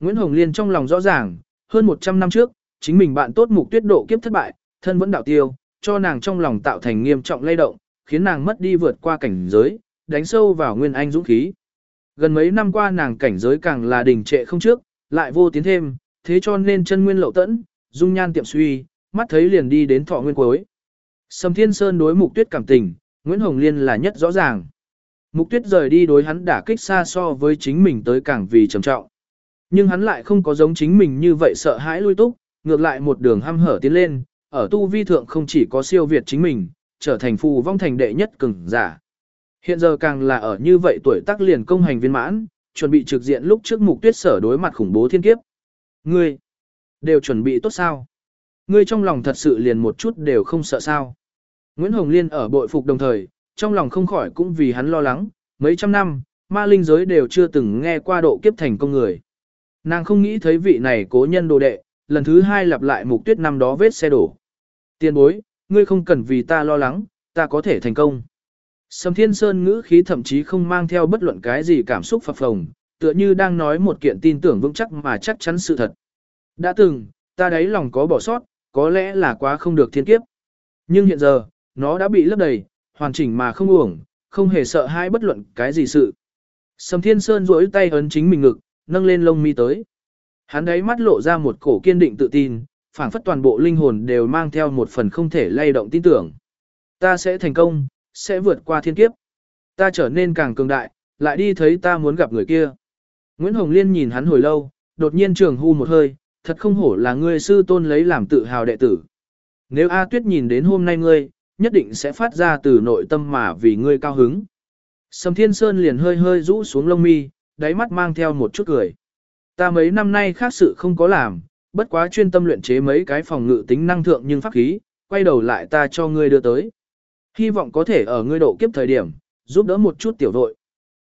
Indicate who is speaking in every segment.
Speaker 1: Nguyễn Hồng Liên trong lòng rõ ràng, hơn 100 năm trước, chính mình bạn tốt mục tuyết độ kiếp thất bại, thân vẫn đạo tiêu, cho nàng trong lòng tạo thành nghiêm trọng lay động, khiến nàng mất đi vượt qua cảnh giới, đánh sâu vào nguyên anh dũng khí. Gần mấy năm qua nàng cảnh giới càng là đình trệ không trước, lại vô tiến thêm, thế cho nên chân nguyên lậu tẫn, dung nhan tiệm suy, mắt thấy liền đi đến thọ nguyên cuối. Sầm Thiên Sơn đối Mục Tuyết cảm tình, Nguyễn Hồng Liên là nhất rõ ràng. Mục Tuyết rời đi đối hắn đả kích xa so với chính mình tới càng vì trầm trọng. Nhưng hắn lại không có giống chính mình như vậy sợ hãi lui túc, ngược lại một đường hăm hở tiến lên, ở tu vi thượng không chỉ có siêu việt chính mình, trở thành phù vong thành đệ nhất cường giả. Hiện giờ càng là ở như vậy tuổi tác liền công hành viên mãn, chuẩn bị trực diện lúc trước mục tuyết sở đối mặt khủng bố thiên kiếp. Ngươi, đều chuẩn bị tốt sao? Ngươi trong lòng thật sự liền một chút đều không sợ sao? Nguyễn Hồng Liên ở bội phục đồng thời, trong lòng không khỏi cũng vì hắn lo lắng, mấy trăm năm, ma linh giới đều chưa từng nghe qua độ kiếp thành công người. Nàng không nghĩ thấy vị này cố nhân đồ đệ, lần thứ hai lặp lại mục tuyết năm đó vết xe đổ. Tiên bối, ngươi không cần vì ta lo lắng, ta có thể thành công. Sầm Thiên Sơn ngữ khí thậm chí không mang theo bất luận cái gì cảm xúc phập phồng, tựa như đang nói một kiện tin tưởng vững chắc mà chắc chắn sự thật. Đã từng, ta đấy lòng có bỏ sót, có lẽ là quá không được thiên kiếp. Nhưng hiện giờ, nó đã bị lấp đầy, hoàn chỉnh mà không uổng, không hề sợ hãi bất luận cái gì sự. Sầm Thiên Sơn duỗi tay ấn chính mình ngực, nâng lên lông mi tới. Hắn đấy mắt lộ ra một cổ kiên định tự tin, phảng phất toàn bộ linh hồn đều mang theo một phần không thể lay động tin tưởng. Ta sẽ thành công, sẽ vượt qua thiên kiếp. Ta trở nên càng cường đại, lại đi thấy ta muốn gặp người kia. Nguyễn Hồng Liên nhìn hắn hồi lâu, đột nhiên trường hưu một hơi, thật không hổ là ngươi sư tôn lấy làm tự hào đệ tử. Nếu A Tuyết nhìn đến hôm nay ngươi, nhất định sẽ phát ra từ nội tâm mà vì ngươi cao hứng. Sầm Thiên Sơn liền hơi hơi rũ xuống lông mi, đáy mắt mang theo một chút cười. Ta mấy năm nay khác sự không có làm, bất quá chuyên tâm luyện chế mấy cái phòng ngự tính năng thượng nhưng pháp khí, quay đầu lại ta cho ngươi đưa tới. Hy vọng có thể ở ngươi độ kiếp thời điểm, giúp đỡ một chút tiểu đội.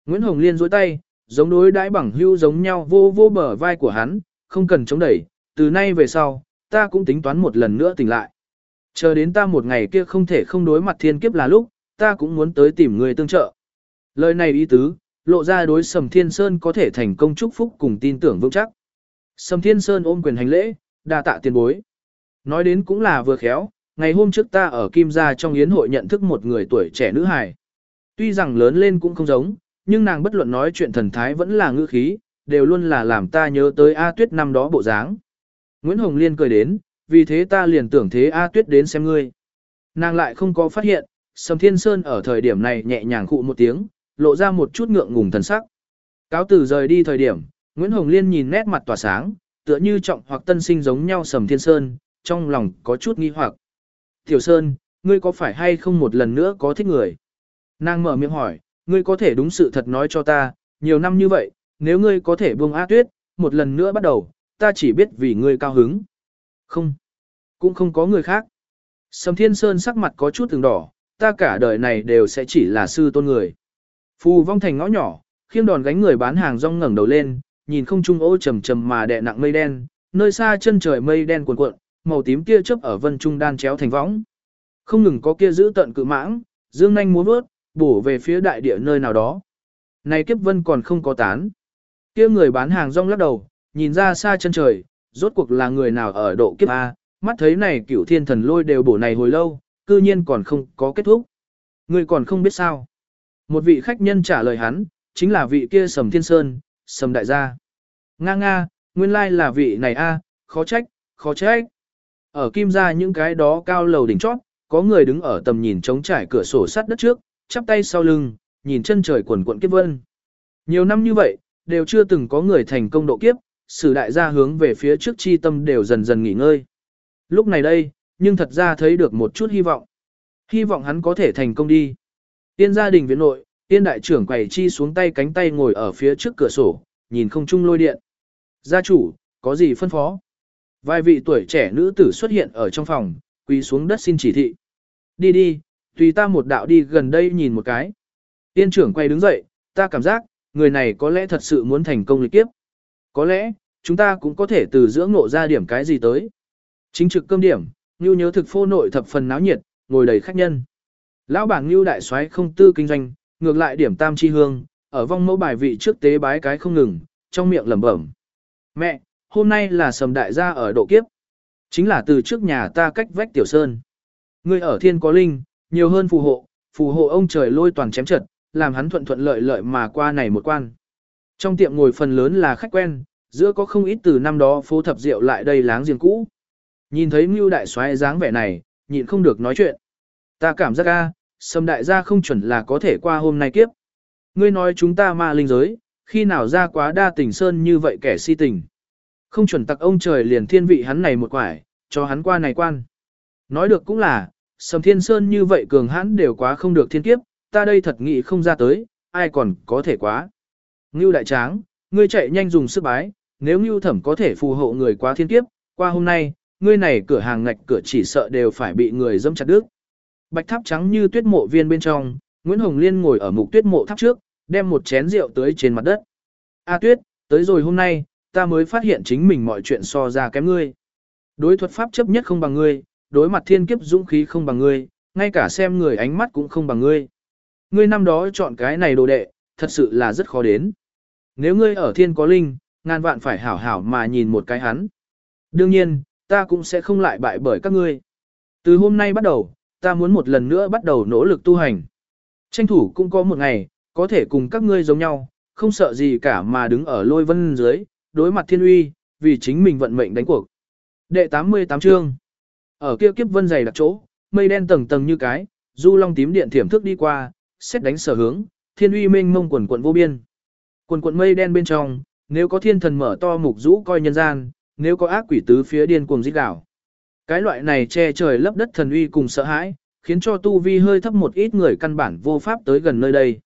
Speaker 1: Nguyễn Hồng Liên dối tay, giống đối đãi bằng hưu giống nhau vô vô bờ vai của hắn, không cần chống đẩy, từ nay về sau, ta cũng tính toán một lần nữa tỉnh lại. Chờ đến ta một ngày kia không thể không đối mặt thiên kiếp là lúc, ta cũng muốn tới tìm người tương trợ. Lời này ý tứ, lộ ra đối Sầm Thiên Sơn có thể thành công chúc phúc cùng tin tưởng vững chắc. Sầm Thiên Sơn ôm quyền hành lễ, đa tạ tiền bối. Nói đến cũng là vừa khéo, ngày hôm trước ta ở Kim Gia trong yến hội nhận thức một người tuổi trẻ nữ hài. Tuy rằng lớn lên cũng không giống, nhưng nàng bất luận nói chuyện thần thái vẫn là ngữ khí, đều luôn là làm ta nhớ tới A Tuyết năm đó bộ dáng. Nguyễn Hồng Liên cười đến, vì thế ta liền tưởng thế A Tuyết đến xem ngươi. Nàng lại không có phát hiện, Sầm Thiên Sơn ở thời điểm này nhẹ nhàng khụ một tiếng, lộ ra một chút ngượng ngùng thần sắc. Cáo tử rời đi thời điểm, Nguyễn Hồng Liên nhìn nét mặt tỏa sáng, tựa như trọng hoặc tân sinh giống nhau Sầm Thiên Sơn, trong lòng có chút nghi hoặc. Tiểu Sơn, ngươi có phải hay không một lần nữa có thích người? Nàng mở miệng hỏi, ngươi có thể đúng sự thật nói cho ta, nhiều năm như vậy, nếu ngươi có thể buông A Tuyết, một lần nữa bắt đầu, ta chỉ biết vì ngươi cao hứng. Không, cũng không có người khác. Sầm Thiên Sơn sắc mặt có chút từng đỏ, ta cả đời này đều sẽ chỉ là sư tôn người. Phù vong thành ngõ nhỏ, khiêng đòn gánh người bán hàng rong ngẩng đầu lên, nhìn không trung ô trầm trầm mà đè nặng mây đen, nơi xa chân trời mây đen cuồn cuộn, màu tím kia chớp ở vân trung đan chéo thành võng. Không ngừng có kia giữ tận cự mãng, dương nhanh múa vớt, bổ về phía đại địa nơi nào đó. Này kiếp vân còn không có tán. Kia người bán hàng rong lắc đầu, nhìn ra xa chân trời, rốt cuộc là người nào ở độ kiếp A, mắt thấy này cửu thiên thần lôi đều bổ này hồi lâu, cư nhiên còn không có kết thúc. Người còn không biết sao. Một vị khách nhân trả lời hắn, chính là vị kia sầm thiên sơn, sầm đại gia. Nga nga, nguyên lai là vị này A, khó trách, khó trách. Ở kim gia những cái đó cao lầu đỉnh chót, có người đứng ở tầm nhìn trống trải cửa sổ sắt đất trước, chắp tay sau lưng, nhìn chân trời quần quận kiếp vân. Nhiều năm như vậy, đều chưa từng có người thành công độ kiếp, sử đại gia hướng về phía trước chi tâm đều dần dần nghỉ ngơi. Lúc này đây, nhưng thật ra thấy được một chút hy vọng. Hy vọng hắn có thể thành công đi. Tiên gia đình viện nội, tiên đại trưởng quầy chi xuống tay cánh tay ngồi ở phía trước cửa sổ, nhìn không trung lôi điện. Gia chủ, có gì phân phó? Vài vị tuổi trẻ nữ tử xuất hiện ở trong phòng, quỳ xuống đất xin chỉ thị. Đi đi, tùy ta một đạo đi gần đây nhìn một cái. Tiên trưởng quay đứng dậy, ta cảm giác, người này có lẽ thật sự muốn thành công lịch kiếp. Có lẽ, chúng ta cũng có thể từ giữa ngộ ra điểm cái gì tới. Chính trực cơm điểm, như nhớ thực phô nội thập phần náo nhiệt, ngồi đầy khách nhân. Lão bảng như đại soái không tư kinh doanh, ngược lại điểm tam chi hương, ở vong mẫu bài vị trước tế bái cái không ngừng, trong miệng lẩm bẩm. Mẹ, hôm nay là sầm đại gia ở độ kiếp. Chính là từ trước nhà ta cách vách tiểu sơn. Ngươi ở thiên có linh, nhiều hơn phù hộ, phù hộ ông trời lôi toàn chém trật, làm hắn thuận thuận lợi lợi mà qua này một quan. Trong tiệm ngồi phần lớn là khách quen, giữa có không ít từ năm đó phố thập rượu lại đây láng giềng cũ. Nhìn thấy Mưu đại soái dáng vẻ này, nhịn không được nói chuyện. Ta cảm giác a, sâm đại gia không chuẩn là có thể qua hôm nay kiếp. Ngươi nói chúng ta ma linh giới, khi nào ra quá đa tình sơn như vậy kẻ si tình. Không chuẩn tặc ông trời liền thiên vị hắn này một quải, cho hắn qua này quan. Nói được cũng là, sầm thiên sơn như vậy cường hãn đều quá không được thiên kiếp, ta đây thật nghĩ không ra tới, ai còn có thể quá. Ngưu đại tráng, ngươi chạy nhanh dùng sức bái, nếu Ngưu thẩm có thể phù hộ người quá thiên kiếp, qua hôm nay, ngươi này cửa hàng ngạch cửa chỉ sợ đều phải bị người dâm chặt đứt. Bạch tháp trắng như tuyết mộ viên bên trong, Nguyễn Hồng Liên ngồi ở mục tuyết mộ tháp trước, đem một chén rượu tới trên mặt đất. A tuyết, tới rồi hôm nay, ta mới phát hiện chính mình mọi chuyện so ra kém ngươi. Đối thuật pháp chấp nhất không bằng ngươi, đối mặt thiên kiếp dũng khí không bằng ngươi, ngay cả xem người ánh mắt cũng không bằng ngươi. Ngươi năm đó chọn cái này đồ đệ, thật sự là rất khó đến. Nếu ngươi ở thiên có linh, ngàn vạn phải hảo hảo mà nhìn một cái hắn. Đương nhiên, ta cũng sẽ không lại bại bởi các ngươi. Từ hôm nay bắt đầu, ta muốn một lần nữa bắt đầu nỗ lực tu hành. Tranh thủ cũng có một ngày, có thể cùng các ngươi giống nhau, không sợ gì cả mà đứng ở lôi vân dưới, đối mặt thiên uy, vì chính mình vận mệnh đánh cuộc. Đệ 88 chương Ở kia kiếp vân dày đặc chỗ, mây đen tầng tầng như cái, du long tím điện thiểm thức đi qua, xét đánh sở hướng, thiên uy mênh mông quần quận vô biên. Quần quận mây đen bên trong, nếu có thiên thần mở to mục rũ coi nhân gian, nếu có ác quỷ tứ phía điên cuồng giết đảo. Cái loại này che trời lấp đất thần uy cùng sợ hãi, khiến cho tu vi hơi thấp một ít người căn bản vô pháp tới gần nơi đây.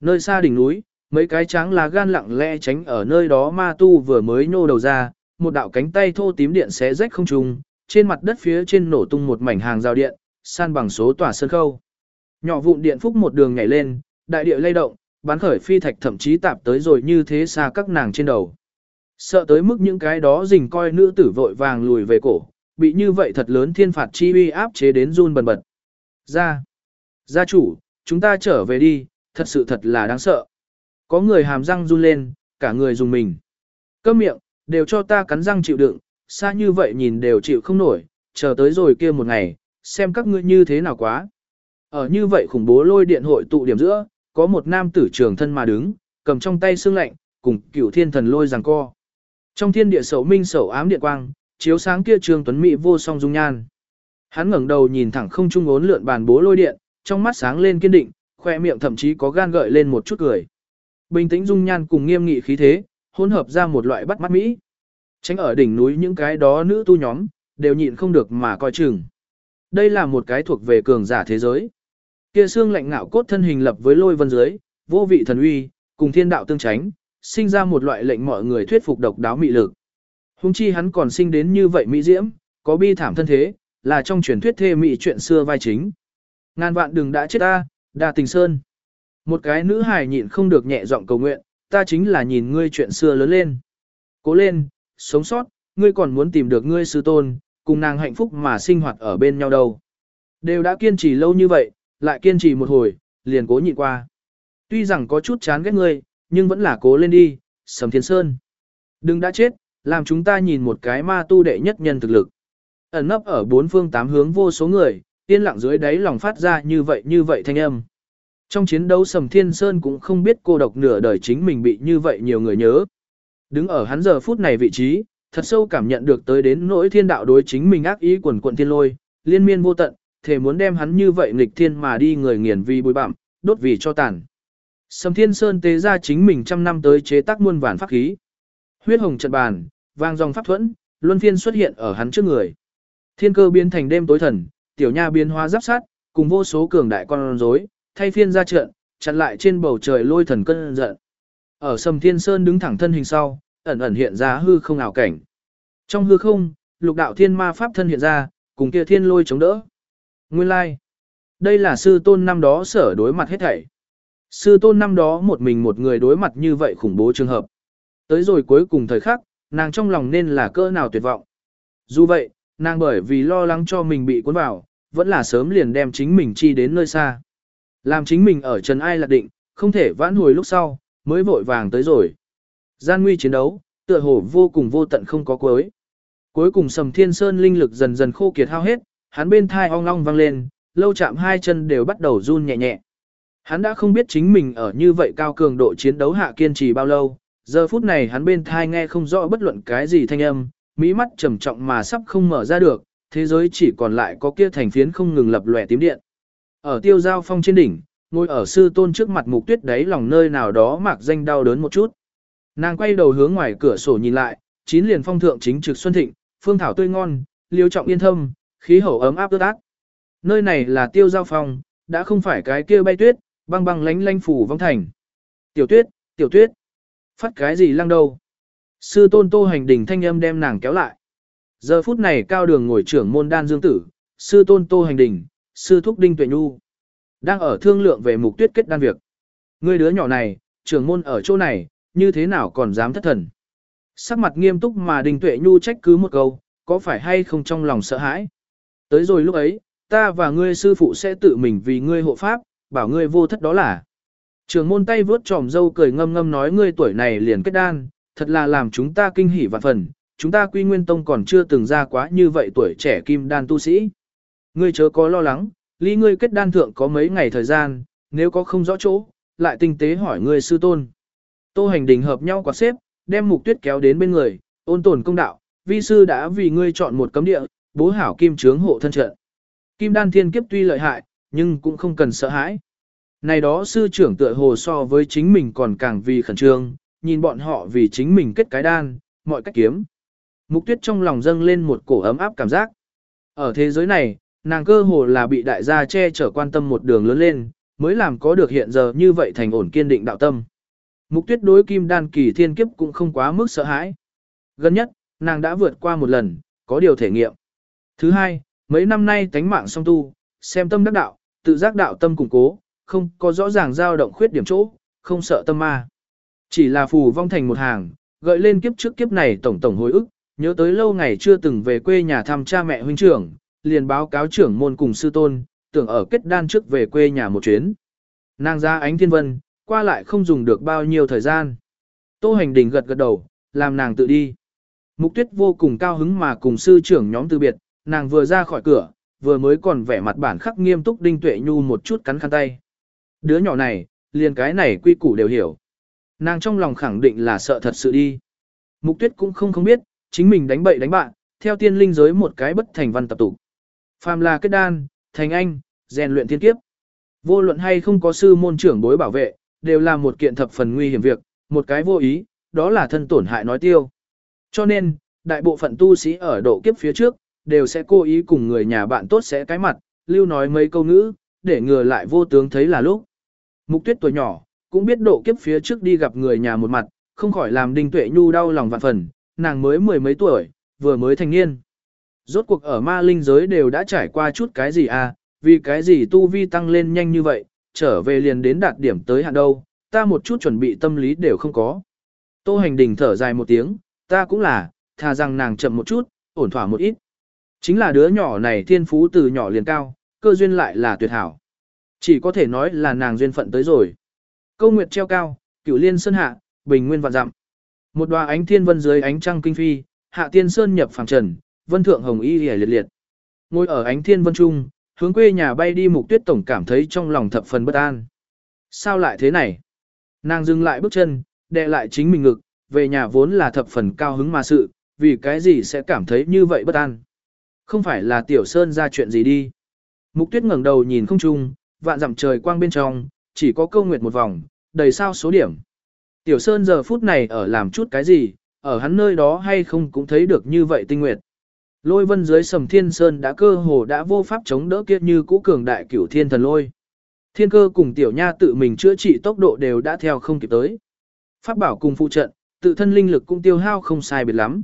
Speaker 1: Nơi xa đỉnh núi, mấy cái tráng lá gan lặng lẽ tránh ở nơi đó ma tu vừa mới nô đầu ra, một đạo cánh tay thô tím điện xé rách không trùng, trên mặt đất phía trên nổ tung một mảnh hàng rào điện, san bằng số tòa sơn khâu. Nhỏ vụn điện phúc một đường nhảy lên, đại địa lay động, bán khởi phi thạch thậm chí tạp tới rồi như thế xa các nàng trên đầu. Sợ tới mức những cái đó rình coi nữ tử vội vàng lùi về cổ, bị như vậy thật lớn thiên phạt chi uy áp chế đến run bần bật. Ra, gia chủ, chúng ta trở về đi, thật sự thật là đáng sợ. Có người hàm răng run lên, cả người dùng mình. cấm miệng, đều cho ta cắn răng chịu đựng, xa như vậy nhìn đều chịu không nổi, chờ tới rồi kia một ngày, xem các ngươi như thế nào quá. Ở như vậy khủng bố lôi điện hội tụ điểm giữa, có một nam tử trường thân mà đứng, cầm trong tay xương lạnh, cùng cửu thiên thần lôi giằng co. Trong thiên địa sầu minh sầu ám điện quang, chiếu sáng kia trường tuấn mỹ vô song dung nhan. Hắn ngẩng đầu nhìn thẳng không trung ốn lượn bàn bố lôi điện, trong mắt sáng lên kiên định, khoe miệng thậm chí có gan gợi lên một chút cười. Bình tĩnh dung nhan cùng nghiêm nghị khí thế, hỗn hợp ra một loại bắt mắt mỹ. Tránh ở đỉnh núi những cái đó nữ tu nhóm, đều nhịn không được mà coi chừng. Đây là một cái thuộc về cường giả thế giới. Kia xương lạnh ngạo cốt thân hình lập với lôi vân dưới, vô vị thần uy, cùng thiên đạo tương tránh, sinh ra một loại lệnh mọi người thuyết phục độc đáo mị lực. Hùng chi hắn còn sinh đến như vậy mỹ diễm, có bi thảm thân thế, là trong truyền thuyết thê mỹ chuyện xưa vai chính. Ngàn vạn đừng đã chết ta, đa tình sơn. Một cái nữ hài nhịn không được nhẹ giọng cầu nguyện, ta chính là nhìn ngươi chuyện xưa lớn lên. Cố lên, sống sót, ngươi còn muốn tìm được ngươi sư tôn, cùng nàng hạnh phúc mà sinh hoạt ở bên nhau đâu. Đều đã kiên trì lâu như vậy, lại kiên trì một hồi, liền cố nhịn qua. Tuy rằng có chút chán ghét ngươi, nhưng vẫn là cố lên đi, Sầm Thiên Sơn. Đừng đã chết, làm chúng ta nhìn một cái ma tu đệ nhất nhân thực lực. Ẩn nấp ở bốn phương tám hướng vô số người, yên lặng dưới đáy lòng phát ra như vậy như vậy thanh âm. Trong chiến đấu Sầm Thiên Sơn cũng không biết cô độc nửa đời chính mình bị như vậy nhiều người nhớ. Đứng ở hắn giờ phút này vị trí, thật sâu cảm nhận được tới đến nỗi thiên đạo đối chính mình ác ý quần quận thiên lôi, liên miên vô tận, thể muốn đem hắn như vậy nghịch thiên mà đi người nghiền vì bụi bặm, đốt vì cho tàn. Sầm Thiên Sơn tế ra chính mình trăm năm tới chế tác muôn vàn pháp khí. Huyết hồng trận bàn, vang dòng pháp thuẫn, luân phiên xuất hiện ở hắn trước người. Thiên cơ biến thành đêm tối thần, tiểu nha biến hóa giáp sát, cùng vô số cường đại con rối, thay phiên ra trận, chặn lại trên bầu trời lôi thần cơn giận. Ở Sầm Thiên Sơn đứng thẳng thân hình sau, ẩn ẩn hiện ra hư không ảo cảnh. Trong hư không, lục đạo thiên ma pháp thân hiện ra, cùng kia thiên lôi chống đỡ. Nguyên lai, like. đây là sư tôn năm đó sở đối mặt hết thảy. Sư tôn năm đó một mình một người đối mặt như vậy khủng bố trường hợp. Tới rồi cuối cùng thời khắc, nàng trong lòng nên là cỡ nào tuyệt vọng. Dù vậy, nàng bởi vì lo lắng cho mình bị cuốn vào, vẫn là sớm liền đem chính mình chi đến nơi xa. Làm chính mình ở trần ai lạc định, không thể vãn hồi lúc sau, mới vội vàng tới rồi. Gian nguy chiến đấu, Tựa hồ vô cùng vô tận không có cuối. Cuối cùng Sầm Thiên Sơn linh lực dần dần khô kiệt hao hết, hắn bên thai ong ong vang lên, lâu chạm hai chân đều bắt đầu run nhẹ nhẹ. Hắn đã không biết chính mình ở như vậy cao cường độ chiến đấu hạ kiên trì bao lâu, giờ phút này hắn bên thai nghe không rõ bất luận cái gì thanh âm, mỹ mắt trầm trọng mà sắp không mở ra được, thế giới chỉ còn lại có kia thành phiến không ngừng lập lòe tím điện. Ở tiêu giao phong trên đỉnh, ngồi ở sư tôn trước mặt mục tuyết đáy lòng nơi nào đó mạc danh đau đớn một chút. Nàng quay đầu hướng ngoài cửa sổ nhìn lại, chín liền phong thượng chính trực xuân thịnh, phương thảo tươi ngon, liêu trọng yên thâm, khí hậu ấm áp ướt át. Nơi này là tiêu giao phong, đã không phải cái kia bay tuyết, băng băng lánh lánh phủ vong thành. Tiểu tuyết, tiểu tuyết, phát cái gì lăng đâu. Sư tôn tô hành đỉnh thanh âm đem nàng kéo lại. Giờ phút này cao đường ngồi trưởng môn đan dương tử, sư tôn tô hành đỉnh, sư thúc đinh tuệ nhu. Đang ở thương lượng về mục tuyết kết đan việc. Người đứa nhỏ này, trưởng môn ở chỗ này, như thế nào còn dám thất thần. Sắc mặt nghiêm túc mà Đinh Tuệ Nhu trách cứ một câu, có phải hay không trong lòng sợ hãi. Tới rồi lúc ấy, ta và ngươi sư phụ sẽ tự mình vì ngươi hộ pháp, bảo ngươi vô thất đó là. Trường môn tay vướt tròm dâu cười ngâm ngâm nói ngươi tuổi này liền kết đan, thật là làm chúng ta kinh hỉ và phần, chúng ta quy nguyên tông còn chưa từng ra quá như vậy tuổi trẻ kim đan tu sĩ. Ngươi chớ có lo lắng, ly ngươi kết đan thượng có mấy ngày thời gian, nếu có không rõ chỗ, lại tinh tế hỏi ngươi sư tôn. Tô hành đình hợp nhau quạt xếp, đem mục tuyết kéo đến bên người, ôn tồn công đạo, vi sư đã vì ngươi chọn một cấm địa, bố hảo kim trướng hộ thân trận. Kim đan thiên kiếp tuy lợi hại, nhưng cũng không cần sợ hãi. Này đó sư trưởng tựa hồ so với chính mình còn càng vì khẩn trương, nhìn bọn họ vì chính mình kết cái đan, mọi cách kiếm. Mục tuyết trong lòng dâng lên một cổ ấm áp cảm giác. Ở thế giới này, nàng cơ hồ là bị đại gia che chở quan tâm một đường lớn lên, mới làm có được hiện giờ như vậy thành ổn kiên định đạo tâm. Mục tuyết đối kim đan kỳ thiên kiếp cũng không quá mức sợ hãi. Gần nhất, nàng đã vượt qua một lần, có điều thể nghiệm. Thứ hai, mấy năm nay tánh mạng song tu, xem tâm đắc đạo, tự giác đạo tâm củng cố, không có rõ ràng dao động khuyết điểm chỗ, không sợ tâm ma. Chỉ là phù vong thành một hàng, gợi lên kiếp trước kiếp này tổng tổng hồi ức, nhớ tới lâu ngày chưa từng về quê nhà thăm cha mẹ huynh trưởng, liền báo cáo trưởng môn cùng sư tôn, tưởng ở kết đan trước về quê nhà một chuyến. Nàng ra ánh thiên vân, qua lại không dùng được bao nhiêu thời gian. Tô hành đình gật gật đầu, làm nàng tự đi. Mục tuyết vô cùng cao hứng mà cùng sư trưởng nhóm từ biệt, nàng vừa ra khỏi cửa, vừa mới còn vẻ mặt bản khắc nghiêm túc đinh tuệ nhu một chút cắn khăn tay. Đứa nhỏ này, liền cái này quy củ đều hiểu. Nàng trong lòng khẳng định là sợ thật sự đi. Mục tuyết cũng không không biết, chính mình đánh bậy đánh bạn, theo tiên linh giới một cái bất thành văn tập tụ. Phàm là kết đan, thành anh, rèn luyện thiên kiếp. Vô luận hay không có sư môn trưởng bối bảo vệ, đều là một kiện thập phần nguy hiểm việc, một cái vô ý, đó là thân tổn hại nói tiêu. Cho nên, đại bộ phận tu sĩ ở độ kiếp phía trước, đều sẽ cố ý cùng người nhà bạn tốt sẽ cái mặt, lưu nói mấy câu ngữ, để ngừa lại vô tướng thấy là lúc. Mục tuyết tuổi nhỏ, cũng biết độ kiếp phía trước đi gặp người nhà một mặt, không khỏi làm đinh tuệ nhu đau lòng vạn phần, nàng mới mười mấy tuổi, vừa mới thành niên. Rốt cuộc ở ma linh giới đều đã trải qua chút cái gì à, vì cái gì tu vi tăng lên nhanh như vậy, trở về liền đến đạt điểm tới hạn đâu, ta một chút chuẩn bị tâm lý đều không có. Tô hành đình thở dài một tiếng, ta cũng là, thà rằng nàng chậm một chút, ổn thỏa một ít. Chính là đứa nhỏ này thiên phú từ nhỏ liền cao, cơ duyên lại là tuyệt hảo. Chỉ có thể nói là nàng duyên phận tới rồi. Câu nguyệt treo cao, cửu liên sơn hạ, bình nguyên vạn dặm. Một đoà ánh thiên vân dưới ánh trăng kinh phi, hạ tiên sơn nhập phàm trần, vân thượng hồng y hề liệt liệt. Ngồi ở ánh thiên vân trung, hướng quê nhà bay đi mục tuyết tổng cảm thấy trong lòng thập phần bất an. Sao lại thế này? Nàng dừng lại bước chân, đè lại chính mình ngực, về nhà vốn là thập phần cao hứng mà sự, vì cái gì sẽ cảm thấy như vậy bất an? Không phải là tiểu sơn ra chuyện gì đi? Mục tuyết ngẩng đầu nhìn không trung, vạn dặm trời quang bên trong, chỉ có câu nguyệt một vòng, đầy sao số điểm. Tiểu sơn giờ phút này ở làm chút cái gì, ở hắn nơi đó hay không cũng thấy được như vậy tinh nguyệt. Lôi vân dưới sầm thiên sơn đã cơ hồ đã vô pháp chống đỡ kiếp như cũ cường đại cửu thiên thần lôi. Thiên cơ cùng tiểu nha tự mình chữa trị tốc độ đều đã theo không kịp tới. Pháp bảo cùng phụ trận, tự thân linh lực cũng tiêu hao không sai biệt lắm.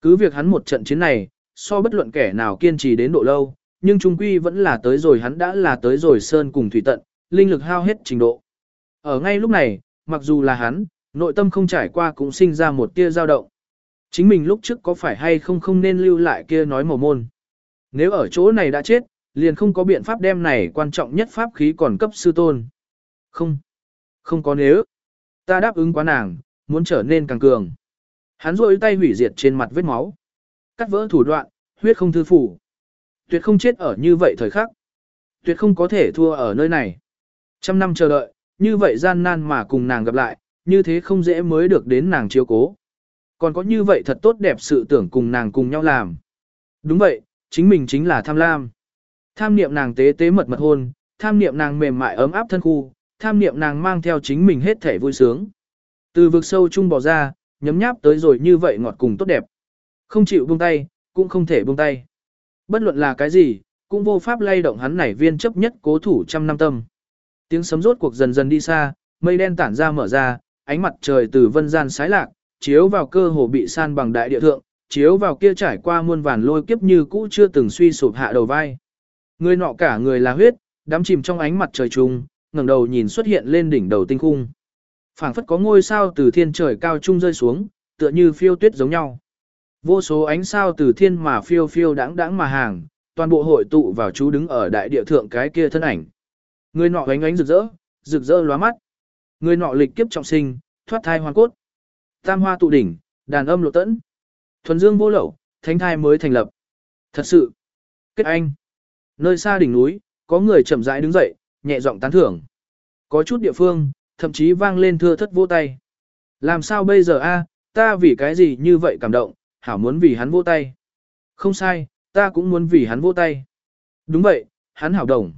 Speaker 1: Cứ việc hắn một trận chiến này, so bất luận kẻ nào kiên trì đến độ lâu, nhưng trung quy vẫn là tới rồi hắn đã là tới rồi sơn cùng thủy tận, linh lực hao hết trình độ. Ở ngay lúc này, mặc dù là hắn, nội tâm không trải qua cũng sinh ra một tia dao động. Chính mình lúc trước có phải hay không không nên lưu lại kia nói màu môn. Nếu ở chỗ này đã chết, liền không có biện pháp đem này quan trọng nhất pháp khí còn cấp sư tôn. Không, không có nếu. Ta đáp ứng quá nàng, muốn trở nên càng cường. Hắn rôi tay hủy diệt trên mặt vết máu. Cắt vỡ thủ đoạn, huyết không thư phủ. Tuyệt không chết ở như vậy thời khắc. Tuyệt không có thể thua ở nơi này. Trăm năm chờ đợi, như vậy gian nan mà cùng nàng gặp lại, như thế không dễ mới được đến nàng chiếu cố. Còn có như vậy thật tốt đẹp sự tưởng cùng nàng cùng nhau làm. Đúng vậy, chính mình chính là tham lam. Tham niệm nàng tế tế mật mật hôn, tham niệm nàng mềm mại ấm áp thân khu, tham niệm nàng mang theo chính mình hết thể vui sướng. Từ vực sâu chung bỏ ra, nhấm nháp tới rồi như vậy ngọt cùng tốt đẹp. Không chịu buông tay, cũng không thể buông tay. Bất luận là cái gì, cũng vô pháp lay động hắn này viên chấp nhất cố thủ trăm năm tâm. Tiếng sấm rốt cuộc dần dần đi xa, mây đen tản ra mở ra, ánh mặt trời từ vân gian sái lạc, chiếu vào cơ hồ bị san bằng đại địa thượng, chiếu vào kia trải qua muôn vàn lôi kiếp như cũ chưa từng suy sụp hạ đầu vai. Người nọ cả người là huyết, đắm chìm trong ánh mặt trời trung, ngẩng đầu nhìn xuất hiện lên đỉnh đầu tinh khung. Phảng phất có ngôi sao từ thiên trời cao trung rơi xuống, tựa như phiêu tuyết giống nhau. Vô số ánh sao từ thiên mà phiêu phiêu đãng đãng mà hàng, toàn bộ hội tụ vào chú đứng ở đại địa thượng cái kia thân ảnh. Người nọ ánh ánh rực rỡ, rực rỡ lóa mắt. Người nọ lịch kiếp trọng sinh, thoát thai hoàn cốt. Tam hoa tụ đỉnh, đàn âm lộ tẫn. Thuần dương vô lậu, thánh thai mới thành lập. Thật sự. Kết anh. Nơi xa đỉnh núi, có người chậm rãi đứng dậy, nhẹ giọng tán thưởng. Có chút địa phương, thậm chí vang lên thưa thất vô tay. Làm sao bây giờ a? ta vì cái gì như vậy cảm động, hảo muốn vì hắn vỗ tay. Không sai, ta cũng muốn vì hắn vỗ tay. Đúng vậy, hắn hảo đồng.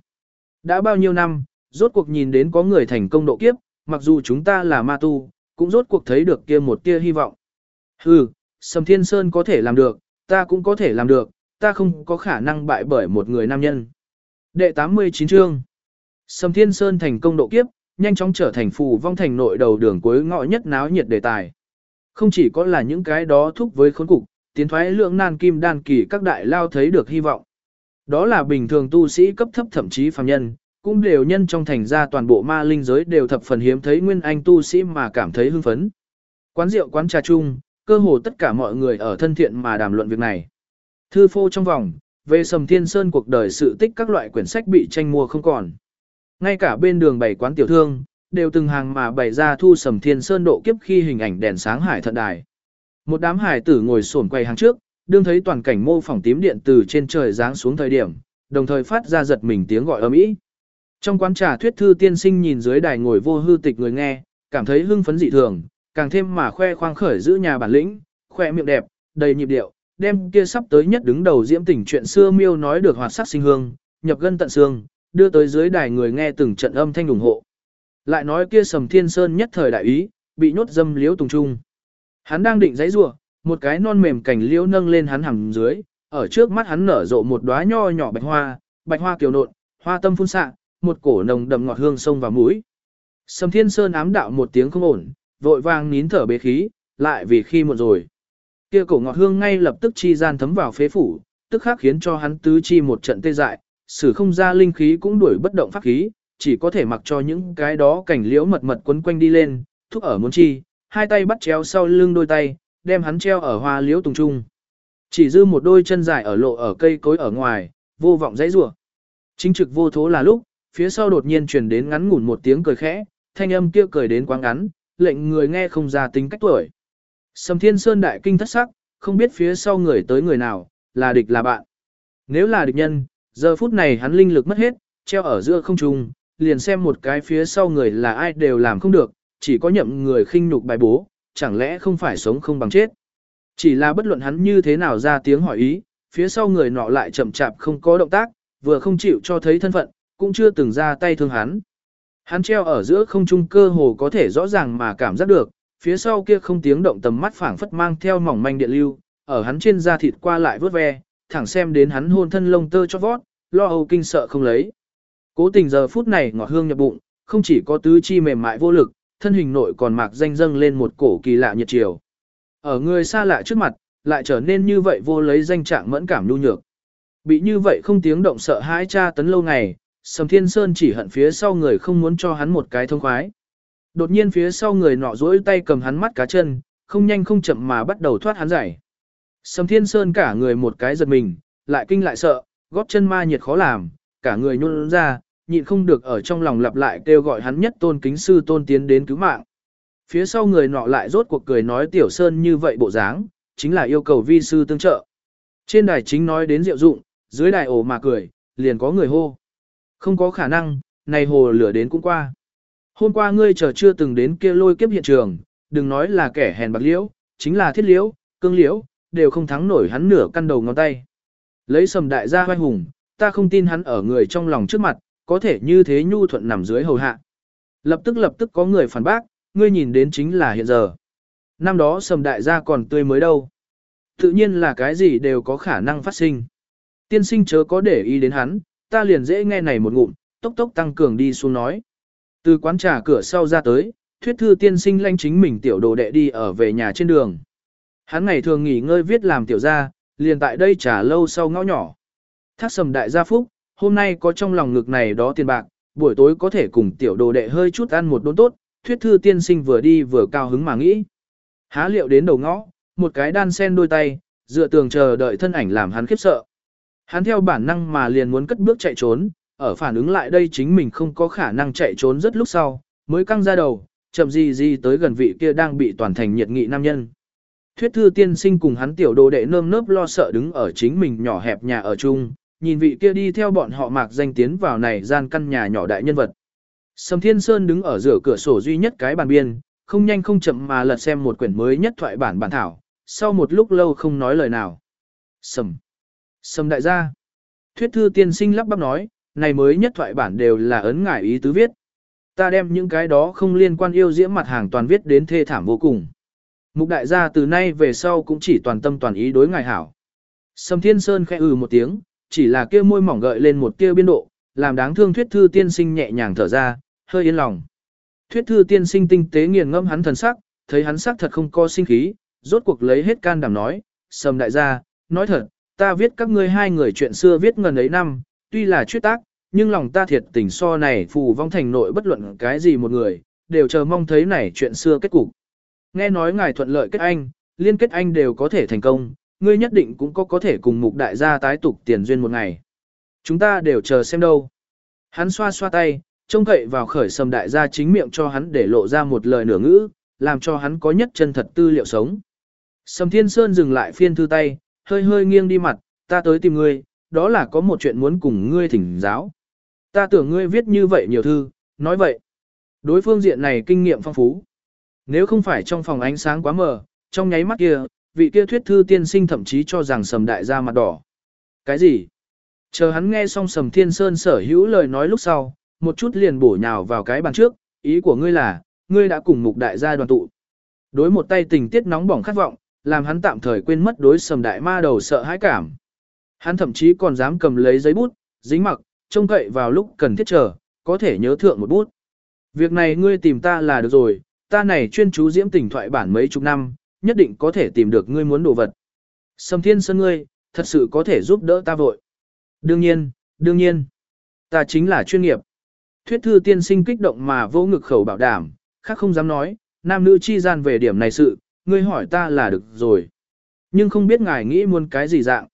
Speaker 1: Đã bao nhiêu năm, rốt cuộc nhìn đến có người thành công độ kiếp, mặc dù chúng ta là ma tu, cũng rốt cuộc thấy được kia một tia hy vọng. Hừ, Sầm Thiên Sơn có thể làm được, ta cũng có thể làm được, ta không có khả năng bại bởi một người nam nhân. Đệ 89 chương Sầm Thiên Sơn thành công độ kiếp, nhanh chóng trở thành phù vong thành nội đầu đường cuối ngõ nhất náo nhiệt đề tài. Không chỉ có là những cái đó thúc với khốn cục, tiến thoái lượng nan kim đan kỳ các đại lao thấy được hy vọng. Đó là bình thường tu sĩ cấp thấp thậm chí phàm nhân, cũng đều nhân trong thành ra toàn bộ ma linh giới đều thập phần hiếm thấy nguyên anh tu sĩ mà cảm thấy hưng phấn. Quán rượu quán trà chung, cơ hồ tất cả mọi người ở thân thiện mà đàm luận việc này. Thư phô trong vòng, về sầm thiên sơn cuộc đời sự tích các loại quyển sách bị tranh mua không còn. Ngay cả bên đường bày quán tiểu thương, đều từng hàng mà bày ra thu sầm thiên sơn độ kiếp khi hình ảnh đèn sáng hải thận đài. Một đám hải tử ngồi sổn quay hàng trước, đương thấy toàn cảnh mô phỏng tím điện từ trên trời giáng xuống thời điểm, đồng thời phát ra giật mình tiếng gọi ầm ĩ. Trong quán trà thuyết thư tiên sinh nhìn dưới đài ngồi vô hư tịch người nghe, cảm thấy hưng phấn dị thường, càng thêm mà khoe khoang khởi giữ nhà bản lĩnh, khoe miệng đẹp, đầy nhịp điệu, đem kia sắp tới nhất đứng đầu diễm tình chuyện xưa miêu nói được hoạt sắc sinh hương, nhập gân tận xương, đưa tới dưới đài người nghe từng trận âm thanh ủng hộ. Lại nói kia sầm thiên sơn nhất thời đại ý, bị nhốt dâm liễu tùng trung. Hắn đang định giấy rủa, một cái non mềm cảnh liễu nâng lên hắn hằng dưới, ở trước mắt hắn nở rộ một đóa nho nhỏ bạch hoa, bạch hoa kiều nộn, hoa tâm phun xạ, một cổ nồng đậm ngọt hương sông vào mũi. Sầm Thiên Sơn ám đạo một tiếng không ổn, vội vàng nín thở bế khí, lại vì khi một rồi. Kia cổ ngọt hương ngay lập tức chi gian thấm vào phế phủ, tức khắc khiến cho hắn tứ chi một trận tê dại, sử không ra linh khí cũng đuổi bất động pháp khí, chỉ có thể mặc cho những cái đó cảnh liễu mật mật quấn quanh đi lên, thúc ở muốn chi, hai tay bắt chéo sau lưng đôi tay, đem hắn treo ở hoa liễu tùng trung. Chỉ dư một đôi chân dài ở lộ ở cây cối ở ngoài, vô vọng dãy rủa. Chính trực vô thố là lúc, phía sau đột nhiên truyền đến ngắn ngủn một tiếng cười khẽ, thanh âm kia cười đến quá ngắn, lệnh người nghe không ra tính cách tuổi. Sầm Thiên Sơn đại kinh thất sắc, không biết phía sau người tới người nào, là địch là bạn. Nếu là địch nhân, giờ phút này hắn linh lực mất hết, treo ở giữa không trung, liền xem một cái phía sau người là ai đều làm không được, chỉ có nhậm người khinh nhục bài bố, chẳng lẽ không phải sống không bằng chết. Chỉ là bất luận hắn như thế nào ra tiếng hỏi ý, phía sau người nọ lại chậm chạp không có động tác, vừa không chịu cho thấy thân phận, cũng chưa từng ra tay thương hắn. Hắn treo ở giữa không trung cơ hồ có thể rõ ràng mà cảm giác được, phía sau kia không tiếng động tầm mắt phảng phất mang theo mỏng manh điện lưu, ở hắn trên da thịt qua lại vớt ve, thẳng xem đến hắn hôn thân lông tơ cho vót, lo âu kinh sợ không lấy. Cố tình giờ phút này ngọt hương nhập bụng, không chỉ có tứ chi mềm mại vô lực, thân hình nội còn mạc danh dâng lên một cổ kỳ lạ nhiệt chiều. Ở người xa lạ trước mặt, lại trở nên như vậy vô lấy danh trạng mẫn cảm nhu nhược. Bị như vậy không tiếng động sợ hãi cha tấn lâu ngày, Sầm Thiên Sơn chỉ hận phía sau người không muốn cho hắn một cái thông khoái. Đột nhiên phía sau người nọ duỗi tay cầm hắn mắt cá chân, không nhanh không chậm mà bắt đầu thoát hắn giải. Sầm Thiên Sơn cả người một cái giật mình, lại kinh lại sợ, gót chân ma nhiệt khó làm, cả người nhún ra, nhịn không được ở trong lòng lặp lại kêu gọi hắn nhất tôn kính sư tôn tiến đến cứu mạng. phía sau người nọ lại rốt cuộc cười nói Tiểu Sơn như vậy bộ dáng, chính là yêu cầu vi sư tương trợ. Trên đài chính nói đến diệu dụng, dưới đài ổ mà cười, liền có người hô. Không có khả năng, này hồ lửa đến cũng qua. Hôm qua ngươi chờ chưa từng đến kia lôi kiếp hiện trường, đừng nói là kẻ hèn bạc liễu, chính là thiết liễu, cương liễu, đều không thắng nổi hắn nửa căn đầu ngón tay. Lấy sầm đại gia hoai hùng, ta không tin hắn ở người trong lòng trước mặt, có thể như thế nhu thuận nằm dưới hầu hạ. Lập tức lập tức có người phản bác, ngươi nhìn đến chính là hiện giờ. Năm đó sầm đại gia còn tươi mới đâu. Tự nhiên là cái gì đều có khả năng phát sinh. Tiên sinh chớ có để ý đến hắn, ta liền dễ nghe này một ngụm, tốc tốc tăng cường đi xuống nói. Từ quán trà cửa sau ra tới, thuyết thư tiên sinh lanh chính mình tiểu đồ đệ đi ở về nhà trên đường. Hắn ngày thường nghỉ ngơi viết làm tiểu gia, liền tại đây trả lâu sau ngõ nhỏ. Thác sầm đại gia phúc, hôm nay có trong lòng ngực này đó tiền bạc, buổi tối có thể cùng tiểu đồ đệ hơi chút ăn một đốn tốt, thuyết thư tiên sinh vừa đi vừa cao hứng mà nghĩ. Há liệu đến đầu ngõ, một cái đan sen đôi tay, dựa tường chờ đợi thân ảnh làm hắn khiếp sợ. Hắn theo bản năng mà liền muốn cất bước chạy trốn, ở phản ứng lại đây chính mình không có khả năng chạy trốn rất lúc sau, mới căng ra đầu, chậm gì gì tới gần vị kia đang bị toàn thành nhiệt nghị nam nhân. Thuyết thư tiên sinh cùng hắn tiểu đồ đệ nơm nớp lo sợ đứng ở chính mình nhỏ hẹp nhà ở chung, nhìn vị kia đi theo bọn họ mạc danh tiến vào này gian căn nhà nhỏ đại nhân vật. Sầm Thiên Sơn đứng ở giữa cửa sổ duy nhất cái bàn biên, không nhanh không chậm mà lật xem một quyển mới nhất thoại bản bản thảo, sau một lúc lâu không nói lời nào. Sầm. Sầm đại gia. Thuyết thư tiên sinh lắp bắp nói, này mới nhất thoại bản đều là ấn ngải ý tứ viết. Ta đem những cái đó không liên quan yêu diễm mặt hàng toàn viết đến thê thảm vô cùng. Mục đại gia từ nay về sau cũng chỉ toàn tâm toàn ý đối ngài hảo. Sầm Thiên Sơn khẽ ừ một tiếng, chỉ là kia môi mỏng gợi lên một tia biên độ, làm đáng thương thuyết thư tiên sinh nhẹ nhàng thở ra, hơi yên lòng. Thuyết thư tiên sinh tinh tế nghiền ngẫm hắn thần sắc, thấy hắn sắc thật không có sinh khí, rốt cuộc lấy hết can đảm nói, sầm đại gia, nói thật, ta viết các ngươi hai người chuyện xưa viết ngần ấy năm, tuy là chuyết tác, nhưng lòng ta thiệt tình so này phù vong thành nội bất luận cái gì một người, đều chờ mong thấy này chuyện xưa kết cục. Nghe nói ngài thuận lợi kết anh, liên kết anh đều có thể thành công, ngươi nhất định cũng có có thể cùng mục đại gia tái tục tiền duyên một ngày. Chúng ta đều chờ xem đâu. Hắn xoa xoa tay, trông cậy vào khởi sầm đại gia chính miệng cho hắn để lộ ra một lời nửa ngữ, làm cho hắn có nhất chân thật tư liệu sống. Sầm Thiên Sơn dừng lại phiên thư tay, hơi hơi nghiêng đi mặt, ta tới tìm ngươi, đó là có một chuyện muốn cùng ngươi thỉnh giáo. Ta tưởng ngươi viết như vậy nhiều thư, nói vậy. Đối phương diện này kinh nghiệm phong phú. Nếu không phải trong phòng ánh sáng quá mờ, trong nháy mắt kia, vị kia thuyết thư tiên sinh thậm chí cho rằng sầm đại gia mặt đỏ. Cái gì? Chờ hắn nghe xong sầm thiên sơn sở hữu lời nói lúc sau, một chút liền bổ nhào vào cái bàn trước, ý của ngươi là, ngươi đã cùng mục đại gia đoàn tụ. Đối một tay tình tiết nóng bỏng khát vọng, làm hắn tạm thời quên mất đối sầm đại ma đầu sợ hãi cảm. Hắn thậm chí còn dám cầm lấy giấy bút, dính mặc, trông cậy vào lúc cần thiết chờ, có thể nhớ thượng một bút. Việc này ngươi tìm ta là được rồi, ta này chuyên chú diễm tình thoại bản mấy chục năm, nhất định có thể tìm được ngươi muốn đồ vật. Sầm thiên sơn ngươi, thật sự có thể giúp đỡ ta vội. Đương nhiên, đương nhiên, ta chính là chuyên nghiệp. Thuyết thư tiên sinh kích động mà vô ngực khẩu bảo đảm, khác không dám nói, nam nữ chi gian về điểm này sự, ngươi hỏi ta là được rồi. Nhưng không biết ngài nghĩ muốn cái gì dạng.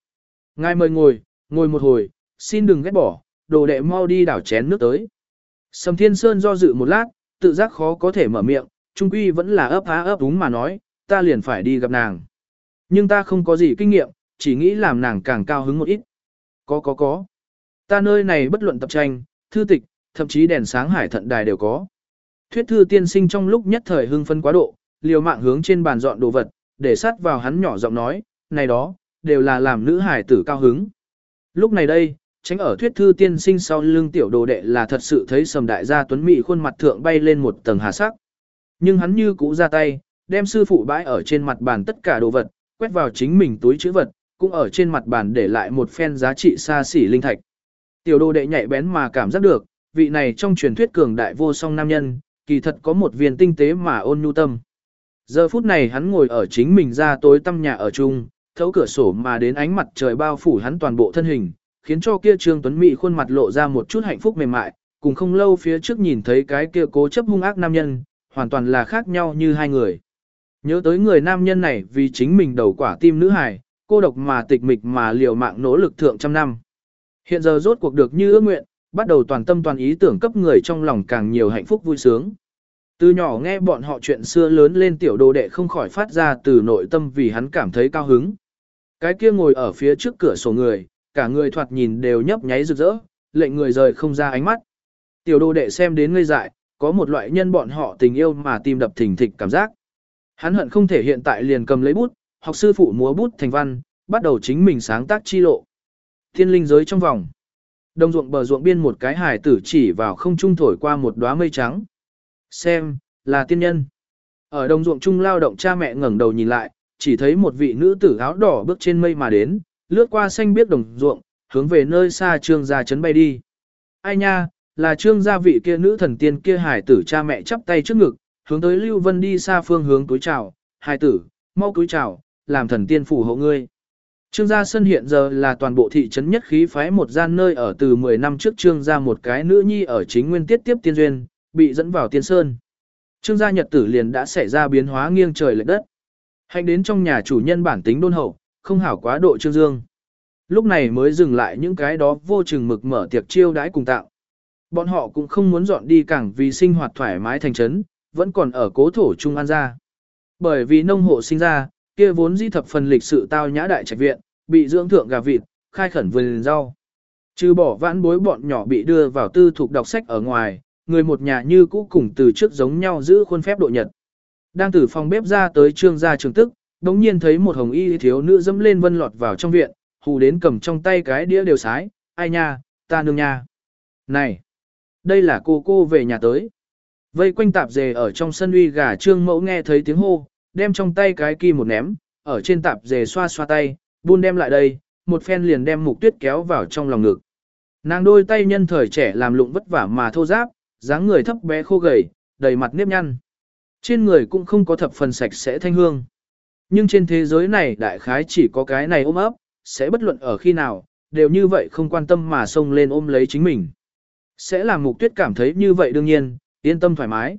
Speaker 1: Ngài mời ngồi, ngồi một hồi, xin đừng ghét bỏ, đồ đệ mau đi đảo chén nước tới. Sầm Thiên Sơn do dự một lát, tự giác khó có thể mở miệng, trung quy vẫn là ấp á ấp đúng mà nói, ta liền phải đi gặp nàng. Nhưng ta không có gì kinh nghiệm, chỉ nghĩ làm nàng càng cao hứng một ít. Có có có. Ta nơi này bất luận tập tranh, thư tịch, thậm chí đèn sáng hải thận đài đều có. Thuyết thư tiên sinh trong lúc nhất thời hưng phân quá độ, liều mạng hướng trên bàn dọn đồ vật, để sát vào hắn nhỏ giọng nói, này đó, đều là làm nữ hải tử cao hứng. Lúc này đây, tránh ở thuyết thư tiên sinh sau lưng tiểu đồ đệ là thật sự thấy sầm đại gia tuấn mỹ khuôn mặt thượng bay lên một tầng hà sắc. Nhưng hắn như cũ ra tay, đem sư phụ bãi ở trên mặt bàn tất cả đồ vật, quét vào chính mình túi chữ vật, cũng ở trên mặt bàn để lại một phen giá trị xa xỉ linh thạch. Tiểu đồ đệ nhạy bén mà cảm giác được, vị này trong truyền thuyết cường đại vô song nam nhân, kỳ thật có một viên tinh tế mà ôn nhu tâm. Giờ phút này hắn ngồi ở chính mình ra tối tăm nhà ở chung, thấu cửa sổ mà đến ánh mặt trời bao phủ hắn toàn bộ thân hình, khiến cho kia Trương Tuấn Mỹ khuôn mặt lộ ra một chút hạnh phúc mềm mại, cùng không lâu phía trước nhìn thấy cái kia cố chấp hung ác nam nhân, hoàn toàn là khác nhau như hai người. Nhớ tới người nam nhân này vì chính mình đầu quả tim nữ hài, cô độc mà tịch mịch mà liều mạng nỗ lực thượng trăm năm. Hiện giờ rốt cuộc được như ước nguyện, bắt đầu toàn tâm toàn ý tưởng cấp người trong lòng càng nhiều hạnh phúc vui sướng. Từ nhỏ nghe bọn họ chuyện xưa lớn lên tiểu đồ đệ không khỏi phát ra từ nội tâm vì hắn cảm thấy cao hứng. Cái kia ngồi ở phía trước cửa sổ người, cả người thoạt nhìn đều nhấp nháy rực rỡ, lệnh người rời không ra ánh mắt. Tiểu đồ đệ xem đến ngây dại, có một loại nhân bọn họ tình yêu mà tim đập thình thịch cảm giác. Hắn hận không thể hiện tại liền cầm lấy bút, học sư phụ múa bút thành văn, bắt đầu chính mình sáng tác chi lộ. Thiên linh giới trong vòng. Đồng ruộng bờ ruộng biên một cái hải tử chỉ vào không trung thổi qua một đóa mây trắng. Xem, là tiên nhân. Ở đồng ruộng trung lao động cha mẹ ngẩng đầu nhìn lại, chỉ thấy một vị nữ tử áo đỏ bước trên mây mà đến, lướt qua xanh biết đồng ruộng, hướng về nơi xa trương gia chấn bay đi. Ai nha, là trương gia vị kia nữ thần tiên kia hải tử cha mẹ chắp tay trước ngực, hướng tới Lưu Vân đi xa phương hướng túi chào, hai tử, mau túi chào, làm thần tiên phù hộ ngươi. Trương gia sân hiện giờ là toàn bộ thị trấn nhất khí phái một gian nơi ở từ 10 năm trước trương gia một cái nữ nhi ở chính nguyên tiết tiếp tiên duyên, bị dẫn vào tiên sơn. Trương gia nhật tử liền đã xảy ra biến hóa nghiêng trời lệch đất. Hành đến trong nhà chủ nhân bản tính đôn hậu, không hảo quá độ trương dương. Lúc này mới dừng lại những cái đó vô chừng mực mở tiệc chiêu đãi cùng tạo. Bọn họ cũng không muốn dọn đi cảng vì sinh hoạt thoải mái thành trấn, vẫn còn ở cố thổ Trung An gia. Bởi vì nông hộ sinh ra, kia vốn di thập phần lịch sự tao nhã đại trạch viện, bị dưỡng thượng gà vịt, khai khẩn vườn rau. Trừ bỏ vãn bối bọn nhỏ bị đưa vào tư thuộc đọc sách ở ngoài, người một nhà như cũ cùng từ trước giống nhau giữ khuôn phép độ nhật. Đang từ phòng bếp ra tới trương gia trường tức, đống nhiên thấy một hồng y thiếu nữ dẫm lên vân lọt vào trong viện, hù đến cầm trong tay cái đĩa đều sái, ai nha, ta nương nha. Này, đây là cô cô về nhà tới. Vây quanh tạp dề ở trong sân uy gà trương mẫu nghe thấy tiếng hô, đem trong tay cái kỳ một ném, ở trên tạp dề xoa xoa tay, buôn đem lại đây, một phen liền đem mục tuyết kéo vào trong lòng ngực. Nàng đôi tay nhân thời trẻ làm lụng vất vả mà thô giáp, dáng người thấp bé khô gầy, đầy mặt nếp nhăn. Trên người cũng không có thập phần sạch sẽ thanh hương. Nhưng trên thế giới này đại khái chỉ có cái này ôm ấp, sẽ bất luận ở khi nào, đều như vậy không quan tâm mà xông lên ôm lấy chính mình. Sẽ làm mục tuyết cảm thấy như vậy đương nhiên, yên tâm thoải mái.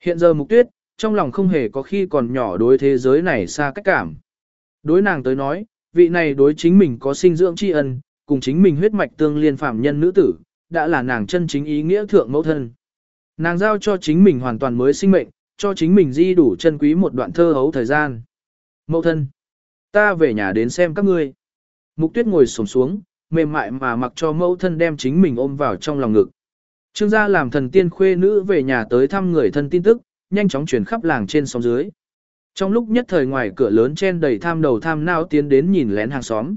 Speaker 1: Hiện giờ mục tuyết, trong lòng không hề có khi còn nhỏ đối thế giới này xa cách cảm. Đối nàng tới nói, vị này đối chính mình có sinh dưỡng tri ân, cùng chính mình huyết mạch tương liên phạm nhân nữ tử, đã là nàng chân chính ý nghĩa thượng mẫu thân. Nàng giao cho chính mình hoàn toàn mới sinh mệnh, cho chính mình di đủ chân quý một đoạn thơ hấu thời gian. Mẫu thân, ta về nhà đến xem các ngươi. Mục tuyết ngồi sổm xuống, mềm mại mà mặc cho mẫu thân đem chính mình ôm vào trong lòng ngực. Trương gia làm thần tiên khuê nữ về nhà tới thăm người thân tin tức, nhanh chóng truyền khắp làng trên sóng dưới. Trong lúc nhất thời ngoài cửa lớn chen đầy tham đầu tham nao tiến đến nhìn lén hàng xóm.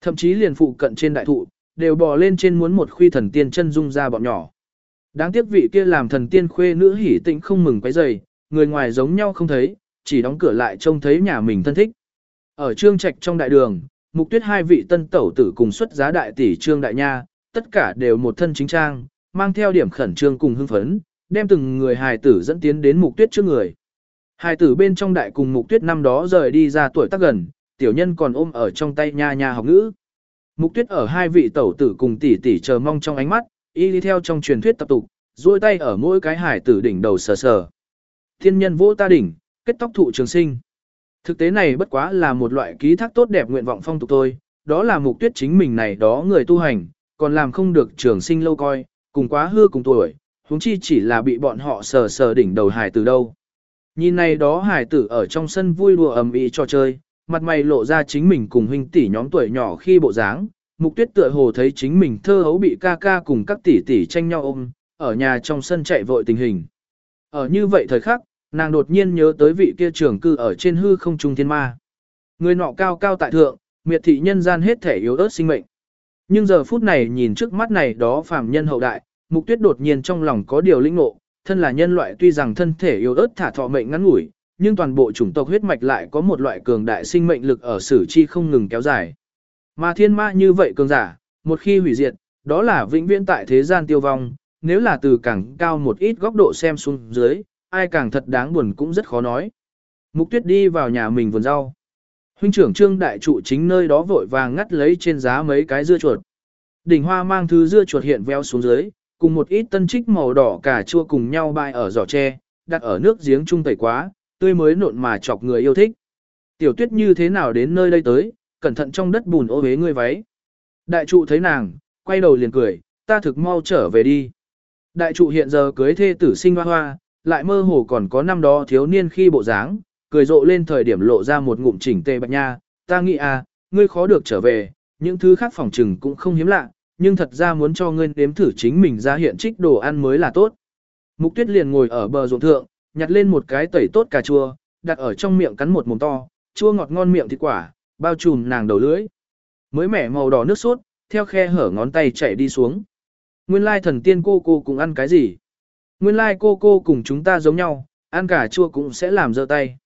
Speaker 1: Thậm chí liền phụ cận trên đại thụ, đều bò lên trên muốn một khuy thần tiên chân dung ra bọn nhỏ. Đáng tiếc vị kia làm thần tiên khuê nữ hỉ tĩnh không mừng quấy rầy, người ngoài giống nhau không thấy, chỉ đóng cửa lại trông thấy nhà mình thân thích. Ở trương trạch trong đại đường, mục tuyết hai vị tân tẩu tử cùng xuất giá đại tỷ trương đại nha, tất cả đều một thân chính trang, mang theo điểm khẩn trương cùng hưng phấn, đem từng người hài tử dẫn tiến đến mục tuyết trước người. Hài tử bên trong đại cùng mục tuyết năm đó rời đi ra tuổi tác gần, tiểu nhân còn ôm ở trong tay nha nha học ngữ. Mục tuyết ở hai vị tẩu tử cùng tỷ tỷ chờ mong trong ánh mắt, y đi theo trong truyền thuyết tập tục, duỗi tay ở mỗi cái hải tử đỉnh đầu sờ sờ. Thiên nhân vỗ ta đỉnh, kết tóc thụ trường sinh. Thực tế này bất quá là một loại ký thác tốt đẹp nguyện vọng phong tục thôi, đó là mục tuyết chính mình này đó người tu hành, còn làm không được trường sinh lâu coi, cùng quá hư cùng tuổi, huống chi chỉ là bị bọn họ sờ sờ đỉnh đầu hải tử đâu. Nhìn này đó hải tử ở trong sân vui đùa ầm ĩ trò chơi, mặt mày lộ ra chính mình cùng huynh tỷ nhóm tuổi nhỏ khi bộ dáng, mục tuyết tựa hồ thấy chính mình thơ hấu bị ca ca cùng các tỷ tỷ tranh nhau ôm, ở nhà trong sân chạy vội tình hình. Ở như vậy thời khắc, nàng đột nhiên nhớ tới vị kia trưởng cư ở trên hư không trung thiên ma. Người nọ cao cao tại thượng, miệt thị nhân gian hết thể yếu ớt sinh mệnh. Nhưng giờ phút này nhìn trước mắt này đó phàm nhân hậu đại, mục tuyết đột nhiên trong lòng có điều linh ngộ, thân là nhân loại tuy rằng thân thể yếu ớt thả thọ mệnh ngắn ngủi, nhưng toàn bộ chủng tộc huyết mạch lại có một loại cường đại sinh mệnh lực ở sử chi không ngừng kéo dài. Mà thiên ma như vậy cường giả, một khi hủy diệt, đó là vĩnh viễn tại thế gian tiêu vong, nếu là từ càng cao một ít góc độ xem xuống dưới, ai càng thật đáng buồn cũng rất khó nói. Mục tuyết đi vào nhà mình vườn rau. Huynh trưởng trương đại trụ chính nơi đó vội vàng ngắt lấy trên giá mấy cái dưa chuột. Đỉnh hoa mang thứ dưa chuột hiện veo xuống dưới, cùng một ít tân trích màu đỏ cà chua cùng nhau bay ở giỏ tre, đặt ở nước giếng trung tẩy quá, tươi mới nộn mà chọc người yêu thích. Tiểu tuyết như thế nào đến nơi đây tới, cẩn thận trong đất bùn ô bế ngươi váy. Đại trụ thấy nàng, quay đầu liền cười, ta thực mau trở về đi. Đại trụ hiện giờ cưới thê tử sinh hoa hoa, lại mơ hồ còn có năm đó thiếu niên khi bộ dáng, cười rộ lên thời điểm lộ ra một ngụm chỉnh tề bạch nha, ta nghĩ à, ngươi khó được trở về, những thứ khác phòng trừng cũng không hiếm lạ, nhưng thật ra muốn cho ngươi nếm thử chính mình ra hiện trích đồ ăn mới là tốt. Mục tuyết liền ngồi ở bờ ruộng thượng, nhặt lên một cái tẩy tốt cà chua, đặt ở trong miệng cắn một mồm to, chua ngọt ngon miệng thịt quả, bao trùm nàng đầu lưỡi. Mới mẻ màu đỏ nước sốt, theo khe hở ngón tay chảy đi xuống. Nguyên lai thần tiên cô cô cùng ăn cái gì? Nguyên lai cô cô cùng chúng ta giống nhau, ăn cà chua cũng sẽ làm dơ tay.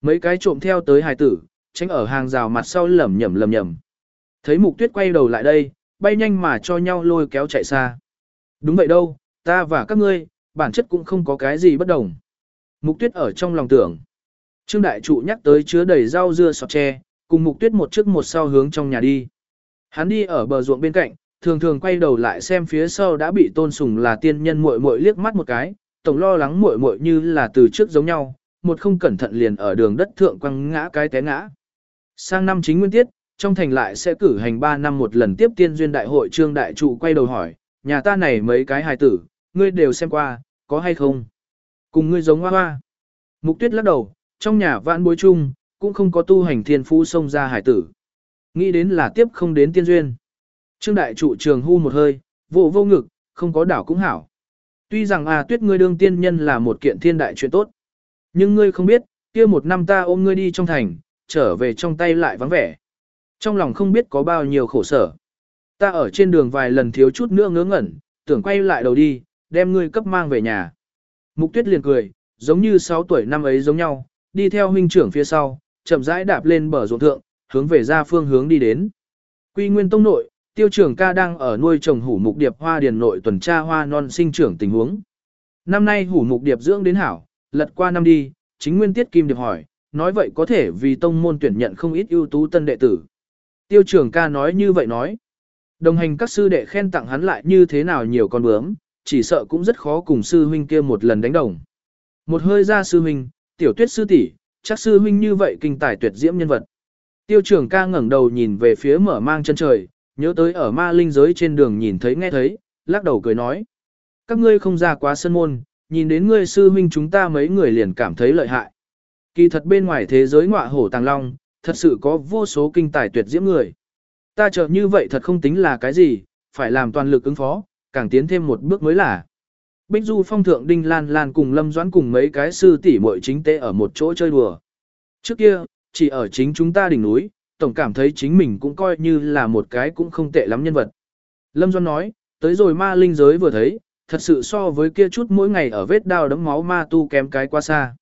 Speaker 1: Mấy cái trộm theo tới hài tử, tránh ở hàng rào mặt sau lẩm nhẩm lẩm nhẩm. Thấy mục tuyết quay đầu lại đây, bay nhanh mà cho nhau lôi kéo chạy xa. Đúng vậy đâu, ta và các ngươi, bản chất cũng không có cái gì bất đồng. Mục tuyết ở trong lòng tưởng. Trương đại trụ nhắc tới chứa đầy rau dưa sọt tre, cùng mục tuyết một trước một sau hướng trong nhà đi. Hắn đi ở bờ ruộng bên cạnh, thường thường quay đầu lại xem phía sau đã bị tôn sùng là tiên nhân muội muội liếc mắt một cái, tổng lo lắng muội muội như là từ trước giống nhau, một không cẩn thận liền ở đường đất thượng quăng ngã cái té ngã. Sang năm chính nguyên tiết, trong thành lại sẽ cử hành 3 năm một lần tiếp tiên duyên đại hội trương đại trụ quay đầu hỏi, nhà ta này mấy cái hài tử, ngươi đều xem qua, có hay không? Cùng ngươi giống hoa hoa. Mục tuyết lắc đầu, trong nhà vãn bối chung, cũng không có tu hành thiên phú xông ra hải tử. Nghĩ đến là tiếp không đến tiên duyên. Trương đại trụ trường hưu một hơi, vô vô ngực, không có đảo cũng hảo. Tuy rằng à tuyết ngươi đương tiên nhân là một kiện thiên đại chuyện tốt. Nhưng ngươi không biết, kia một năm ta ôm ngươi đi trong thành, trở về trong tay lại vắng vẻ. Trong lòng không biết có bao nhiêu khổ sở. Ta ở trên đường vài lần thiếu chút nữa ngớ ngẩn, tưởng quay lại đầu đi, đem ngươi cấp mang về nhà. Mục tuyết liền cười, giống như 6 tuổi năm ấy giống nhau, đi theo huynh trưởng phía sau, chậm rãi đạp lên bờ ruộng thượng, hướng về ra phương hướng đi đến. Quy Nguyên Tông nội, tiêu trưởng ca đang ở nuôi trồng hủ mục điệp hoa điền nội tuần tra hoa non sinh trưởng tình huống. Năm nay hủ mục điệp dưỡng đến hảo, lật qua năm đi, chính nguyên tiết kim điệp hỏi, nói vậy có thể vì tông môn tuyển nhận không ít ưu tú tân đệ tử. Tiêu trưởng ca nói như vậy nói. Đồng hành các sư đệ khen tặng hắn lại như thế nào nhiều con bướm, chỉ sợ cũng rất khó cùng sư huynh kia một lần đánh đồng. Một hơi ra sư huynh, tiểu tuyết sư tỷ, chắc sư huynh như vậy kinh tài tuyệt diễm nhân vật. Tiêu trưởng ca ngẩng đầu nhìn về phía mở mang chân trời, nhớ tới ở ma linh giới trên đường nhìn thấy nghe thấy, lắc đầu cười nói. Các ngươi không ra quá sân môn, nhìn đến ngươi sư huynh chúng ta mấy người liền cảm thấy lợi hại. Kỳ thật bên ngoài thế giới ngọa hổ tàng long, thật sự có vô số kinh tài tuyệt diễm người. Ta chờ như vậy thật không tính là cái gì, phải làm toàn lực ứng phó, càng tiến thêm một bước mới là. Bích Du phong thượng Đinh Lan Lan cùng Lâm Doãn cùng mấy cái sư tỷ muội chính tế ở một chỗ chơi đùa. Trước kia, chỉ ở chính chúng ta đỉnh núi, tổng cảm thấy chính mình cũng coi như là một cái cũng không tệ lắm nhân vật. Lâm Doãn nói, tới rồi ma linh giới vừa thấy, thật sự so với kia chút mỗi ngày ở vết đao đấm máu ma tu kém cái quá xa.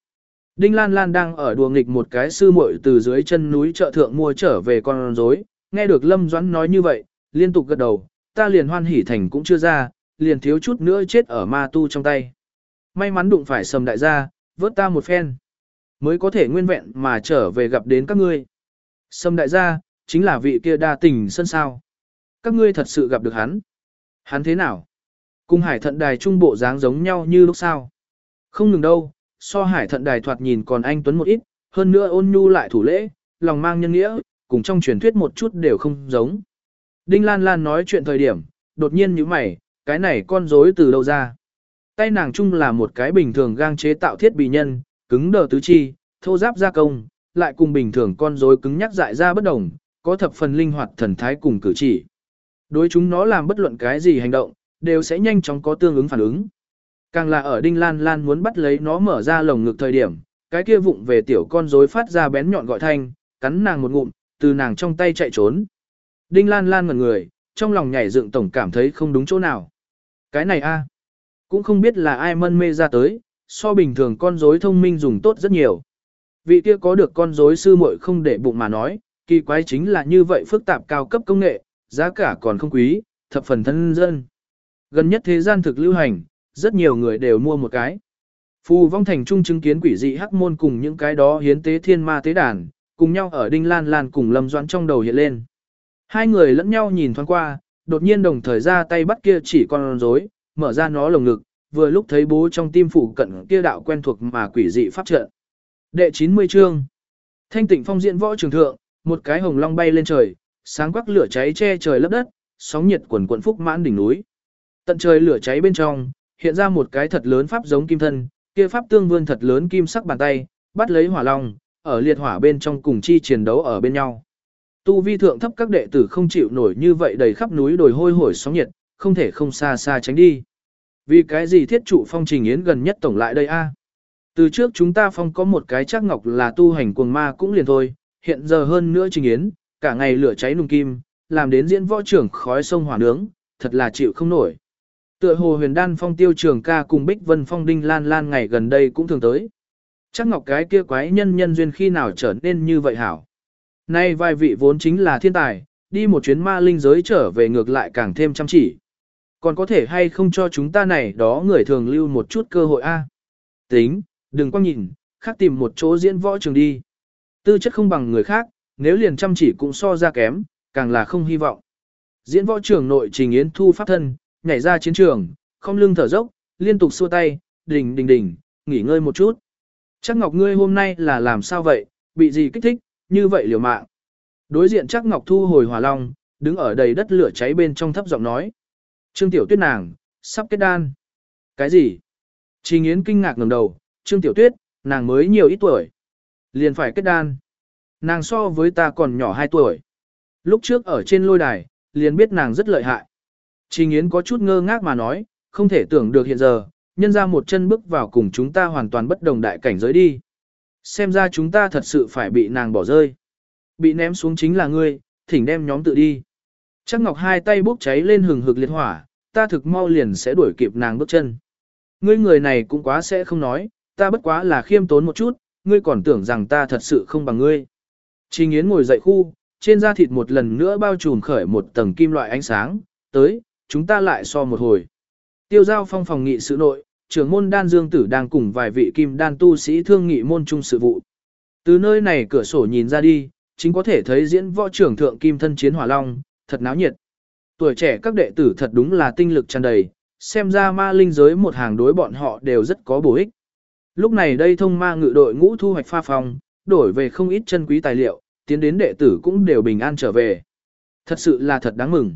Speaker 1: Đinh Lan Lan đang ở đùa nghịch một cái sư muội từ dưới chân núi chợ thượng mua trở về con rối, nghe được Lâm Doãn nói như vậy, liên tục gật đầu, ta liền hoan hỉ thành cũng chưa ra, liền thiếu chút nữa chết ở ma tu trong tay. May mắn đụng phải sầm đại gia, vớt ta một phen, mới có thể nguyên vẹn mà trở về gặp đến các ngươi. Sầm đại gia, chính là vị kia đa tình sân sao. Các ngươi thật sự gặp được hắn. Hắn thế nào? Cùng hải thận đài trung bộ dáng giống nhau như lúc sau. Không ngừng đâu, so hải thận đài thoạt nhìn còn anh tuấn một ít, hơn nữa ôn nhu lại thủ lễ, lòng mang nhân nghĩa, cùng trong truyền thuyết một chút đều không giống. Đinh Lan Lan nói chuyện thời điểm, đột nhiên như mày, cái này con rối từ đâu ra. Tay nàng chung là một cái bình thường gang chế tạo thiết bị nhân, cứng đờ tứ chi, thô giáp gia công, lại cùng bình thường con rối cứng nhắc dại ra bất đồng, có thập phần linh hoạt thần thái cùng cử chỉ. Đối chúng nó làm bất luận cái gì hành động, đều sẽ nhanh chóng có tương ứng phản ứng. Càng là ở Đinh Lan Lan muốn bắt lấy nó mở ra lồng ngực thời điểm, cái kia vụng về tiểu con rối phát ra bén nhọn gọi thanh, cắn nàng một ngụm, từ nàng trong tay chạy trốn. Đinh Lan Lan ngẩn người, trong lòng nhảy dựng tổng cảm thấy không đúng chỗ nào. Cái này a, cũng không biết là ai mân mê ra tới, so bình thường con rối thông minh dùng tốt rất nhiều. Vị kia có được con rối sư muội không để bụng mà nói, kỳ quái chính là như vậy phức tạp cao cấp công nghệ, giá cả còn không quý, thập phần thân dân. Gần nhất thế gian thực lưu hành, rất nhiều người đều mua một cái. Phù vong thành trung chứng kiến quỷ dị hắc môn cùng những cái đó hiến tế thiên ma tế đàn, cùng nhau ở đinh lan lan cùng lâm doãn trong đầu hiện lên. Hai người lẫn nhau nhìn thoáng qua, đột nhiên đồng thời ra tay bắt kia chỉ con rối, mở ra nó lồng ngực, vừa lúc thấy bố trong tim phủ cận kia đạo quen thuộc mà quỷ dị pháp trận. Đệ 90 chương. Thanh tịnh phong diện võ trường thượng, một cái hồng long bay lên trời, sáng quắc lửa cháy che trời lấp đất, sóng nhiệt quần quần phúc mãn đỉnh núi. Tận trời lửa cháy bên trong, hiện ra một cái thật lớn pháp giống kim thân, Kia pháp tương vươn thật lớn kim sắc bàn tay, bắt lấy hỏa long, ở liệt hỏa bên trong cùng chi chiến đấu ở bên nhau. Tu vi thượng thấp các đệ tử không chịu nổi như vậy đầy khắp núi đồi hôi hổi sóng nhiệt, không thể không xa xa tránh đi. Vì cái gì thiết trụ phong trình yến gần nhất tổng lại đây a? Từ trước chúng ta phong có một cái chắc ngọc là tu hành cuồng ma cũng liền thôi, hiện giờ hơn nữa trình yến, cả ngày lửa cháy nung kim, làm đến diễn võ trưởng khói sông hỏa nướng, thật là chịu không nổi. Tựa hồ huyền đan phong tiêu trường ca cùng Bích Vân phong đinh lan lan ngày gần đây cũng thường tới. Chắc ngọc cái kia quái nhân nhân duyên khi nào trở nên như vậy hảo. Nay vài vị vốn chính là thiên tài, đi một chuyến ma linh giới trở về ngược lại càng thêm chăm chỉ. Còn có thể hay không cho chúng ta này đó người thường lưu một chút cơ hội a? Tính, đừng quăng nhìn, khác tìm một chỗ diễn võ trường đi. Tư chất không bằng người khác, nếu liền chăm chỉ cũng so ra kém, càng là không hy vọng. Diễn võ trường nội trình yến thu pháp thân, nhảy ra chiến trường, không lưng thở dốc, liên tục xua tay, đình đình đình, nghỉ ngơi một chút. Chắc Ngọc ngươi hôm nay là làm sao vậy, bị gì kích thích, như vậy liều mạng. Đối diện chắc Ngọc thu hồi hỏa long, đứng ở đầy đất lửa cháy bên trong thấp giọng nói. Trương Tiểu Tuyết nàng, sắp kết đan. Cái gì? Trình Yến kinh ngạc ngẩng đầu, Trương Tiểu Tuyết, nàng mới nhiều ít tuổi. Liền phải kết đan. Nàng so với ta còn nhỏ 2 tuổi. Lúc trước ở trên lôi đài, liền biết nàng rất lợi hại. Trình Yến có chút ngơ ngác mà nói, không thể tưởng được hiện giờ, nhân ra một chân bước vào cùng chúng ta hoàn toàn bất đồng đại cảnh giới đi. Xem ra chúng ta thật sự phải bị nàng bỏ rơi. Bị ném xuống chính là ngươi, thỉnh đem nhóm tự đi. Chắc Ngọc hai tay bốc cháy lên hừng hực liệt hỏa, ta thực mau liền sẽ đuổi kịp nàng bước chân. Ngươi người này cũng quá sẽ không nói, ta bất quá là khiêm tốn một chút, ngươi còn tưởng rằng ta thật sự không bằng ngươi. Trình Yến ngồi dậy khu, trên da thịt một lần nữa bao trùm khởi một tầng kim loại ánh sáng, tới, chúng ta lại so một hồi. Tiêu giao phong phòng nghị sự nội, trưởng môn đan dương tử đang cùng vài vị kim đan tu sĩ thương nghị môn trung sự vụ. Từ nơi này cửa sổ nhìn ra đi, chính có thể thấy diễn võ trưởng thượng kim thân chiến hỏa long, thật náo nhiệt. Tuổi trẻ các đệ tử thật đúng là tinh lực tràn đầy, xem ra ma linh giới một hàng đối bọn họ đều rất có bổ ích. Lúc này đây thông ma ngự đội ngũ thu hoạch pha phòng, đổi về không ít chân quý tài liệu, tiến đến đệ tử cũng đều bình an trở về. Thật sự là thật đáng mừng.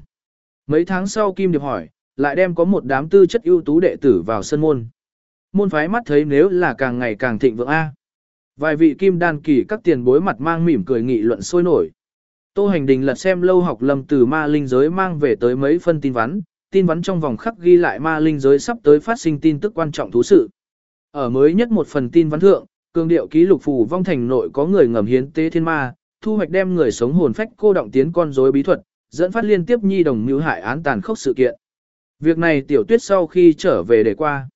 Speaker 1: Mấy tháng sau Kim Điệp hỏi, lại đem có một đám tư chất ưu tú đệ tử vào sân môn. Môn phái mắt thấy nếu là càng ngày càng thịnh vượng A. Vài vị kim đan kỳ các tiền bối mặt mang mỉm cười nghị luận sôi nổi. Tô hành đình lật xem lâu học lâm từ ma linh giới mang về tới mấy phân tin vắn, tin vắn trong vòng khắc ghi lại ma linh giới sắp tới phát sinh tin tức quan trọng thú sự. Ở mới nhất một phần tin vắn thượng, cương điệu ký lục phù vong thành nội có người ngầm hiến tế thiên ma, thu hoạch đem người sống hồn phách cô động tiến con rối bí thuật, dẫn phát liên tiếp nhi đồng mưu hại án tàn khốc sự kiện. Việc này tiểu tuyết sau khi trở về để qua.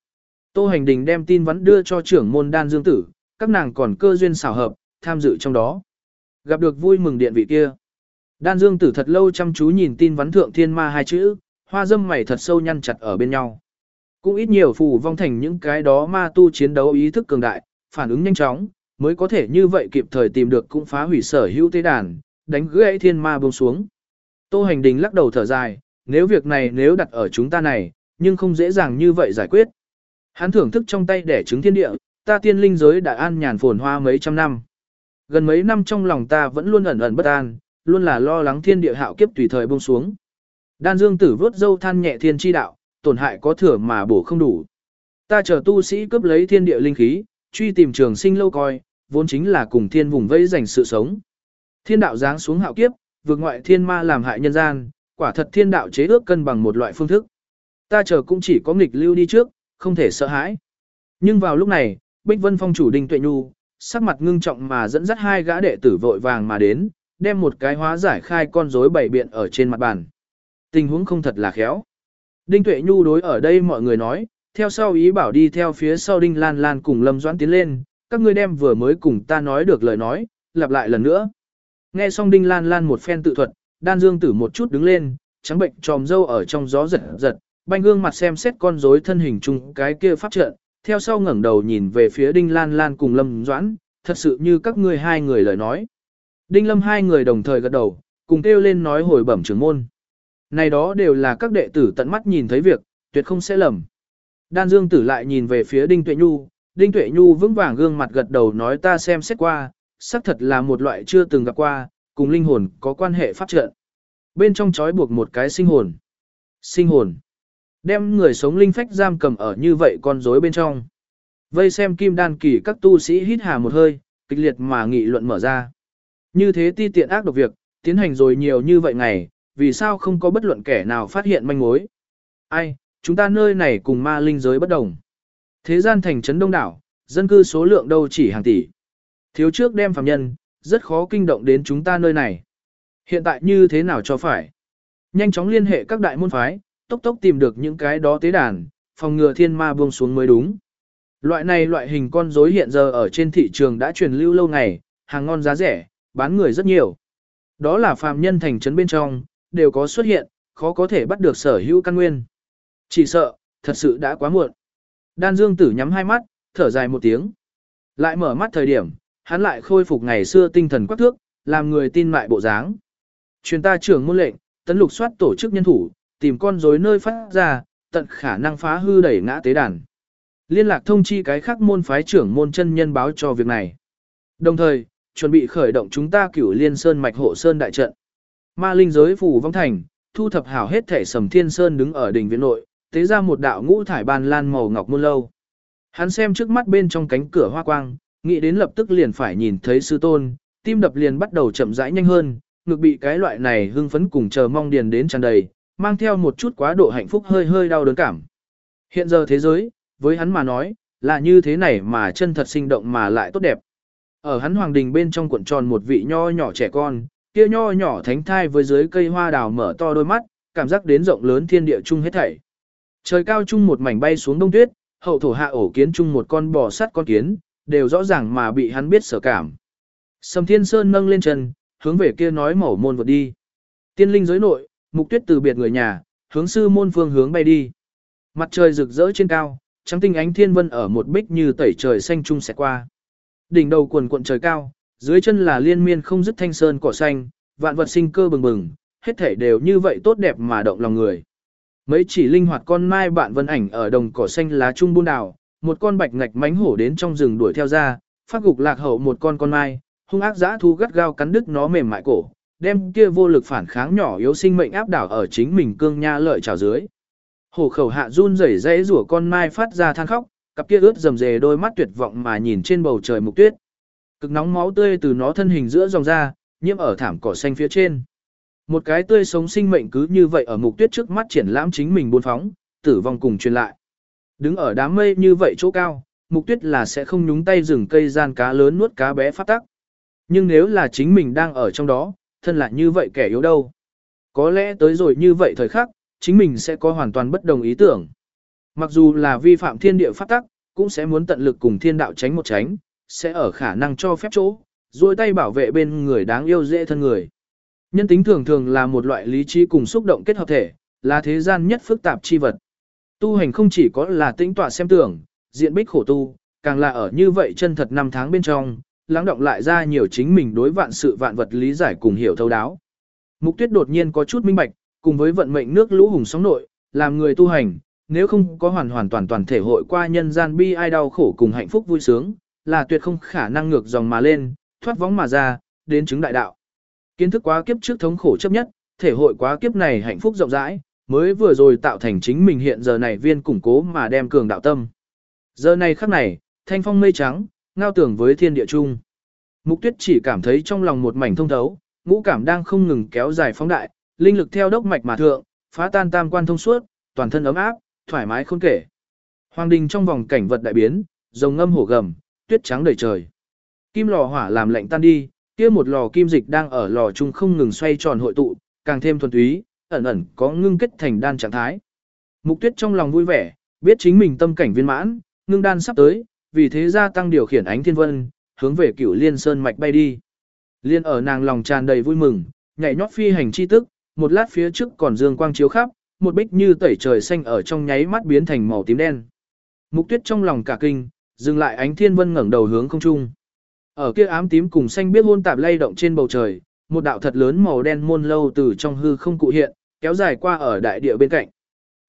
Speaker 1: Tô hành đình đem tin vắn đưa cho trưởng môn đan dương tử, các nàng còn cơ duyên xảo hợp, tham dự trong đó. Gặp được vui mừng điện vị kia. Đan dương tử thật lâu chăm chú nhìn tin vắn thượng thiên ma hai chữ, hoa dâm mày thật sâu nhăn chặt ở bên nhau. Cũng ít nhiều phù vong thành những cái đó ma tu chiến đấu ý thức cường đại, phản ứng nhanh chóng, mới có thể như vậy kịp thời tìm được cũng phá hủy sở hữu tế đàn, đánh gãy thiên ma buông xuống. Tô hành đình lắc đầu thở dài, nếu việc này nếu đặt ở chúng ta này, nhưng không dễ dàng như vậy giải quyết. Hắn thưởng thức trong tay để chứng thiên địa, ta tiên linh giới đã an nhàn phồn hoa mấy trăm năm. Gần mấy năm trong lòng ta vẫn luôn ẩn ẩn bất an, luôn là lo lắng thiên địa hạo kiếp tùy thời buông xuống. Đan Dương Tử vớt dâu than nhẹ thiên chi đạo, tổn hại có thừa mà bổ không đủ. Ta chờ tu sĩ cướp lấy thiên địa linh khí, truy tìm trường sinh lâu coi, vốn chính là cùng thiên vùng vây giành sự sống. Thiên đạo giáng xuống hạo kiếp, vượt ngoại thiên ma làm hại nhân gian, quả thật thiên đạo chế ước cân bằng một loại phương thức. Ta chờ cũng chỉ có nghịch lưu đi trước, không thể sợ hãi. Nhưng vào lúc này, Bích Vân Phong chủ Đinh Tuệ Nhu, sắc mặt ngưng trọng mà dẫn dắt hai gã đệ tử vội vàng mà đến, đem một cái hóa giải khai con rối bảy biện ở trên mặt bàn. Tình huống không thật là khéo. Đinh Tuệ Nhu đối ở đây mọi người nói, theo sau ý bảo đi theo phía sau Đinh Lan Lan cùng Lâm Doãn tiến lên, các ngươi đem vừa mới cùng ta nói được lời nói, lặp lại lần nữa. Nghe xong Đinh Lan Lan một phen tự thuật, Đan Dương Tử một chút đứng lên, trắng bệnh tròm dâu ở trong gió giật giật, banh gương mặt xem xét con rối thân hình chung cái kia pháp trận, theo sau ngẩng đầu nhìn về phía Đinh Lan Lan cùng Lâm Doãn, thật sự như các ngươi hai người lời nói. Đinh Lâm hai người đồng thời gật đầu, cùng kêu lên nói hồi bẩm trưởng môn. Này đó đều là các đệ tử tận mắt nhìn thấy việc, tuyệt không sẽ lầm. Đan Dương Tử lại nhìn về phía Đinh Tuệ Nhu, Đinh Tuệ Nhu vững vàng gương mặt gật đầu nói ta xem xét qua, xác thật là một loại chưa từng gặp qua, cùng linh hồn có quan hệ pháp trận. Bên trong trói buộc một cái sinh hồn. Sinh hồn. Đem người sống linh phách giam cầm ở như vậy con rối bên trong. Vây xem kim đan kỳ các tu sĩ hít hà một hơi, kịch liệt mà nghị luận mở ra. Như thế ti tiện ác độc việc, tiến hành rồi nhiều như vậy ngày, vì sao không có bất luận kẻ nào phát hiện manh mối. Ai, chúng ta nơi này cùng ma linh giới bất đồng. Thế gian thành trấn đông đảo, dân cư số lượng đâu chỉ hàng tỷ. Thiếu trước đem phàm nhân, rất khó kinh động đến chúng ta nơi này. Hiện tại như thế nào cho phải? Nhanh chóng liên hệ các đại môn phái, tốc tốc tìm được những cái đó tế đàn, phòng ngừa thiên ma buông xuống mới đúng. Loại này loại hình con rối hiện giờ ở trên thị trường đã truyền lưu lâu ngày, hàng ngon giá rẻ, bán người rất nhiều. Đó là phàm nhân thành trấn bên trong, đều có xuất hiện, khó có thể bắt được sở hữu căn nguyên. Chỉ sợ, thật sự đã quá muộn. Đan Dương Tử nhắm hai mắt, thở dài một tiếng. Lại mở mắt thời điểm, hắn lại khôi phục ngày xưa tinh thần quắc thước, làm người tin mại bộ dáng. Truyền ta trưởng môn lệnh, tấn lục soát tổ chức nhân thủ, tìm con rối nơi phát ra, tận khả năng phá hư đẩy ngã tế đàn. Liên lạc thông chi cái khác môn phái trưởng môn chân nhân báo cho việc này. Đồng thời, chuẩn bị khởi động chúng ta cửu liên sơn mạch hộ sơn đại trận. Ma linh giới phủ vong thành, thu thập hảo hết thể sầm thiên sơn đứng ở đỉnh viện nội, tế ra một đạo ngũ thải ban lan màu ngọc muôn lâu. Hắn xem trước mắt bên trong cánh cửa hoa quang, nghĩ đến lập tức liền phải nhìn thấy sư tôn, tim đập liền bắt đầu chậm rãi nhanh hơn, ngực bị cái loại này hưng phấn cùng chờ mong điền đến tràn đầy, mang theo một chút quá độ hạnh phúc hơi hơi đau đớn cảm. Hiện giờ thế giới, với hắn mà nói, là như thế này mà chân thật sinh động mà lại tốt đẹp. Ở hắn hoàng đình bên trong cuộn tròn một vị nho nhỏ trẻ con, kia nho nhỏ thánh thai với dưới cây hoa đào mở to đôi mắt, cảm giác đến rộng lớn thiên địa chung hết thảy. Trời cao chung một mảnh bay xuống đông tuyết, hậu thổ hạ ổ kiến chung một con bò sắt con kiến, đều rõ ràng mà bị hắn biết sở cảm. Sầm Thiên Sơn nâng lên chân, hướng về kia nói mẩu môn vượt đi. Tiên linh giới nội, mục tuyết từ biệt người nhà, hướng sư môn phương hướng bay đi. Mặt trời rực rỡ trên cao, trắng tinh ánh thiên vân ở một bích như tẩy trời xanh trung sẽ qua. Đỉnh đầu quần cuộn trời cao, dưới chân là liên miên không dứt thanh sơn cỏ xanh, vạn vật sinh cơ bừng bừng, hết thể đều như vậy tốt đẹp mà động lòng người. Mấy chỉ linh hoạt con mai bạn vân ảnh ở đồng cỏ xanh lá trung buôn đảo, một con bạch ngạch mánh hổ đến trong rừng đuổi theo ra, phát gục lạc hậu một con con mai, hung ác dã thu gắt gao cắn đứt nó mềm mại cổ, đem kia vô lực phản kháng nhỏ yếu sinh mệnh áp đảo ở chính mình cương nha lợi trào dưới. Hổ khẩu hạ run rẩy rẽ rủa con mai phát ra than khóc, cặp kia ướt rầm rề đôi mắt tuyệt vọng mà nhìn trên bầu trời mục tuyết. Cực nóng máu tươi từ nó thân hình giữa dòng ra, nhiễm ở thảm cỏ xanh phía trên. Một cái tươi sống sinh mệnh cứ như vậy ở mục tuyết trước mắt triển lãm chính mình buôn phóng, tử vong cùng truyền lại. Đứng ở đám mây như vậy chỗ cao, mục tuyết là sẽ không nhúng tay rừng cây gian cá lớn nuốt cá bé phát tắc. Nhưng nếu là chính mình đang ở trong đó, thân là như vậy kẻ yếu đâu. Có lẽ tới rồi như vậy thời khắc, chính mình sẽ có hoàn toàn bất đồng ý tưởng. Mặc dù là vi phạm thiên địa pháp tắc, cũng sẽ muốn tận lực cùng thiên đạo tránh một tránh, sẽ ở khả năng cho phép chỗ, duỗi tay bảo vệ bên người đáng yêu dễ thân người. Nhân tính thường thường là một loại lý trí cùng xúc động kết hợp thể, là thế gian nhất phức tạp chi vật. Tu hành không chỉ có là tĩnh tọa xem tưởng, diện bích khổ tu, càng là ở như vậy chân thật năm tháng bên trong, lắng động lại ra nhiều chính mình đối vạn sự vạn vật lý giải cùng hiểu thấu đáo. Mục tuyết đột nhiên có chút minh bạch, cùng với vận mệnh nước lũ hùng sóng nội, làm người tu hành, nếu không có hoàn hoàn toàn toàn thể hội qua nhân gian bi ai đau khổ cùng hạnh phúc vui sướng, là tuyệt không khả năng ngược dòng mà lên, thoát vóng mà ra, đến chứng đại đạo. Kiến thức quá kiếp trước thống khổ chấp nhất, thể hội quá kiếp này hạnh phúc rộng rãi, mới vừa rồi tạo thành chính mình hiện giờ này viên củng cố mà đem cường đạo tâm. Giờ này khắc này, thanh phong mây trắng, ngao tưởng với thiên địa chung Mục tuyết chỉ cảm thấy trong lòng một mảnh thông thấu, ngũ cảm đang không ngừng kéo dài phóng đại, linh lực theo đốc mạch mà thượng, phá tan tam quan thông suốt, toàn thân ấm áp, thoải mái khôn kể. Hoàng đình trong vòng cảnh vật đại biến, rồng ngâm hổ gầm, tuyết trắng đầy trời. Kim lò hỏa làm lạnh tan đi, kia một lò kim dịch đang ở lò trung không ngừng xoay tròn hội tụ, càng thêm thuần túy, ẩn ẩn có ngưng kết thành đan trạng thái. Mục tuyết trong lòng vui vẻ, biết chính mình tâm cảnh viên mãn, ngưng đan sắp tới, vì thế gia tăng điều khiển ánh thiên vân, hướng về cửu liên sơn mạch bay đi. Liên ở nàng lòng tràn đầy vui mừng, nhảy nhót phi hành chi tức, một lát phía trước còn dương quang chiếu khắp, một bích như tẩy trời xanh ở trong nháy mắt biến thành màu tím đen. Mục tuyết trong lòng cả kinh, dừng lại ánh thiên vân ngẩng đầu hướng không trung. Ở kia ám tím cùng xanh biết hôn tạp lay động trên bầu trời, một đạo thật lớn màu đen môn lâu từ trong hư không cụ hiện, kéo dài qua ở đại địa bên cạnh.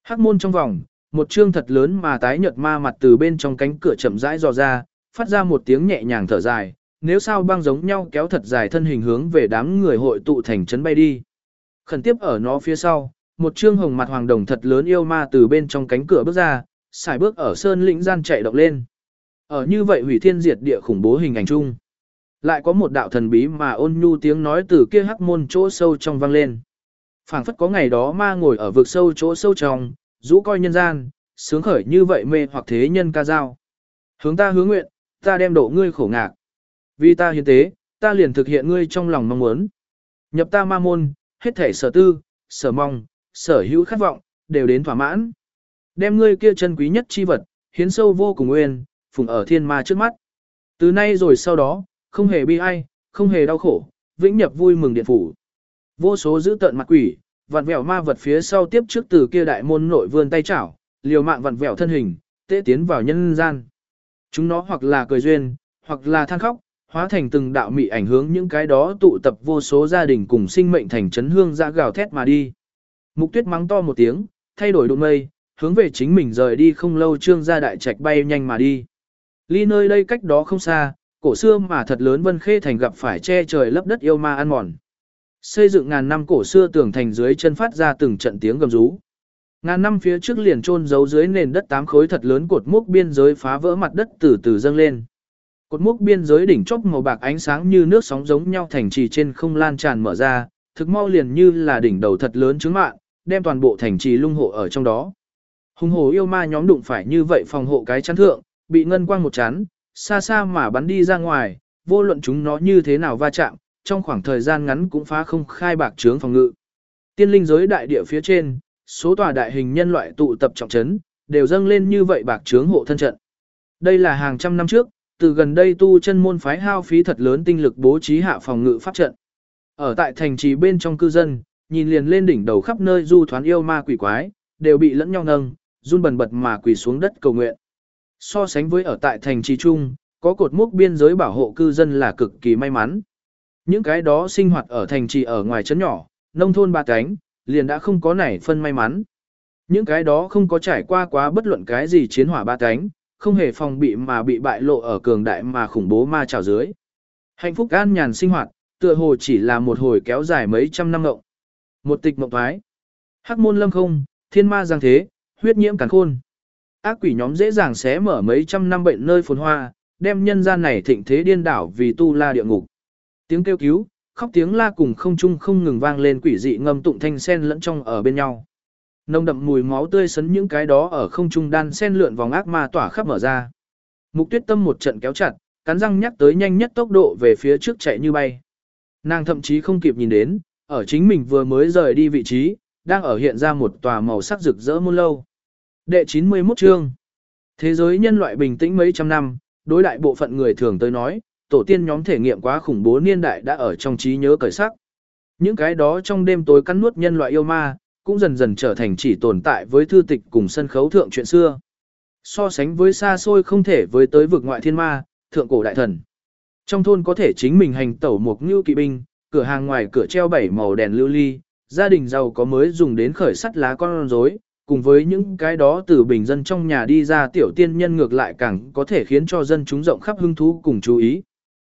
Speaker 1: Hắc môn trong vòng, một chương thật lớn mà tái nhợt ma mặt từ bên trong cánh cửa chậm rãi dò ra, phát ra một tiếng nhẹ nhàng thở dài, nếu sao băng giống nhau kéo thật dài thân hình hướng về đám người hội tụ thành trấn bay đi. Khẩn tiếp ở nó phía sau, một trương hồng mặt hoàng đồng thật lớn yêu ma từ bên trong cánh cửa bước ra, xài bước ở sơn lĩnh gian chạy động lên. Ở như vậy hủy thiên diệt địa khủng bố hình ảnh chung. Lại có một đạo thần bí mà ôn nhu tiếng nói từ kia hắc môn chỗ sâu trong vang lên phảng phất có ngày đó ma ngồi ở vực sâu chỗ sâu trong, rũ coi nhân gian, sướng khởi như vậy mê hoặc thế nhân ca dao. Hướng ta hướng nguyện, ta đem độ ngươi khổ ngạc. Vì ta hiến tế, ta liền thực hiện ngươi trong lòng mong muốn. Nhập ta ma môn, hết thể sở tư, sở mong, sở hữu khát vọng, đều đến thỏa mãn. Đem ngươi kia chân quý nhất chi vật, hiến sâu vô cùng nguyên, phùng ở thiên ma trước mắt. Từ nay rồi sau đó, không hề bi ai, không hề đau khổ, vĩnh nhập vui mừng điện phủ. Vô số giữ tận mặt quỷ, vặn vẹo ma vật phía sau tiếp trước từ kia đại môn nội vươn tay chảo, liều mạng vặn vẹo thân hình, tế tiến vào nhân gian. Chúng nó hoặc là cười duyên, hoặc là than khóc, hóa thành từng đạo mị ảnh hướng những cái đó tụ tập vô số gia đình cùng sinh mệnh thành chấn hương ra gào thét mà đi. Mục tuyết mắng to một tiếng, thay đổi đụng mây, hướng về chính mình rời đi không lâu trương gia đại trạch bay nhanh mà đi. Ly nơi đây cách đó không xa, cổ xưa mà thật lớn vân khê thành gặp phải che trời lấp đất yêu ma ăn mòn. Xây dựng ngàn năm cổ xưa tường thành dưới chân phát ra từng trận tiếng gầm rú. Ngàn năm phía trước liền chôn giấu dưới nền đất tám khối thật lớn cột mốc biên giới phá vỡ mặt đất từ từ dâng lên. Cột mốc biên giới đỉnh chóp màu bạc ánh sáng như nước sóng giống nhau thành trì trên không lan tràn mở ra, thực mau liền như là đỉnh đầu thật lớn chứng mạng, đem toàn bộ thành trì lung hộ ở trong đó. Hùng hồ yêu ma nhóm đụng phải như vậy phòng hộ cái chắn thượng, bị ngân quang một chán, xa xa mà bắn đi ra ngoài, vô luận chúng nó như thế nào va chạm, trong khoảng thời gian ngắn cũng phá không khai bạc trướng phòng ngự. Tiên linh giới đại địa phía trên, số tòa đại hình nhân loại tụ tập trọng trấn, đều dâng lên như vậy bạc trướng hộ thân trận. Đây là hàng trăm năm trước, từ gần đây tu chân môn phái hao phí thật lớn tinh lực bố trí hạ phòng ngự pháp trận. Ở tại thành trì bên trong cư dân, nhìn liền lên đỉnh đầu khắp nơi du thoán yêu ma quỷ quái, đều bị lẫn nhau nâng, run bần bật mà quỳ xuống đất cầu nguyện. So sánh với ở tại thành trì trung, có cột mốc biên giới bảo hộ cư dân là cực kỳ may mắn. Những cái đó sinh hoạt ở thành trì ở ngoài trấn nhỏ, nông thôn ba cánh, liền đã không có nảy phân may mắn. Những cái đó không có trải qua quá bất luận cái gì chiến hỏa ba cánh, không hề phòng bị mà bị bại lộ ở cường đại mà khủng bố ma trào dưới. Hạnh phúc an nhàn sinh hoạt, tựa hồ chỉ là một hồi kéo dài mấy trăm năm ngộng. Một tịch mộng thoái. Hắc môn lâm không, thiên ma giang thế, huyết nhiễm càn khôn. Ác quỷ nhóm dễ dàng xé mở mấy trăm năm bệnh nơi phồn hoa, đem nhân gian này thịnh thế điên đảo vì tu la địa ngục. Tiếng kêu cứu, khóc tiếng la cùng không trung không ngừng vang lên quỷ dị ngâm tụng thanh sen lẫn trong ở bên nhau. Nồng đậm mùi máu tươi sấn những cái đó ở không trung đan sen lượn vòng ác ma tỏa khắp mở ra. Mục tuyết tâm một trận kéo chặt, cắn răng nhắc tới nhanh nhất tốc độ về phía trước chạy như bay. Nàng thậm chí không kịp nhìn đến, ở chính mình vừa mới rời đi vị trí, đang ở hiện ra một tòa màu sắc rực rỡ muôn lâu. Đệ 91 chương Thế giới nhân loại bình tĩnh mấy trăm năm, đối đại bộ phận người thường tới nói, tổ tiên nhóm thể nghiệm quá khủng bố niên đại đã ở trong trí nhớ cởi sắc. Những cái đó trong đêm tối cắn nuốt nhân loại yêu ma, cũng dần dần trở thành chỉ tồn tại với thư tịch cùng sân khấu thượng chuyện xưa. So sánh với xa xôi không thể với tới vực ngoại thiên ma, thượng cổ đại thần. Trong thôn có thể chính mình hành tẩu một ngưu kỵ binh, cửa hàng ngoài cửa treo bảy màu đèn lưu ly, gia đình giàu có mới dùng đến khởi sắt lá con rối, cùng với những cái đó từ bình dân trong nhà đi ra tiểu tiên nhân ngược lại càng có thể khiến cho dân chúng rộng khắp hứng thú cùng chú ý.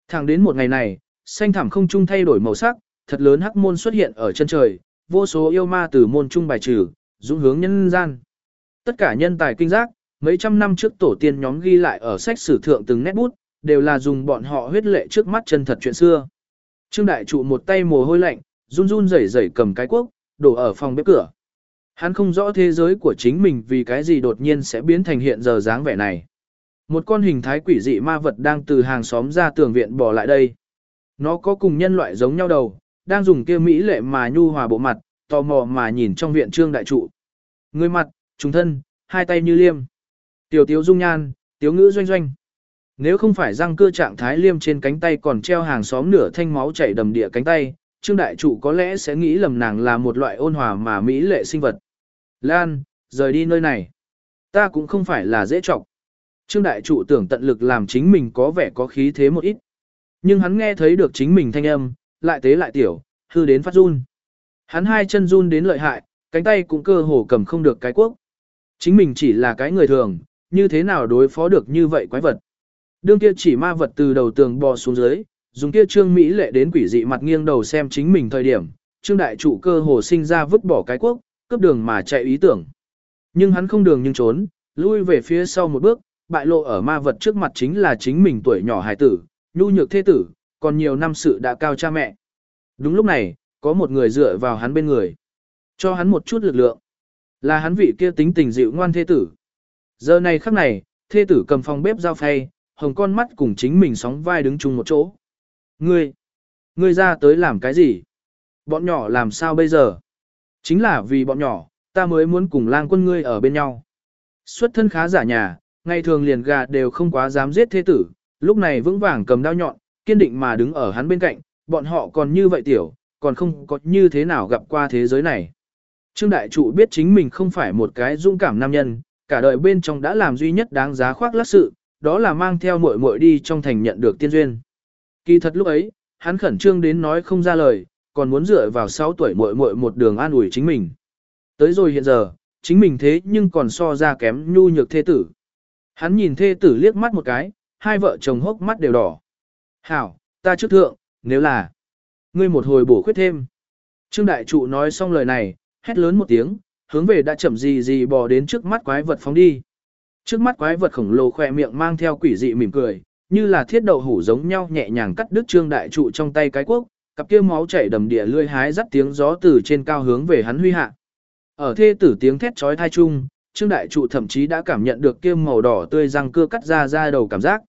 Speaker 1: Thẳng đến một ngày này, xanh thảm không trung thay đổi màu sắc, thật lớn hắc môn xuất hiện ở chân trời, vô số yêu ma từ môn trung bài trừ, dũng hướng nhân gian. Tất cả nhân tài kinh giác, mấy trăm năm trước tổ tiên nhóm ghi lại ở sách sử thượng từng nét bút, đều là dùng bọn họ huyết lệ trước mắt chân thật chuyện xưa. Trương đại trụ một tay mồ hôi lạnh, run run rẩy rẩy cầm cái cuốc, đổ ở phòng bếp cửa. Hắn không rõ thế giới của chính mình vì cái gì đột nhiên sẽ biến thành hiện giờ dáng vẻ này. Một con hình thái quỷ dị ma vật đang từ hàng xóm ra tường viện bỏ lại đây. Nó có cùng nhân loại giống nhau đầu, đang dùng kia mỹ lệ mà nhu hòa bộ mặt, tò mò mà nhìn trong viện trương đại trụ. Người mặt, trùng thân, hai tay như liêm. Tiểu tiếu dung nhan, tiếu ngữ doanh doanh. Nếu không phải răng cưa trạng thái liêm trên cánh tay còn treo hàng xóm nửa thanh máu chảy đầm địa cánh tay, trương đại trụ có lẽ sẽ nghĩ lầm nàng là một loại ôn hòa mà mỹ lệ sinh vật. Lan, rời đi nơi này. Ta cũng không phải là dễ trọng. Trương đại trụ tưởng tận lực làm chính mình có vẻ có khí thế một ít. Nhưng hắn nghe thấy được chính mình thanh âm, lại tế lại tiểu, hư đến phát run. Hắn hai chân run đến lợi hại, cánh tay cũng cơ hồ cầm không được cái quốc. Chính mình chỉ là cái người thường, như thế nào đối phó được như vậy quái vật. Đương kia chỉ ma vật từ đầu tường bò xuống dưới, dùng kia trương Mỹ lệ đến quỷ dị mặt nghiêng đầu xem chính mình thời điểm, trương đại trụ cơ hồ sinh ra vứt bỏ cái quốc, cướp đường mà chạy ý tưởng. Nhưng hắn không đường nhưng trốn, lui về phía sau một bước, bại lộ ở ma vật trước mặt chính là chính mình tuổi nhỏ hài tử, nhu nhược thế tử, còn nhiều năm sự đã cao cha mẹ. Đúng lúc này, có một người dựa vào hắn bên người, cho hắn một chút lực lượng. Là hắn vị kia tính tình dịu ngoan thế tử. Giờ này khắc này, thế tử cầm phòng bếp dao phay, hồng con mắt cùng chính mình sóng vai đứng chung một chỗ. Ngươi, ngươi ra tới làm cái gì? Bọn nhỏ làm sao bây giờ? Chính là vì bọn nhỏ, ta mới muốn cùng lang quân ngươi ở bên nhau. Xuất thân khá giả nhà, ngày thường liền gà đều không quá dám giết thế tử, lúc này vững vàng cầm đao nhọn, kiên định mà đứng ở hắn bên cạnh, bọn họ còn như vậy tiểu, còn không có như thế nào gặp qua thế giới này. Trương Đại Trụ biết chính mình không phải một cái dũng cảm nam nhân, cả đời bên trong đã làm duy nhất đáng giá khoác lác sự, đó là mang theo muội muội đi trong thành nhận được tiên duyên. Kỳ thật lúc ấy, hắn khẩn trương đến nói không ra lời, còn muốn dựa vào 6 tuổi muội muội một đường an ủi chính mình. Tới rồi hiện giờ, chính mình thế nhưng còn so ra kém nhu nhược thế tử. Hắn nhìn thê tử liếc mắt một cái, hai vợ chồng hốc mắt đều đỏ. Hảo, ta trước thượng, nếu là, ngươi một hồi bổ khuyết thêm. Trương Đại Trụ nói xong lời này, hét lớn một tiếng, hướng về đã chậm gì gì bò đến trước mắt quái vật phóng đi. Trước mắt quái vật khổng lồ khỏe miệng mang theo quỷ dị mỉm cười, như là thiết đậu hủ giống nhau nhẹ nhàng cắt đứt Trương Đại Trụ trong tay cái quốc, cặp kia máu chảy đầm địa lươi hái dắt tiếng gió từ trên cao hướng về hắn huy hạ. Ở thê tử tiếng thét chói tai chung, Trương Đại Trụ thậm chí đã cảm nhận được kia màu đỏ tươi răng cưa cắt ra ra đầu cảm giác.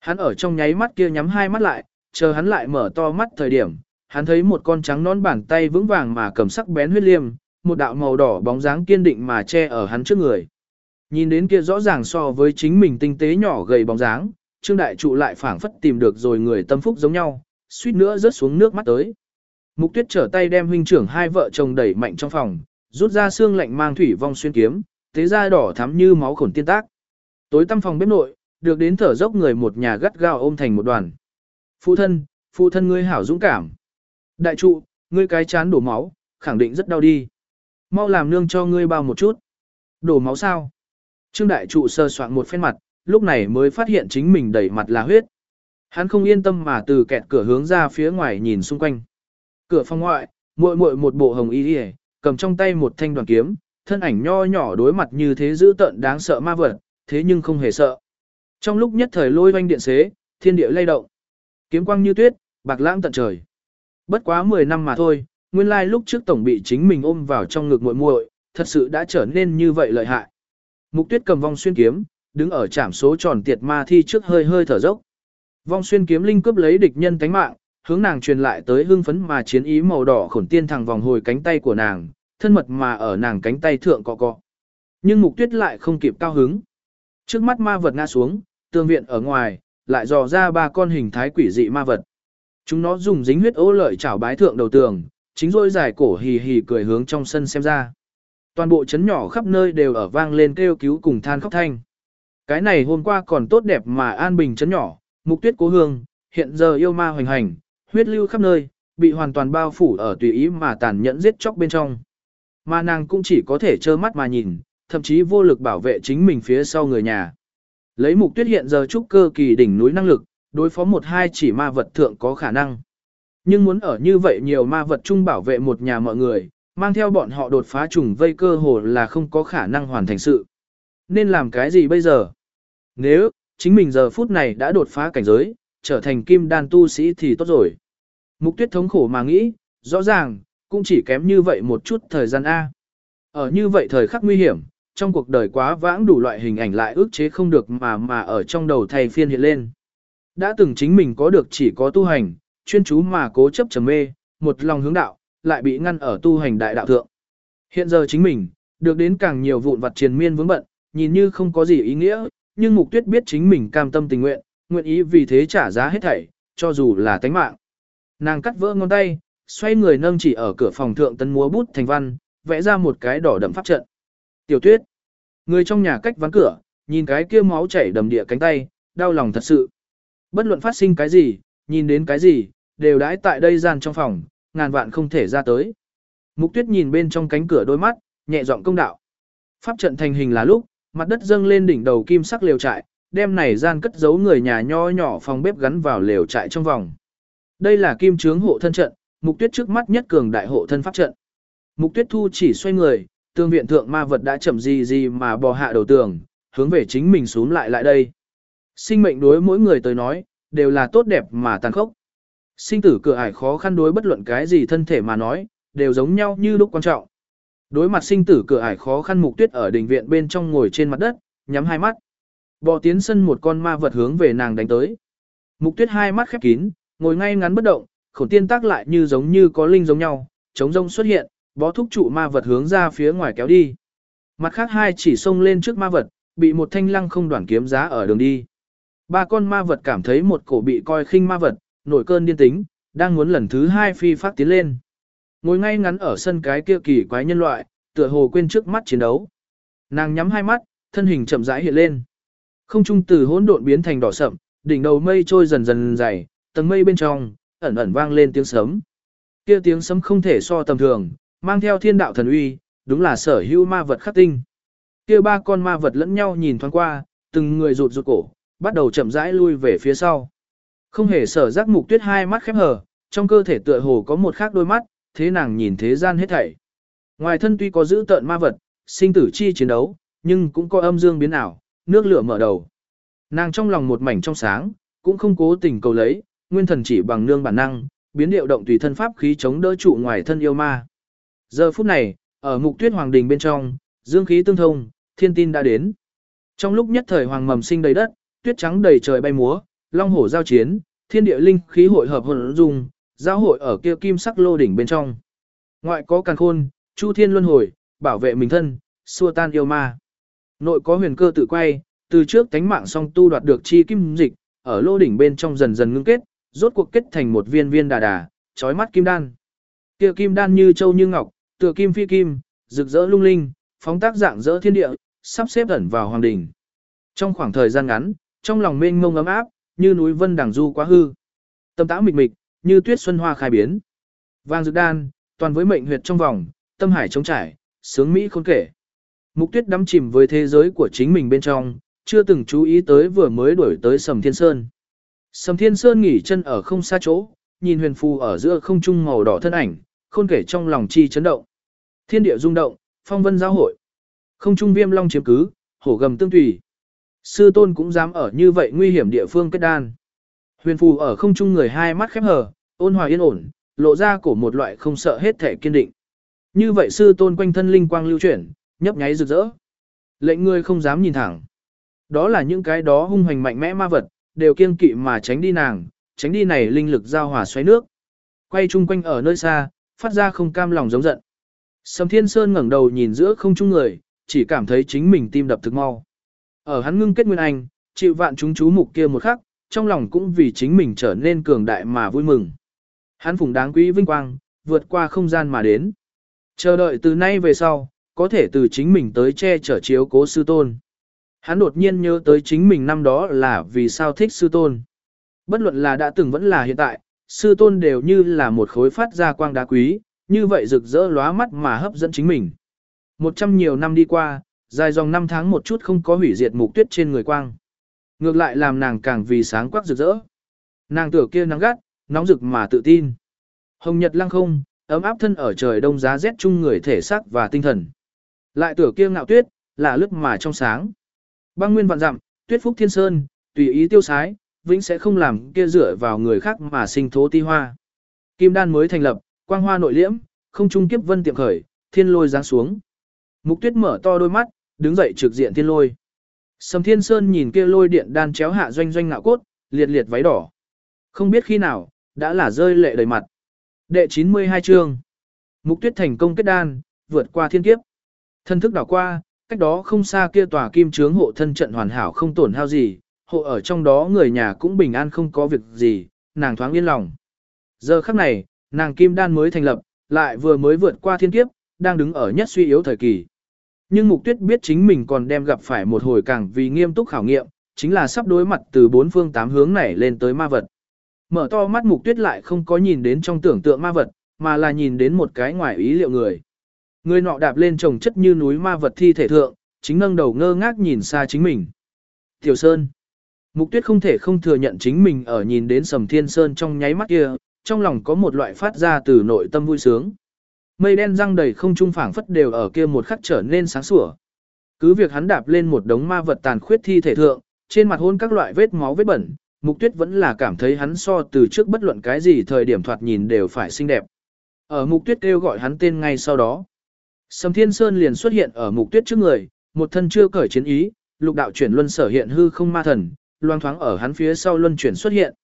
Speaker 1: Hắn ở trong nháy mắt kia nhắm hai mắt lại, chờ hắn lại mở to mắt thời điểm, hắn thấy một con trắng nón bàn tay vững vàng mà cầm sắc bén huyết liêm, một đạo màu đỏ bóng dáng kiên định mà che ở hắn trước người. Nhìn đến kia rõ ràng so với chính mình tinh tế nhỏ gầy bóng dáng, Trương Đại Trụ lại phảng phất tìm được rồi người tâm phúc giống nhau, suýt nữa rớt xuống nước mắt tới. Mục Tuyết trở tay đem huynh trưởng hai vợ chồng đẩy mạnh trong phòng, rút ra xương lạnh mang thủy vong xuyên kiếm, tế ra đỏ thắm như máu khổn tiên tác. Tối tăm phòng bếp nội, được đến thở dốc người một nhà gắt gao ôm thành một đoàn. Phụ thân, phụ thân ngươi hảo dũng cảm. Đại trụ, ngươi cái chán đổ máu, khẳng định rất đau đi. Mau làm nương cho ngươi bao một chút. Đổ máu sao? Trương đại trụ sơ soạn một phen mặt, lúc này mới phát hiện chính mình đầy mặt là huyết. Hắn không yên tâm mà từ kẹt cửa hướng ra phía ngoài nhìn xung quanh. Cửa phòng ngoại, muội muội một bộ hồng y cầm trong tay một thanh đoàn kiếm, thân ảnh nho nhỏ đối mặt như thế dữ tợn đáng sợ ma vật, thế nhưng không hề sợ. Trong lúc nhất thời lôi vanh điện xế, thiên địa lay động. Kiếm quang như tuyết, bạc lãng tận trời. Bất quá 10 năm mà thôi, nguyên lai lúc trước tổng bị chính mình ôm vào trong ngực muội muội, thật sự đã trở nên như vậy lợi hại. Mục tuyết cầm vong xuyên kiếm, đứng ở trạm số tròn tiệt ma thi trước hơi hơi thở dốc. Vong xuyên kiếm linh cướp lấy địch nhân tánh mạng, hướng nàng truyền lại tới hưng phấn mà chiến ý màu đỏ khổn tiên thẳng vòng hồi cánh tay của nàng, thân mật mà ở nàng cánh tay thượng cọ cọ. Nhưng mục tuyết lại không kịp cao hứng. Trước mắt ma vật ngã xuống, tương viện ở ngoài, lại dò ra ba con hình thái quỷ dị ma vật. Chúng nó dùng dính huyết ố lợi chảo bái thượng đầu tường, chính rôi dài cổ hì hì cười hướng trong sân xem ra. Toàn bộ chấn nhỏ khắp nơi đều ở vang lên kêu cứu cùng than khóc thanh. Cái này hôm qua còn tốt đẹp mà an bình chấn nhỏ, mục tuyết cố hương, hiện giờ yêu ma hoành hành, huyết lưu khắp nơi, bị hoàn toàn bao phủ ở tùy ý mà tàn nhẫn giết chóc bên trong. Mà nàng cũng chỉ có thể trơ mắt mà nhìn, thậm chí vô lực bảo vệ chính mình phía sau người nhà. Lấy mục tuyết hiện giờ trúc cơ kỳ đỉnh núi năng lực, đối phó một hai chỉ ma vật thượng có khả năng. Nhưng muốn ở như vậy nhiều ma vật chung bảo vệ một nhà mọi người, mang theo bọn họ đột phá trùng vây cơ hồ là không có khả năng hoàn thành sự. Nên làm cái gì bây giờ? Nếu, chính mình giờ phút này đã đột phá cảnh giới, trở thành kim đan tu sĩ thì tốt rồi. Mục tuyết thống khổ mà nghĩ, rõ ràng, cũng chỉ kém như vậy một chút thời gian A. Ở như vậy thời khắc nguy hiểm, trong cuộc đời quá vãng đủ loại hình ảnh lại ước chế không được mà mà ở trong đầu thầy phiên hiện lên. Đã từng chính mình có được chỉ có tu hành, chuyên chú mà cố chấp trầm mê, một lòng hướng đạo, lại bị ngăn ở tu hành đại đạo thượng. Hiện giờ chính mình, được đến càng nhiều vụn vặt triền miên vướng bận, nhìn như không có gì ý nghĩa, nhưng mục tuyết biết chính mình cam tâm tình nguyện, nguyện ý vì thế trả giá hết thảy, cho dù là tánh mạng. Nàng cắt vỡ ngón tay, xoay người nâng chỉ ở cửa phòng thượng tân múa bút thành văn, vẽ ra một cái đỏ đậm pháp trận. Tiểu tuyết, người trong nhà cách ván cửa, nhìn cái kia máu chảy đầm địa cánh tay, đau lòng thật sự. Bất luận phát sinh cái gì, nhìn đến cái gì, đều đãi tại đây gian trong phòng, ngàn vạn không thể ra tới. Mục tuyết nhìn bên trong cánh cửa đôi mắt, nhẹ giọng công đạo. Pháp trận thành hình là lúc, mặt đất dâng lên đỉnh đầu kim sắc lều trại, đem này gian cất giấu người nhà nho nhỏ phòng bếp gắn vào lều trại trong vòng. Đây là kim chướng hộ thân trận, mục tuyết trước mắt nhất cường đại hộ thân pháp trận. Mục tuyết thu chỉ xoay người, tương viện thượng ma vật đã chậm gì gì mà bò hạ đầu tường, hướng về chính mình xuống lại lại đây. Sinh mệnh đối mỗi người tới nói, đều là tốt đẹp mà tàn khốc. Sinh tử cửa ải khó khăn đối bất luận cái gì thân thể mà nói, đều giống nhau như lúc quan trọng. Đối mặt sinh tử cửa ải khó khăn mục tuyết ở đình viện bên trong ngồi trên mặt đất, nhắm hai mắt. Bò tiến sân một con ma vật hướng về nàng đánh tới. Mục tuyết hai mắt khép kín, ngồi ngay ngắn bất động, khổn tiên tác lại như giống như có linh giống nhau, chống rông xuất hiện, bó thúc trụ ma vật hướng ra phía ngoài kéo đi. Mặt khác hai chỉ xông lên trước ma vật, bị một thanh lăng không đoạn kiếm giá ở đường đi. Ba con ma vật cảm thấy một cổ bị coi khinh ma vật, nổi cơn điên tính, đang muốn lần thứ hai phi phát tiến lên. Ngồi ngay ngắn ở sân cái kia kỳ quái nhân loại, tựa hồ quên trước mắt chiến đấu. Nàng nhắm hai mắt, thân hình chậm rãi hiện lên. Không trung từ hỗn độn biến thành đỏ sậm, đỉnh đầu mây trôi dần dần dày, tầng mây bên trong ẩn ẩn vang lên tiếng sấm. Kia tiếng sấm không thể so tầm thường, mang theo thiên đạo thần uy, đúng là sở hữu ma vật khắc tinh. Kia ba con ma vật lẫn nhau nhìn thoáng qua, từng người rụt rụt cổ, bắt đầu chậm rãi lui về phía sau. Không hề sở giác mục tuyết hai mắt khép hờ, trong cơ thể tựa hồ có một khác đôi mắt, thế nàng nhìn thế gian hết thảy. Ngoài thân tuy có giữ tợn ma vật, sinh tử chi chiến đấu, nhưng cũng có âm dương biến ảo, nước lửa mở đầu. Nàng trong lòng một mảnh trong sáng, cũng không cố tình cầu lấy, nguyên thần chỉ bằng nương bản năng, biến điệu động tùy thân pháp khí chống đỡ trụ ngoài thân yêu ma. Giờ phút này, ở mục tuyết hoàng đình bên trong, dương khí tương thông, thiên tin đã đến. Trong lúc nhất thời hoàng mầm sinh đầy đất, tuyết trắng đầy trời bay múa, long hổ giao chiến, thiên địa linh khí hội hợp hồn dung, giao hội ở kia kim sắc lô đỉnh bên trong. Ngoại có càn khôn, chu thiên luân hồi, bảo vệ mình thân, xua tan yêu ma. Nội có huyền cơ tự quay, từ trước tánh mạng song tu đoạt được chi kim dịch, ở lô đỉnh bên trong dần dần ngưng kết, rốt cuộc kết thành một viên viên đà đà, chói mắt kim đan. Kia kim đan như châu như ngọc, tựa kim phi kim, rực rỡ lung linh, phóng tác dạng rỡ thiên địa, sắp xếp ẩn vào hoàng đỉnh. Trong khoảng thời gian ngắn, trong lòng mênh mông ấm áp, như núi vân đằng du quá hư. Tâm táo mịch mịch, như tuyết xuân hoa khai biến. Vang dược đan, toàn với mệnh huyệt trong vòng, tâm hải trống trải, sướng mỹ khôn kể. Mục tuyết đắm chìm với thế giới của chính mình bên trong, chưa từng chú ý tới vừa mới đuổi tới Sầm Thiên Sơn. Sầm Thiên Sơn nghỉ chân ở không xa chỗ, nhìn huyền phù ở giữa không trung màu đỏ thân ảnh, khôn kể trong lòng chi chấn động. Thiên địa rung động, phong vân giao hội. Không trung viêm long chiếm cứ, hổ gầm tương tùy. Sư tôn cũng dám ở như vậy nguy hiểm địa phương kết đan. Huyền phù ở không trung người hai mắt khép hờ, ôn hòa yên ổn, lộ ra cổ một loại không sợ hết thể kiên định. Như vậy sư tôn quanh thân linh quang lưu chuyển, nhấp nháy rực rỡ. Lệnh người không dám nhìn thẳng. Đó là những cái đó hung hoành mạnh mẽ ma vật, đều kiêng kỵ mà tránh đi nàng, tránh đi này linh lực giao hòa xoáy nước. Quay chung quanh ở nơi xa, phát ra không cam lòng giống giận. Sầm Thiên Sơn ngẩng đầu nhìn giữa không trung người, chỉ cảm thấy chính mình tim đập thực mau. Ở hắn ngưng kết nguyên anh, chịu vạn chúng chú mục kia một khắc, trong lòng cũng vì chính mình trở nên cường đại mà vui mừng. Hắn phùng đáng quý vinh quang, vượt qua không gian mà đến. Chờ đợi từ nay về sau, có thể từ chính mình tới che chở chiếu cố sư tôn. Hắn đột nhiên nhớ tới chính mình năm đó là vì sao thích sư tôn. Bất luận là đã từng vẫn là hiện tại, sư tôn đều như là một khối phát ra quang đá quý, như vậy rực rỡ lóa mắt mà hấp dẫn chính mình. Một trăm nhiều năm đi qua, dài dòng năm tháng một chút không có hủy diệt mục tuyết trên người quang. Ngược lại làm nàng càng vì sáng quắc rực rỡ. Nàng tựa kia nắng gắt, nóng rực mà tự tin. Hồng nhật lăng không, ấm áp thân ở trời đông giá rét chung người thể xác và tinh thần. Lại tựa kia ngạo tuyết, là lướt mà trong sáng. Băng nguyên vạn dặm, tuyết phúc thiên sơn, tùy ý tiêu sái, vĩnh sẽ không làm kia dựa vào người khác mà sinh thố ti hoa. Kim đan mới thành lập, quang hoa nội liễm, không trung kiếp vân tiệm khởi, thiên lôi giáng xuống. Mục tuyết mở to đôi mắt, đứng dậy trực diện thiên lôi. Sầm thiên sơn nhìn kia lôi điện đan chéo hạ doanh doanh ngạo cốt, liệt liệt váy đỏ. Không biết khi nào, đã là rơi lệ đầy mặt. Đệ 92 chương. Mục tuyết thành công kết đan, vượt qua thiên kiếp. Thân thức đảo qua, cách đó không xa kia tòa kim trướng hộ thân trận hoàn hảo không tổn hao gì, hộ ở trong đó người nhà cũng bình an không có việc gì, nàng thoáng yên lòng. Giờ khắc này, nàng kim đan mới thành lập, lại vừa mới vượt qua thiên kiếp, đang đứng ở nhất suy yếu thời kỳ. Nhưng mục tuyết biết chính mình còn đem gặp phải một hồi càng vì nghiêm túc khảo nghiệm, chính là sắp đối mặt từ bốn phương tám hướng này lên tới ma vật. Mở to mắt mục tuyết lại không có nhìn đến trong tưởng tượng ma vật, mà là nhìn đến một cái ngoài ý liệu người. Người nọ đạp lên trồng chất như núi ma vật thi thể thượng, chính nâng đầu ngơ ngác nhìn xa chính mình. Tiểu Sơn. Mục tuyết không thể không thừa nhận chính mình ở nhìn đến sầm thiên sơn trong nháy mắt kia, trong lòng có một loại phát ra từ nội tâm vui sướng. Mây đen răng đầy không trung phảng phất đều ở kia một khắc trở nên sáng sủa. Cứ việc hắn đạp lên một đống ma vật tàn khuyết thi thể thượng, trên mặt hôn các loại vết máu vết bẩn, Mục Tuyết vẫn là cảm thấy hắn so từ trước bất luận cái gì thời điểm thoạt nhìn đều phải xinh đẹp. Ở Mục Tuyết kêu gọi hắn tên ngay sau đó. Sầm Thiên Sơn liền xuất hiện ở Mục Tuyết trước người, một thân chưa cởi chiến ý, lục đạo chuyển luân sở hiện hư không ma thần, loang thoáng ở hắn phía sau luân chuyển xuất hiện.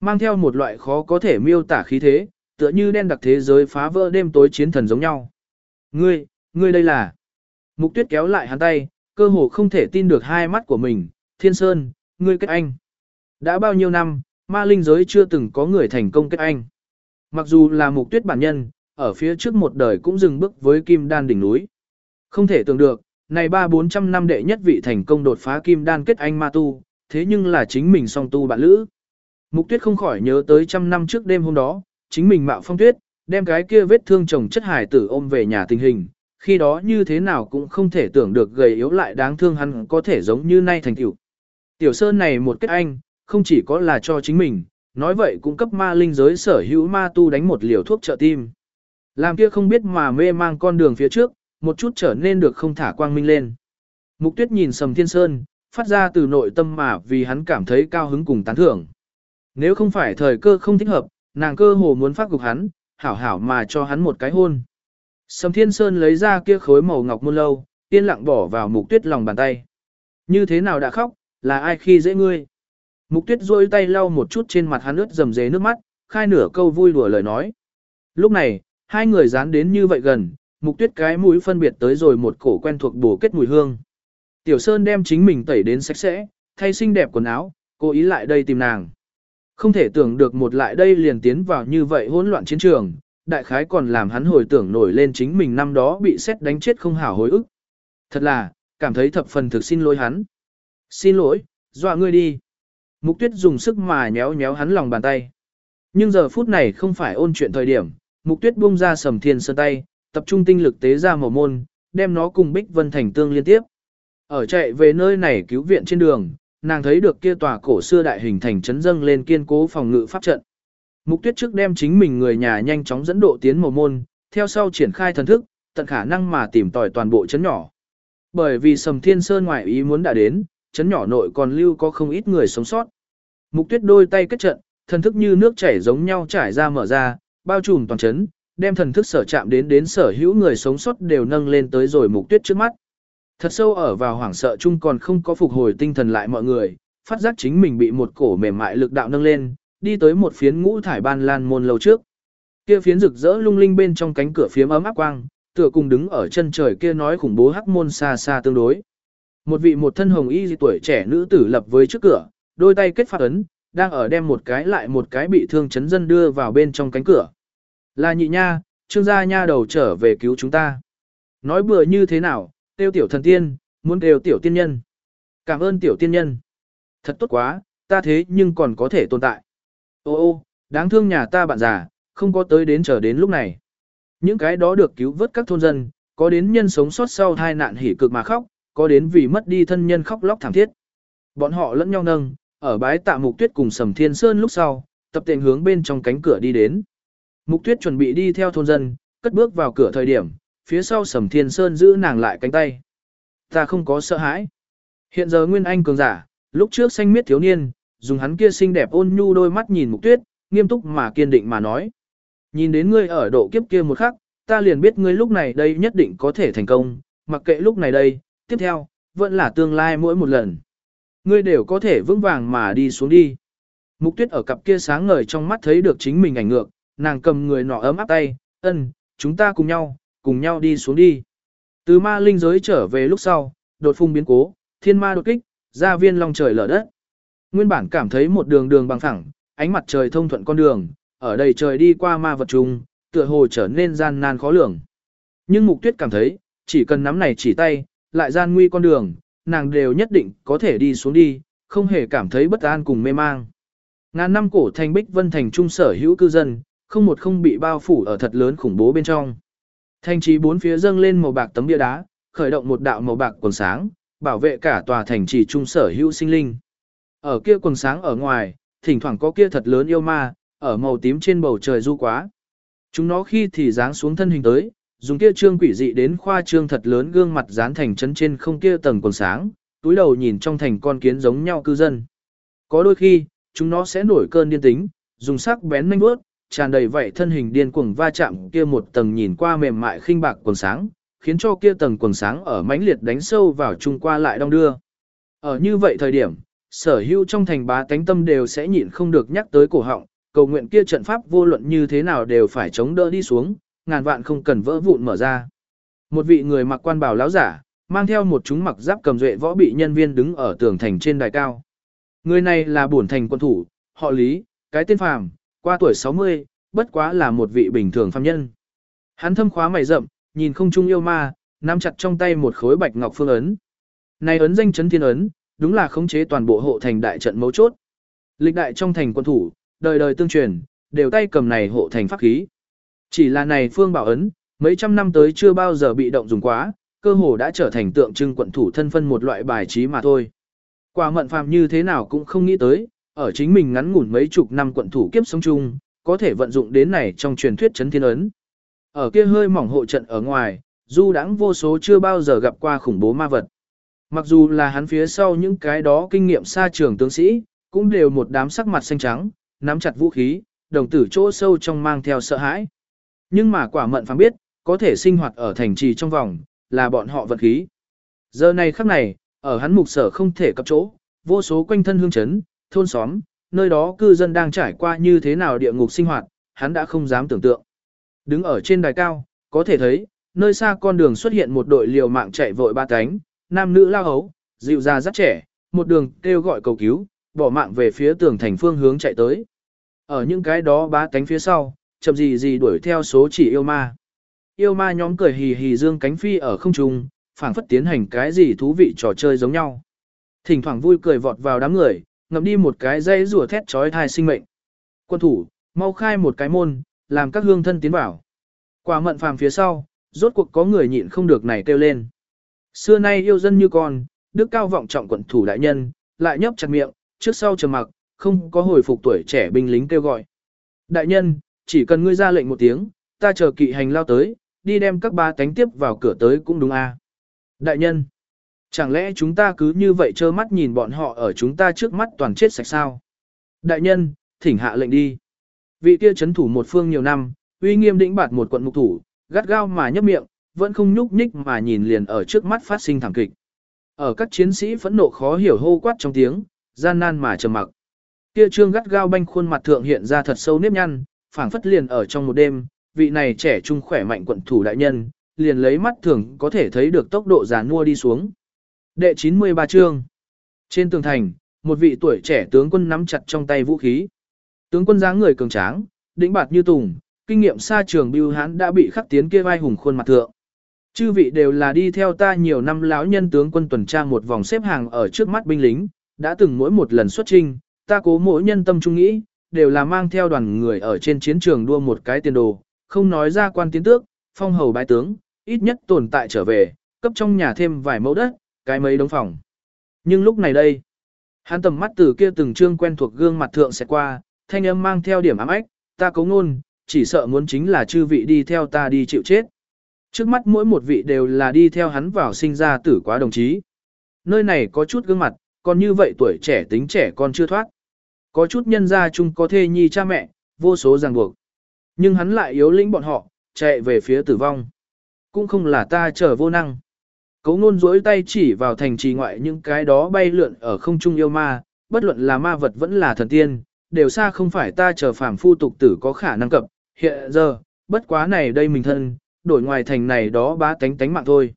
Speaker 1: Mang theo một loại khó có thể miêu tả khí thế, tựa như đen đặc thế giới phá vỡ đêm tối chiến thần giống nhau. Ngươi, ngươi đây là... Mục tuyết kéo lại hắn tay, cơ hồ không thể tin được hai mắt của mình, thiên sơn, ngươi kết anh. Đã bao nhiêu năm, ma linh giới chưa từng có người thành công kết anh. Mặc dù là mục tuyết bản nhân, ở phía trước một đời cũng dừng bước với kim đan đỉnh núi. Không thể tưởng được, này ba bốn trăm năm đệ nhất vị thành công đột phá kim đan kết anh ma tu, thế nhưng là chính mình song tu bạn lữ. Mục tuyết không khỏi nhớ tới trăm năm trước đêm hôm đó, chính mình mạo phong tuyết, đem cái kia vết thương chồng chất hải tử ôm về nhà tình hình, khi đó như thế nào cũng không thể tưởng được gầy yếu lại đáng thương hắn có thể giống như nay thành tiểu. Tiểu Sơn này một kết anh, không chỉ có là cho chính mình, nói vậy cũng cấp ma linh giới sở hữu ma tu đánh một liều thuốc trợ tim. Làm kia không biết mà mê mang con đường phía trước, một chút trở nên được không thả quang minh lên. Mục tuyết nhìn Sầm Thiên Sơn, phát ra từ nội tâm mà vì hắn cảm thấy cao hứng cùng tán thưởng. Nếu không phải thời cơ không thích hợp, nàng cơ hồ muốn phát cục hắn, hảo hảo mà cho hắn một cái hôn. Sầm Thiên Sơn lấy ra kia khối màu ngọc muôn lâu, yên lặng bỏ vào mục tuyết lòng bàn tay. Như thế nào đã khóc, là ai khi dễ ngươi? Mục tuyết rôi tay lau một chút trên mặt hắn ướt dầm dế nước mắt, khai nửa câu vui đùa lời nói. Lúc này, hai người dán đến như vậy gần, mục tuyết cái mũi phân biệt tới rồi một cổ quen thuộc bổ kết mùi hương. Tiểu Sơn đem chính mình tẩy đến sạch sẽ, thay xinh đẹp quần áo, cố ý lại đây tìm nàng. Không thể tưởng được một lại đây liền tiến vào như vậy hỗn loạn chiến trường, đại khái còn làm hắn hồi tưởng nổi lên chính mình năm đó bị xét đánh chết không hảo hối ức. Thật là, cảm thấy thập phần thực xin lỗi hắn. Xin lỗi, dọa ngươi đi. Mục tuyết dùng sức mà nhéo nhéo hắn lòng bàn tay. Nhưng giờ phút này không phải ôn chuyện thời điểm, mục tuyết buông ra sầm thiên sơn tay, tập trung tinh lực tế ra màu môn, đem nó cùng Bích Vân Thành tương liên tiếp. Ở chạy về nơi này cứu viện trên đường, nàng thấy được kia tòa cổ xưa đại hình thành trấn dâng lên kiên cố phòng ngự pháp trận. Mục tuyết trước đem chính mình người nhà nhanh chóng dẫn độ tiến màu môn, theo sau triển khai thần thức, tận khả năng mà tìm tòi toàn bộ trấn nhỏ. Bởi vì sầm thiên sơn ngoại ý muốn đã đến, trấn nhỏ nội còn lưu có không ít người sống sót. Mục tuyết đôi tay kết trận, thần thức như nước chảy giống nhau trải ra mở ra, bao trùm toàn chấn, đem thần thức sở chạm đến đến sở hữu người sống sót đều nâng lên tới rồi mục tuyết trước mắt. Thật sâu ở vào hoảng sợ chung còn không có phục hồi tinh thần lại mọi người, phát giác chính mình bị một cổ mềm mại lực đạo nâng lên, đi tới một phiến ngũ thải ban lan môn lâu trước. Kia phiến rực rỡ lung linh bên trong cánh cửa phiếm ấm áp quang, tựa cùng đứng ở chân trời kia nói khủng bố hắc môn xa xa tương đối. Một vị một thân hồng y tuổi trẻ nữ tử lập với trước cửa, đôi tay kết phát ấn, đang ở đem một cái lại một cái bị thương chấn dân đưa vào bên trong cánh cửa. Là nhị nha, trương gia nha đầu trở về cứu chúng ta. Nói bừa như thế nào, tiêu tiểu thần tiên, muốn đều tiểu tiên nhân. Cảm ơn tiểu tiên nhân. Thật tốt quá, ta thế nhưng còn có thể tồn tại. Ô ô, đáng thương nhà ta bạn già, không có tới đến chờ đến lúc này. Những cái đó được cứu vớt các thôn dân, có đến nhân sống sót sau tai nạn hỉ cực mà khóc, có đến vì mất đi thân nhân khóc lóc thảm thiết. Bọn họ lẫn nhau nâng, ở bái tạ mục tuyết cùng sầm thiên sơn lúc sau, tập tiện hướng bên trong cánh cửa đi đến. Mục tuyết chuẩn bị đi theo thôn dân, cất bước vào cửa thời điểm, phía sau sầm thiên sơn giữ nàng lại cánh tay. Ta không có sợ hãi. Hiện giờ Nguyên Anh cường giả, lúc trước xanh miết thiếu niên, dùng hắn kia xinh đẹp ôn nhu đôi mắt nhìn mục tuyết, nghiêm túc mà kiên định mà nói. Nhìn đến ngươi ở độ kiếp kia một khắc, ta liền biết ngươi lúc này đây nhất định có thể thành công, mặc kệ lúc này đây, tiếp theo, vẫn là tương lai mỗi một lần. Ngươi đều có thể vững vàng mà đi xuống đi. Mục tuyết ở cặp kia sáng ngời trong mắt thấy được chính mình ảnh ngược, nàng cầm người nọ ấm áp tay, ân, chúng ta cùng nhau, cùng nhau đi xuống đi. Từ ma linh giới trở về lúc sau, đột phung biến cố, thiên ma đột kích, gia viên long trời lở đất. Nguyên bản cảm thấy một đường đường bằng phẳng, ánh mặt trời thông thuận con đường, ở đây trời đi qua ma vật trùng, tựa hồ trở nên gian nan khó lường. Nhưng mục tuyết cảm thấy, chỉ cần nắm này chỉ tay, lại gian nguy con đường, nàng đều nhất định có thể đi xuống đi, không hề cảm thấy bất an cùng mê mang. Ngàn năm cổ thành Bích Vân thành trung sở hữu cư dân, không một không bị bao phủ ở thật lớn khủng bố bên trong. Thành trì bốn phía dâng lên màu bạc tấm bia đá, khởi động một đạo màu bạc quần sáng, bảo vệ cả tòa thành trì trung sở hữu sinh linh. Ở kia quần sáng ở ngoài, thỉnh thoảng có kia thật lớn yêu ma, ở màu tím trên bầu trời du quá. Chúng nó khi thì dáng xuống thân hình tới, dùng kia trương quỷ dị đến khoa trương thật lớn gương mặt dán thành chân trên không kia tầng quần sáng, túi đầu nhìn trong thành con kiến giống nhau cư dân. Có đôi khi, chúng nó sẽ nổi cơn điên tính, dùng sắc bén nhanh bước, tràn đầy vậy thân hình điên cuồng va chạm kia một tầng nhìn qua mềm mại khinh bạc quần sáng, khiến cho kia tầng quần sáng ở mãnh liệt đánh sâu vào chung qua lại đong đưa. Ở như vậy thời điểm, sở hữu trong thành bá tánh tâm đều sẽ nhịn không được nhắc tới cổ họng, cầu nguyện kia trận pháp vô luận như thế nào đều phải chống đỡ đi xuống, ngàn vạn không cần vỡ vụn mở ra. Một vị người mặc quan bào láo giả, mang theo một chúng mặc giáp cầm duệ võ bị nhân viên đứng ở tường thành trên đài cao. Người này là bổn thành quân thủ, họ Lý, cái tên phàm, qua tuổi 60, bất quá là một vị bình thường phàm nhân. Hắn thâm khóa mày rậm, nhìn không trung yêu ma, nắm chặt trong tay một khối bạch ngọc phương ấn. Này ấn danh chấn thiên ấn, đúng là khống chế toàn bộ hộ thành đại trận mấu chốt. Lịch đại trong thành quân thủ, đời đời tương truyền, đều tay cầm này hộ thành pháp khí. Chỉ là này phương bảo ấn, mấy trăm năm tới chưa bao giờ bị động dùng quá, cơ hồ đã trở thành tượng trưng quận thủ thân phân một loại bài trí mà thôi. Quả mận phàm như thế nào cũng không nghĩ tới, ở chính mình ngắn ngủn mấy chục năm quận thủ kiếp sống chung, có thể vận dụng đến này trong truyền thuyết chấn thiên ấn. Ở kia hơi mỏng hộ trận ở ngoài, du đãng vô số chưa bao giờ gặp qua khủng bố ma vật. Mặc dù là hắn phía sau những cái đó kinh nghiệm xa trường tướng sĩ, cũng đều một đám sắc mặt xanh trắng, nắm chặt vũ khí, đồng tử chỗ sâu trong mang theo sợ hãi. Nhưng mà quả mận phàm biết, có thể sinh hoạt ở thành trì trong vòng, là bọn họ vật khí. Giờ này khắc này, ở hắn mục sở không thể cập chỗ, vô số quanh thân hương chấn, thôn xóm, nơi đó cư dân đang trải qua như thế nào địa ngục sinh hoạt, hắn đã không dám tưởng tượng. Đứng ở trên đài cao, có thể thấy, nơi xa con đường xuất hiện một đội liều mạng chạy vội ba cánh, nam nữ lao hấu, dịu ra rất trẻ, một đường kêu gọi cầu cứu, bỏ mạng về phía tường thành phương hướng chạy tới. Ở những cái đó ba cánh phía sau, chậm gì gì đuổi theo số chỉ yêu ma. Yêu ma nhóm cười hì hì dương cánh phi ở không trung, phảng phất tiến hành cái gì thú vị trò chơi giống nhau. Thỉnh thoảng vui cười vọt vào đám người, ngậm đi một cái dây rùa thét trói thai sinh mệnh. Quân thủ, mau khai một cái môn, làm các hương thân tiến vào. Quả mận phàm phía sau, rốt cuộc có người nhịn không được này kêu lên. Xưa nay yêu dân như con, đức cao vọng trọng quận thủ đại nhân, lại nhấp chặt miệng, trước sau trầm mặc, không có hồi phục tuổi trẻ binh lính kêu gọi. Đại nhân, chỉ cần ngươi ra lệnh một tiếng, ta chờ kỵ hành lao tới, đi đem các ba tánh tiếp vào cửa tới cũng đúng a. Đại nhân, chẳng lẽ chúng ta cứ như vậy trơ mắt nhìn bọn họ ở chúng ta trước mắt toàn chết sạch sao? Đại nhân, thỉnh hạ lệnh đi. Vị kia chấn thủ một phương nhiều năm, uy nghiêm đĩnh bạt một quận mục thủ, gắt gao mà nhấp miệng, vẫn không nhúc nhích mà nhìn liền ở trước mắt phát sinh thảm kịch. Ở các chiến sĩ phẫn nộ khó hiểu hô quát trong tiếng, gian nan mà trầm mặc. Kia trương gắt gao banh khuôn mặt thượng hiện ra thật sâu nếp nhăn, phảng phất liền ở trong một đêm, vị này trẻ trung khỏe mạnh quận thủ đại nhân, liền lấy mắt thường có thể thấy được tốc độ già nua đi xuống. Đệ 93 chương Trên tường thành, một vị tuổi trẻ tướng quân nắm chặt trong tay vũ khí. Tướng quân dáng người cường tráng, đĩnh bạt như tùng, kinh nghiệm xa trường bưu hán đã bị khắc tiến kia vai hùng khuôn mặt thượng. Chư vị đều là đi theo ta nhiều năm lão nhân tướng quân tuần tra một vòng xếp hàng ở trước mắt binh lính, đã từng mỗi một lần xuất trinh, ta cố mỗi nhân tâm trung nghĩ, đều là mang theo đoàn người ở trên chiến trường đua một cái tiền đồ, không nói ra quan tiến tước, phong hầu bái tướng, ít nhất tồn tại trở về, cấp trong nhà thêm vài mẫu đất, cái mấy đống phòng. Nhưng lúc này đây, hắn tầm mắt từ kia từng trương quen thuộc gương mặt thượng sẽ qua, thanh âm mang theo điểm ám ách, ta cấu ngôn, chỉ sợ muốn chính là chư vị đi theo ta đi chịu chết. Trước mắt mỗi một vị đều là đi theo hắn vào sinh ra tử quá đồng chí. Nơi này có chút gương mặt, còn như vậy tuổi trẻ tính trẻ con chưa thoát. Có chút nhân gia chung có thê nhi cha mẹ, vô số ràng buộc. Nhưng hắn lại yếu lĩnh bọn họ, chạy về phía tử vong. Cũng không là ta trở vô năng. Cấu nôn rỗi tay chỉ vào thành trì ngoại những cái đó bay lượn ở không trung yêu ma, bất luận là ma vật vẫn là thần tiên, đều xa không phải ta chờ phàm phu tục tử có khả năng cập. Hiện giờ, bất quá này đây mình thân, đổi ngoài thành này đó bá tánh tánh mạng thôi.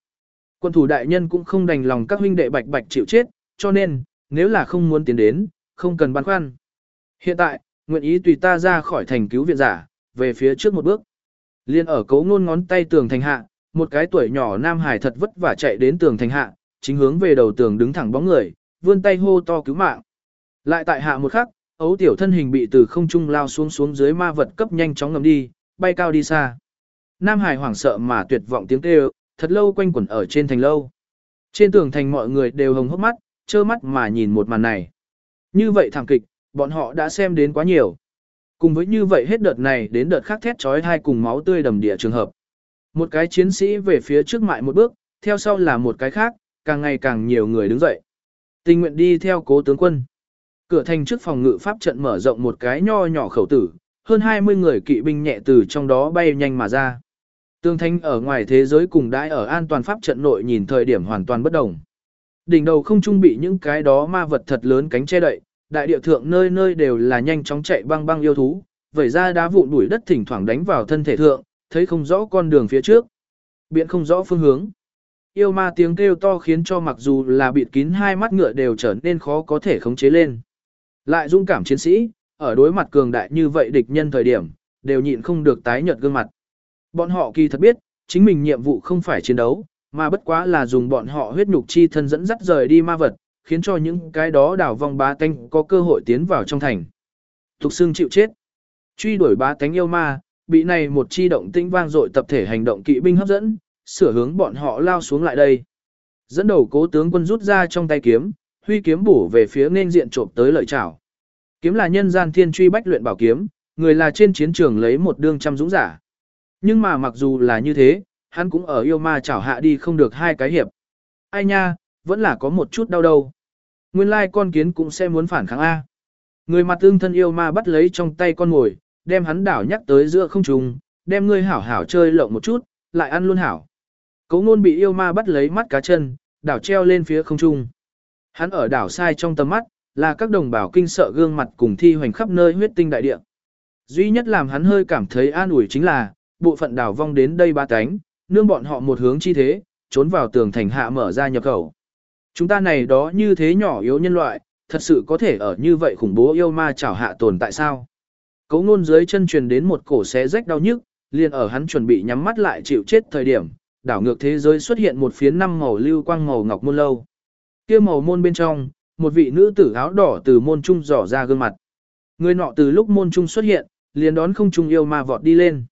Speaker 1: Quân thủ đại nhân cũng không đành lòng các huynh đệ bạch bạch chịu chết, cho nên, nếu là không muốn tiến đến, không cần băn khoăn. Hiện tại, nguyện ý tùy ta ra khỏi thành cứu viện giả, về phía trước một bước. Liên ở cấu ngôn ngón tay tường thành hạ, một cái tuổi nhỏ nam hải thật vất vả chạy đến tường thành hạ, chính hướng về đầu tường đứng thẳng bóng người, vươn tay hô to cứu mạng. Lại tại hạ một khắc, ấu tiểu thân hình bị từ không trung lao xuống xuống dưới ma vật cấp nhanh chóng ngầm đi, bay cao đi xa. Nam hải hoảng sợ mà tuyệt vọng tiếng kêu, thật lâu quanh quẩn ở trên thành lâu. Trên tường thành mọi người đều hồng hốc mắt, trơ mắt mà nhìn một màn này. Như vậy thảm kịch, bọn họ đã xem đến quá nhiều. Cùng với như vậy hết đợt này đến đợt khác thét trói hai cùng máu tươi đầm địa trường hợp. Một cái chiến sĩ về phía trước mại một bước, theo sau là một cái khác, càng ngày càng nhiều người đứng dậy. Tình nguyện đi theo cố tướng quân. Cửa thành trước phòng ngự pháp trận mở rộng một cái nho nhỏ khẩu tử, hơn 20 người kỵ binh nhẹ từ trong đó bay nhanh mà ra. Tương thanh ở ngoài thế giới cùng đãi ở an toàn pháp trận nội nhìn thời điểm hoàn toàn bất đồng. Đỉnh đầu không trung bị những cái đó ma vật thật lớn cánh che đậy, đại địa thượng nơi nơi đều là nhanh chóng chạy băng băng yêu thú, vẩy ra đá vụn đuổi đất thỉnh thoảng đánh vào thân thể thượng, thấy không rõ con đường phía trước. Biện không rõ phương hướng. Yêu ma tiếng kêu to khiến cho mặc dù là bịt kín hai mắt ngựa đều trở nên khó có thể khống chế lên. Lại dũng cảm chiến sĩ, ở đối mặt cường đại như vậy địch nhân thời điểm, đều nhịn không được tái nhợt gương mặt. Bọn họ kỳ thật biết, chính mình nhiệm vụ không phải chiến đấu, mà bất quá là dùng bọn họ huyết nhục chi thân dẫn dắt rời đi ma vật, khiến cho những cái đó đảo vong bá tánh có cơ hội tiến vào trong thành. Thục xương chịu chết. Truy đuổi bá tánh yêu ma, bị này một chi động tinh vang dội tập thể hành động kỵ binh hấp dẫn, sửa hướng bọn họ lao xuống lại đây. Dẫn đầu cố tướng quân rút ra trong tay kiếm, huy kiếm bổ về phía nên diện trộm tới lợi chảo. Kiếm là nhân gian thiên truy bách luyện bảo kiếm, người là trên chiến trường lấy một đương trăm dũng giả. Nhưng mà mặc dù là như thế, hắn cũng ở yêu ma chảo hạ đi không được hai cái hiệp. Ai nha, vẫn là có một chút đau đầu. Nguyên lai con kiến cũng sẽ muốn phản kháng A. Người mặt tương thân yêu ma bắt lấy trong tay con ngồi, đem hắn đảo nhắc tới giữa không trùng, đem ngươi hảo hảo chơi lộng một chút, lại ăn luôn hảo. Cấu ngôn bị yêu ma bắt lấy mắt cá chân, đảo treo lên phía không trung. Hắn ở đảo sai trong tầm mắt, là các đồng bào kinh sợ gương mặt cùng thi hoành khắp nơi huyết tinh đại địa. Duy nhất làm hắn hơi cảm thấy an ủi chính là, bộ phận đảo vong đến đây ba cánh, nương bọn họ một hướng chi thế, trốn vào tường thành hạ mở ra nhập khẩu. Chúng ta này đó như thế nhỏ yếu nhân loại, thật sự có thể ở như vậy khủng bố yêu ma chảo hạ tồn tại sao? Cấu ngôn dưới chân truyền đến một cổ xé rách đau nhức, liền ở hắn chuẩn bị nhắm mắt lại chịu chết thời điểm, đảo ngược thế giới xuất hiện một phiến năm màu lưu quang màu ngọc môn lâu. Kia màu môn bên trong, một vị nữ tử áo đỏ từ môn trung dò ra gương mặt. Người nọ từ lúc môn trung xuất hiện, liền đón không trung yêu ma vọt đi lên.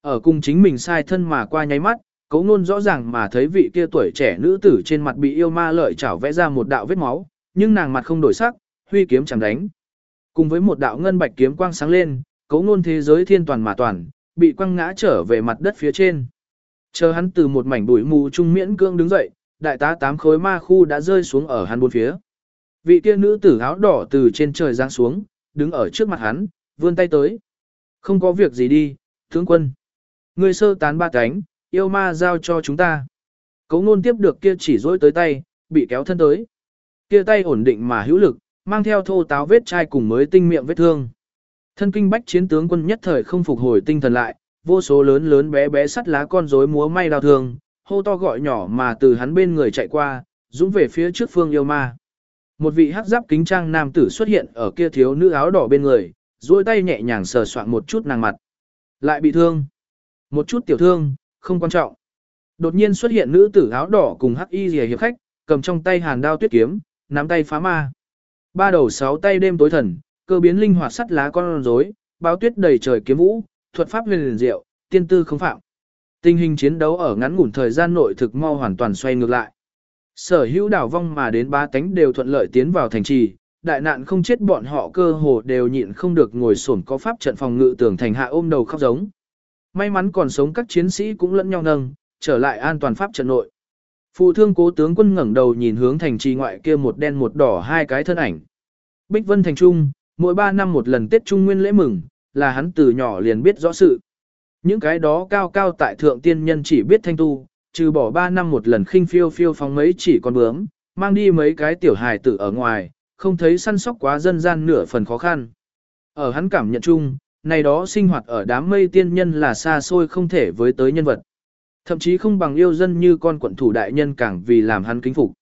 Speaker 1: Ở cùng chính mình sai thân mà qua nháy mắt, cấu ngôn rõ ràng mà thấy vị kia tuổi trẻ nữ tử trên mặt bị yêu ma lợi chảo vẽ ra một đạo vết máu, nhưng nàng mặt không đổi sắc, huy kiếm chẳng đánh. Cùng với một đạo ngân bạch kiếm quang sáng lên, cấu ngôn thế giới thiên toàn mà toàn, bị quăng ngã trở về mặt đất phía trên. Chờ hắn từ một mảnh bụi mù trung miễn cương đứng dậy, đại tá tám khối ma khu đã rơi xuống ở hắn bốn phía. Vị kia nữ tử áo đỏ từ trên trời giáng xuống, đứng ở trước mặt hắn, vươn tay tới. Không có việc gì đi, tướng quân. Người sơ tán ba cánh, yêu ma giao cho chúng ta. Cấu nôn tiếp được kia chỉ dối tới tay, bị kéo thân tới. Kia tay ổn định mà hữu lực, mang theo thô táo vết chai cùng mới tinh miệng vết thương. Thân kinh bách chiến tướng quân nhất thời không phục hồi tinh thần lại, vô số lớn lớn bé bé sắt lá con rối múa may đào thường, hô to gọi nhỏ mà từ hắn bên người chạy qua, dũng về phía trước phương yêu ma. Một vị hắc giáp kính trang nam tử xuất hiện ở kia thiếu nữ áo đỏ bên người, duỗi tay nhẹ nhàng sờ soạn một chút nàng mặt. Lại bị thương. Một chút tiểu thương, không quan trọng. Đột nhiên xuất hiện nữ tử áo đỏ cùng hắc y rìa hiệp khách, cầm trong tay hàn đao tuyết kiếm, nắm tay phá ma. Ba đầu sáu tay đêm tối thần, cơ biến linh hoạt sắt lá con rối, báo tuyết đầy trời kiếm vũ, thuật pháp huyền liền diệu, tiên tư không phạm. Tình hình chiến đấu ở ngắn ngủn thời gian nội thực mau hoàn toàn xoay ngược lại. Sở hữu đảo vong mà đến ba tánh đều thuận lợi tiến vào thành trì, đại nạn không chết bọn họ cơ hồ đều nhịn không được ngồi xổm có pháp trận phòng ngự tường thành hạ ôm đầu khóc giống. May mắn còn sống các chiến sĩ cũng lẫn nhau nâng, trở lại an toàn pháp trận nội. Phụ thương cố tướng quân ngẩng đầu nhìn hướng thành trì ngoại kia một đen một đỏ hai cái thân ảnh. Bích Vân thành trung, mỗi ba năm một lần Tết Trung Nguyên lễ mừng, là hắn từ nhỏ liền biết rõ sự. Những cái đó cao cao tại thượng tiên nhân chỉ biết thanh tu, trừ bỏ ba năm một lần khinh phiêu phiêu phóng mấy chỉ con bướm, mang đi mấy cái tiểu hài tử ở ngoài, không thấy săn sóc quá dân gian nửa phần khó khăn. Ở hắn cảm nhận chung, này đó sinh hoạt ở đám mây tiên nhân là xa xôi không thể với tới nhân vật. Thậm chí không bằng yêu dân như con quận thủ đại nhân càng vì làm hắn kính phục.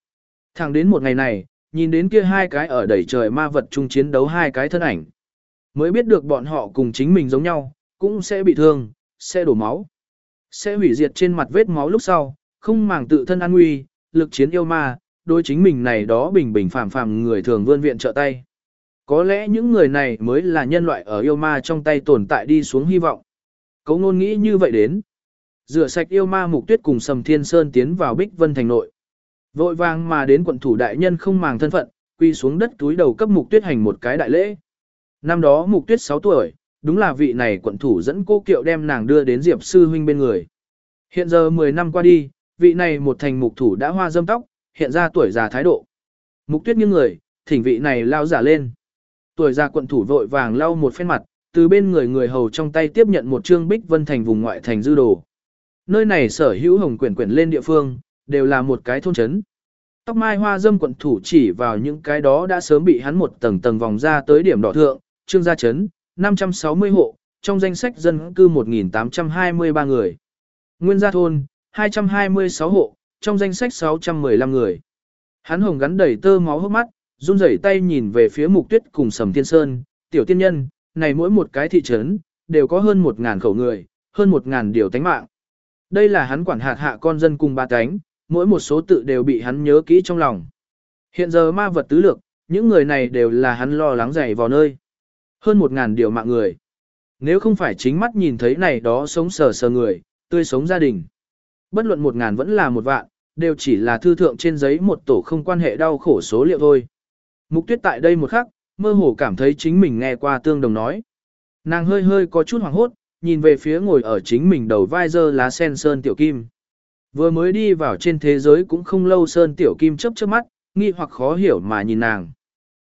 Speaker 1: Thẳng đến một ngày này, nhìn đến kia hai cái ở đẩy trời ma vật chung chiến đấu hai cái thân ảnh. Mới biết được bọn họ cùng chính mình giống nhau, cũng sẽ bị thương, sẽ đổ máu. Sẽ hủy diệt trên mặt vết máu lúc sau, không màng tự thân an nguy, lực chiến yêu ma, đối chính mình này đó bình bình phàm phàm người thường vươn viện trợ tay. Có lẽ những người này mới là nhân loại ở yêu ma trong tay tồn tại đi xuống hy vọng. Cấu ngôn nghĩ như vậy đến. Rửa sạch yêu ma mục tuyết cùng Sầm Thiên Sơn tiến vào Bích Vân Thành nội. Vội vàng mà đến quận thủ đại nhân không màng thân phận, quy xuống đất túi đầu cấp mục tuyết hành một cái đại lễ. Năm đó mục tuyết 6 tuổi, đúng là vị này quận thủ dẫn cô kiệu đem nàng đưa đến Diệp Sư Huynh bên người. Hiện giờ 10 năm qua đi, vị này một thành mục thủ đã hoa dâm tóc, hiện ra tuổi già thái độ. Mục tuyết nghiêng người, thỉnh vị này lao giả lên. Tuổi già quận thủ vội vàng lau một phen mặt, từ bên người người hầu trong tay tiếp nhận một trương bích vân thành vùng ngoại thành dư đồ. Nơi này sở hữu hồng quyển quyển lên địa phương, đều là một cái thôn trấn. Tóc mai hoa dâm quận thủ chỉ vào những cái đó đã sớm bị hắn một tầng tầng vòng ra tới điểm đỏ thượng, trương gia trấn, 560 hộ, trong danh sách dân cư 1.823 người. Nguyên gia thôn, 226 hộ, trong danh sách 615 người. Hắn hồng gắn đầy tơ máu hốc mắt, run rẩy tay nhìn về phía mục tuyết cùng sầm thiên sơn, tiểu tiên nhân, này mỗi một cái thị trấn, đều có hơn một ngàn khẩu người, hơn một ngàn điều tánh mạng. Đây là hắn quản hạt hạ con dân cùng ba cánh, mỗi một số tự đều bị hắn nhớ kỹ trong lòng. Hiện giờ ma vật tứ lược, những người này đều là hắn lo lắng dày vào nơi. Hơn một ngàn điều mạng người. Nếu không phải chính mắt nhìn thấy này đó sống sờ sờ người, tươi sống gia đình. Bất luận một ngàn vẫn là một vạn, đều chỉ là thư thượng trên giấy một tổ không quan hệ đau khổ số liệu thôi. Mục tuyết tại đây một khắc, mơ hồ cảm thấy chính mình nghe qua tương đồng nói. Nàng hơi hơi có chút hoảng hốt, nhìn về phía ngồi ở chính mình đầu vai dơ lá sen sơn tiểu kim. Vừa mới đi vào trên thế giới cũng không lâu sơn tiểu kim chớp chớp mắt, nghi hoặc khó hiểu mà nhìn nàng.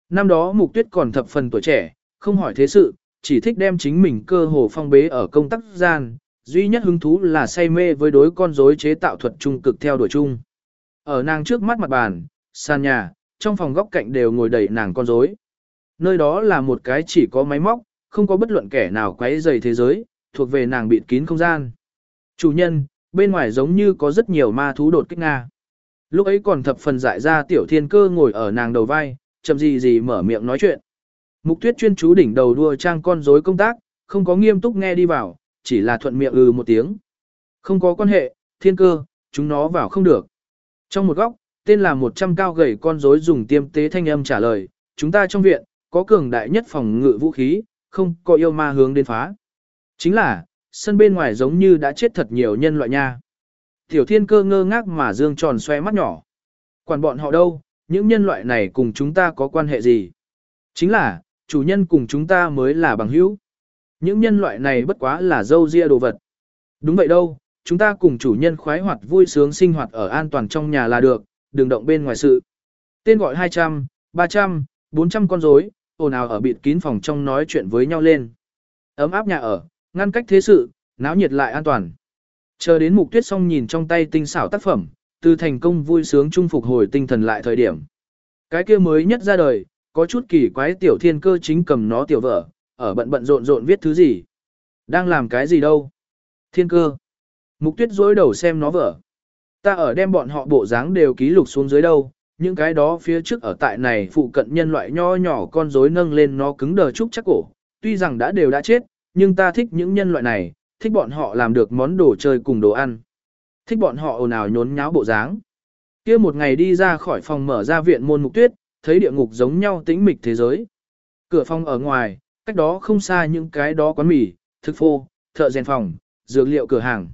Speaker 1: Năm đó mục tuyết còn thập phần tuổi trẻ, không hỏi thế sự, chỉ thích đem chính mình cơ hồ phong bế ở công tác gian, duy nhất hứng thú là say mê với đối con rối chế tạo thuật trung cực theo đuổi chung. Ở nàng trước mắt mặt bàn, sàn nhà, trong phòng góc cạnh đều ngồi đầy nàng con rối. Nơi đó là một cái chỉ có máy móc, không có bất luận kẻ nào quấy rầy thế giới, thuộc về nàng bịt kín không gian. Chủ nhân, bên ngoài giống như có rất nhiều ma thú đột kích Nga. Lúc ấy còn thập phần dại ra tiểu thiên cơ ngồi ở nàng đầu vai, chậm gì gì mở miệng nói chuyện. Mục tuyết chuyên chú đỉnh đầu đua trang con rối công tác, không có nghiêm túc nghe đi vào, chỉ là thuận miệng ừ một tiếng. Không có quan hệ, thiên cơ, chúng nó vào không được. Trong một góc, tên là 100 cao gầy con rối dùng tiêm tế thanh âm trả lời, chúng ta trong viện, có cường đại nhất phòng ngự vũ khí, không có yêu ma hướng đến phá. Chính là, sân bên ngoài giống như đã chết thật nhiều nhân loại nha. Tiểu thiên cơ ngơ ngác mà dương tròn xoe mắt nhỏ. Quản bọn họ đâu, những nhân loại này cùng chúng ta có quan hệ gì? Chính là, chủ nhân cùng chúng ta mới là bằng hữu. Những nhân loại này bất quá là dâu ria đồ vật. Đúng vậy đâu, chúng ta cùng chủ nhân khoái hoạt vui sướng sinh hoạt ở an toàn trong nhà là được, đừng động bên ngoài sự. Tên gọi 200, 300, 400 con rối, ồn ào ở bịt kín phòng trong nói chuyện với nhau lên. Ấm áp nhà ở, ngăn cách thế sự, náo nhiệt lại an toàn. Chờ đến mục tuyết xong nhìn trong tay tinh xảo tác phẩm, từ thành công vui sướng trung phục hồi tinh thần lại thời điểm. Cái kia mới nhất ra đời, có chút kỳ quái tiểu thiên cơ chính cầm nó tiểu vợ, ở bận bận rộn rộn viết thứ gì. Đang làm cái gì đâu? Thiên cơ. Mục tuyết dối đầu xem nó vợ. Ta ở đem bọn họ bộ dáng đều ký lục xuống dưới đâu, những cái đó phía trước ở tại này phụ cận nhân loại nho nhỏ con rối nâng lên nó cứng đờ trúc chắc cổ, tuy rằng đã đều đã chết, nhưng ta thích những nhân loại này, thích bọn họ làm được món đồ chơi cùng đồ ăn. Thích bọn họ ồn ào nhốn nháo bộ dáng. kia một ngày đi ra khỏi phòng mở ra viện môn mục tuyết, thấy địa ngục giống nhau tĩnh mịch thế giới. Cửa phòng ở ngoài, cách đó không xa những cái đó quán mì, thức phô, thợ rèn phòng, dược liệu cửa hàng.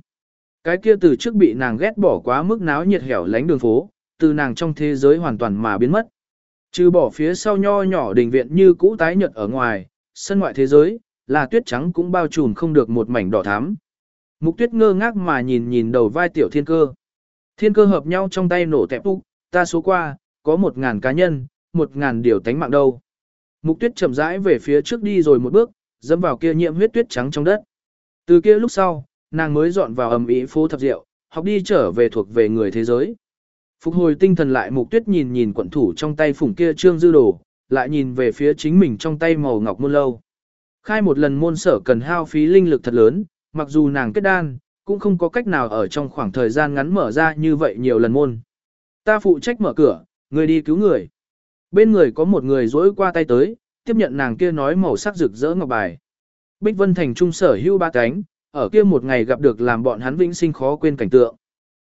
Speaker 1: Cái kia từ trước bị nàng ghét bỏ quá mức náo nhiệt hẻo lánh đường phố, từ nàng trong thế giới hoàn toàn mà biến mất. Trừ bỏ phía sau nho nhỏ đình viện như cũ tái nhật ở ngoài, sân ngoại thế giới, là tuyết trắng cũng bao trùm không được một mảnh đỏ thắm. Mục tuyết ngơ ngác mà nhìn nhìn đầu vai tiểu thiên cơ. Thiên cơ hợp nhau trong tay nổ tẹp úc, ta số qua, có một ngàn cá nhân, một ngàn điều tánh mạng đâu. Mục tuyết chậm rãi về phía trước đi rồi một bước, dẫm vào kia nhiễm huyết tuyết trắng trong đất. Từ kia lúc sau, nàng mới dọn vào ầm ĩ phố thập diệu, học đi trở về thuộc về người thế giới. Phục hồi tinh thần lại mục tuyết nhìn nhìn quận thủ trong tay phủng kia trương dư đồ, lại nhìn về phía chính mình trong tay màu ngọc môn lâu. Khai một lần môn sở cần hao phí linh lực thật lớn, mặc dù nàng kết đan, cũng không có cách nào ở trong khoảng thời gian ngắn mở ra như vậy nhiều lần môn. Ta phụ trách mở cửa, người đi cứu người. Bên người có một người dỗi qua tay tới, tiếp nhận nàng kia nói màu sắc rực rỡ ngọc bài. Bích Vân Thành trung sở hưu ba cánh, ở kia một ngày gặp được làm bọn hắn vĩnh sinh khó quên cảnh tượng.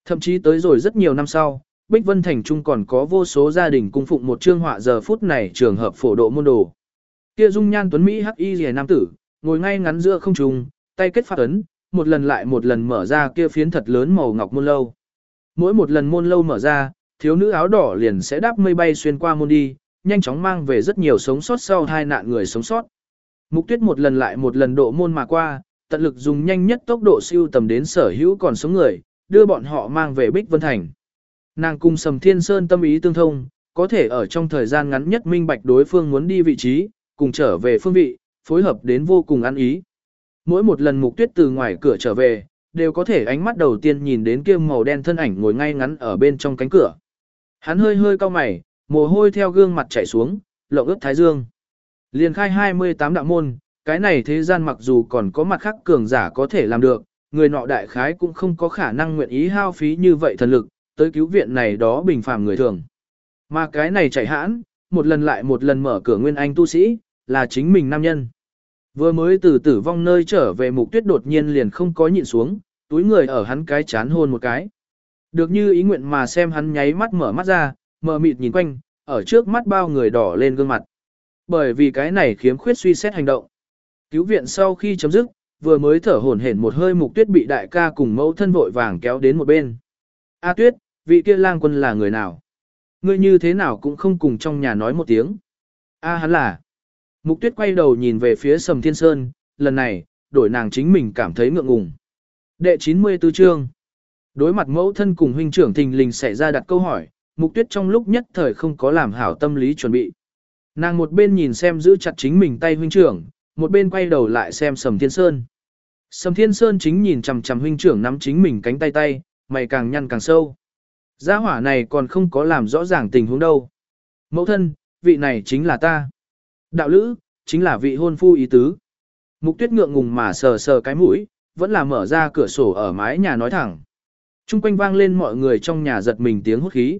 Speaker 1: Thậm chí tới rồi rất nhiều năm sau, Bích Vân Thành Trung còn có vô số gia đình cung phụng một chương họa giờ phút này trường hợp phổ độ môn đồ. Kia dung nhan tuấn Mỹ hắc y rìa nam tử, ngồi ngay ngắn giữa không trung, tay kết phát ấn, một lần lại một lần mở ra kia phiến thật lớn màu ngọc môn lâu. Mỗi một lần môn lâu mở ra, thiếu nữ áo đỏ liền sẽ đáp mây bay xuyên qua môn đi, nhanh chóng mang về rất nhiều sống sót sau hai nạn người sống sót. Mục tuyết một lần lại một lần độ môn mà qua, tận lực dùng nhanh nhất tốc độ siêu tầm đến sở hữu còn sống người, đưa bọn họ mang về Bích Vân Thành. Nàng cùng Sầm Thiên Sơn tâm ý tương thông, có thể ở trong thời gian ngắn nhất minh bạch đối phương muốn đi vị trí, cùng trở về phương vị, phối hợp đến vô cùng ăn ý. Mỗi một lần mục tuyết từ ngoài cửa trở về, đều có thể ánh mắt đầu tiên nhìn đến kia màu đen thân ảnh ngồi ngay ngắn ở bên trong cánh cửa. Hắn hơi hơi cau mày, mồ hôi theo gương mặt chảy xuống, lộng ướt thái dương. Liền khai 28 đạo môn, cái này thế gian mặc dù còn có mặt khác cường giả có thể làm được, người nọ đại khái cũng không có khả năng nguyện ý hao phí như vậy thần lực, tới cứu viện này đó bình phàm người thường. Mà cái này chạy hãn, một lần lại một lần mở cửa nguyên anh tu sĩ, là chính mình nam nhân. Vừa mới từ tử vong nơi trở về mục tuyết đột nhiên liền không có nhịn xuống, túi người ở hắn cái chán hôn một cái. Được như ý nguyện mà xem hắn nháy mắt mở mắt ra, mở mịt nhìn quanh, ở trước mắt bao người đỏ lên gương mặt. Bởi vì cái này khiếm khuyết suy xét hành động. Cứu viện sau khi chấm dứt, vừa mới thở hổn hển một hơi mục tuyết bị đại ca cùng mẫu thân vội vàng kéo đến một bên. A tuyết, vị kia lang quân là người nào? Ngươi như thế nào cũng không cùng trong nhà nói một tiếng. A à, hắn là. Mục tuyết quay đầu nhìn về phía sầm thiên sơn, lần này, đổi nàng chính mình cảm thấy ngượng ngùng. Đệ 94 chương. Đối mặt mẫu thân cùng huynh trưởng thình lình xảy ra đặt câu hỏi, mục tuyết trong lúc nhất thời không có làm hảo tâm lý chuẩn bị. Nàng một bên nhìn xem giữ chặt chính mình tay huynh trưởng, một bên quay đầu lại xem Sầm Thiên Sơn. Sầm Thiên Sơn chính nhìn chằm chằm huynh trưởng nắm chính mình cánh tay tay, mày càng nhăn càng sâu. Gia hỏa này còn không có làm rõ ràng tình huống đâu. Mẫu thân, vị này chính là ta. Đạo lữ, chính là vị hôn phu ý tứ. Mục tuyết ngượng ngùng mà sờ sờ cái mũi, vẫn là mở ra cửa sổ ở mái nhà nói thẳng. Trung quanh vang lên mọi người trong nhà giật mình tiếng hút khí.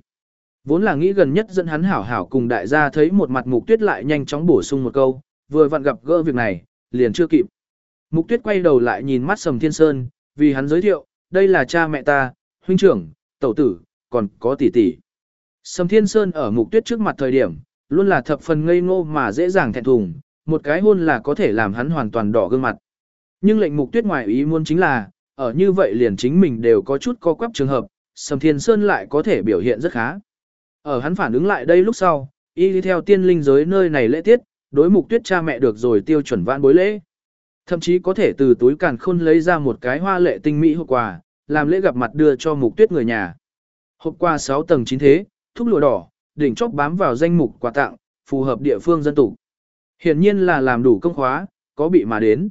Speaker 1: Vốn là nghĩ gần nhất dẫn hắn hảo hảo cùng đại gia thấy một mặt mục tuyết lại nhanh chóng bổ sung một câu, vừa vặn gặp gỡ việc này, liền chưa kịp. Mục tuyết quay đầu lại nhìn mắt sầm thiên sơn, vì hắn giới thiệu, đây là cha mẹ ta, huynh trưởng, tẩu tử, còn có tỷ tỷ. Sầm thiên sơn ở mục tuyết trước mặt thời điểm, luôn là thập phần ngây ngô mà dễ dàng thẹn thùng, một cái hôn là có thể làm hắn hoàn toàn đỏ gương mặt. Nhưng lệnh mục tuyết ngoài ý muốn chính là, ở như vậy liền chính mình đều có chút co quắp trường hợp, Sầm Thiên Sơn lại có thể biểu hiện rất khá. Ở hắn phản ứng lại đây lúc sau, y đi theo tiên linh giới nơi này lễ tiết, đối mục tuyết cha mẹ được rồi tiêu chuẩn vãn bối lễ. Thậm chí có thể từ túi càn khôn lấy ra một cái hoa lệ tinh mỹ hộp quà, làm lễ gặp mặt đưa cho mục tuyết người nhà. Hộp quà 6 tầng chín thế, thúc lụa đỏ, đỉnh chóp bám vào danh mục quà tặng, phù hợp địa phương dân tộc. Hiển nhiên là làm đủ công khóa, có bị mà đến.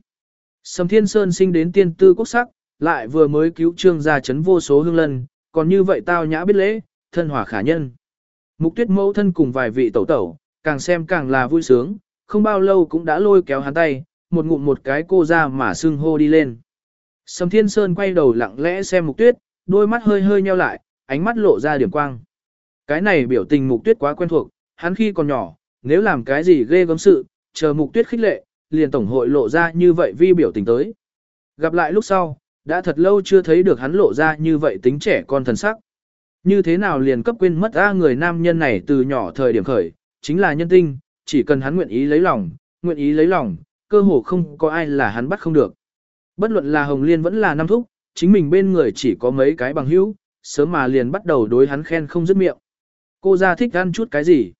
Speaker 1: Sầm Thiên Sơn sinh đến tiên tư quốc sắc, lại vừa mới cứu trương gia chấn vô số hương lân, còn như vậy tao nhã biết lễ, thân hòa khả nhân. Mục tuyết mẫu thân cùng vài vị tẩu tẩu, càng xem càng là vui sướng, không bao lâu cũng đã lôi kéo hắn tay, một ngụm một cái cô ra mà sưng hô đi lên. Sầm Thiên Sơn quay đầu lặng lẽ xem mục tuyết, đôi mắt hơi hơi nheo lại, ánh mắt lộ ra điểm quang. Cái này biểu tình mục tuyết quá quen thuộc, hắn khi còn nhỏ, nếu làm cái gì ghê gớm sự, chờ mục tuyết khích lệ, liền tổng hội lộ ra như vậy vi biểu tình tới. Gặp lại lúc sau, đã thật lâu chưa thấy được hắn lộ ra như vậy tính trẻ con thần sắc. Như thế nào liền cấp quên mất ra người nam nhân này từ nhỏ thời điểm khởi, chính là nhân tinh, chỉ cần hắn nguyện ý lấy lòng, nguyện ý lấy lòng, cơ hồ không có ai là hắn bắt không được. Bất luận là Hồng Liên vẫn là Nam Thúc, chính mình bên người chỉ có mấy cái bằng hữu, sớm mà liền bắt đầu đối hắn khen không dứt miệng. Cô ra thích ăn chút cái gì?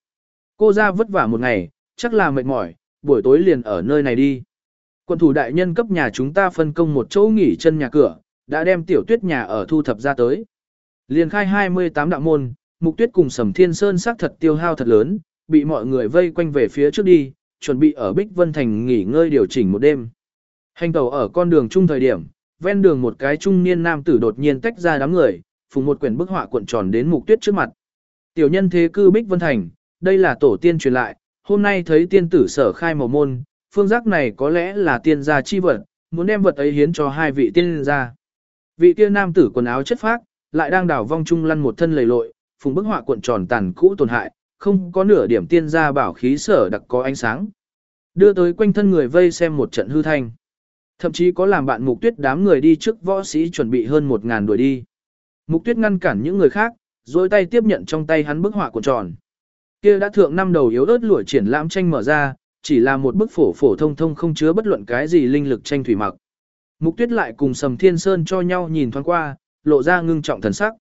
Speaker 1: Cô ra vất vả một ngày, chắc là mệt mỏi, buổi tối liền ở nơi này đi. Quân thủ đại nhân cấp nhà chúng ta phân công một chỗ nghỉ chân nhà cửa, đã đem tiểu tuyết nhà ở thu thập ra tới. Liền khai 28 đạo môn, mục tuyết cùng sầm thiên sơn sắc thật tiêu hao thật lớn, bị mọi người vây quanh về phía trước đi, chuẩn bị ở Bích Vân Thành nghỉ ngơi điều chỉnh một đêm. Hành tàu ở con đường chung thời điểm, ven đường một cái trung niên nam tử đột nhiên tách ra đám người, phùng một quyển bức họa cuộn tròn đến mục tuyết trước mặt. Tiểu nhân thế cư Bích Vân Thành, đây là tổ tiên truyền lại, hôm nay thấy tiên tử sở khai màu môn, phương giác này có lẽ là tiên gia chi vật, muốn đem vật ấy hiến cho hai vị tiên gia. Vị kia nam tử quần áo chất phác, lại đang đảo vong chung lăn một thân lầy lội, phùng bức họa cuộn tròn tàn cũ tổn hại, không có nửa điểm tiên gia bảo khí sở đặc có ánh sáng. Đưa tới quanh thân người vây xem một trận hư thanh. Thậm chí có làm bạn mục tuyết đám người đi trước võ sĩ chuẩn bị hơn một ngàn đuổi đi. Mục tuyết ngăn cản những người khác, rồi tay tiếp nhận trong tay hắn bức họa cuộn tròn. Kia đã thượng năm đầu yếu ớt lụa triển lãm tranh mở ra, chỉ là một bức phổ phổ thông thông không chứa bất luận cái gì linh lực tranh thủy mặc. Mục tuyết lại cùng Sầm Thiên Sơn cho nhau nhìn thoáng qua, lộ ra ngưng trọng thần sắc.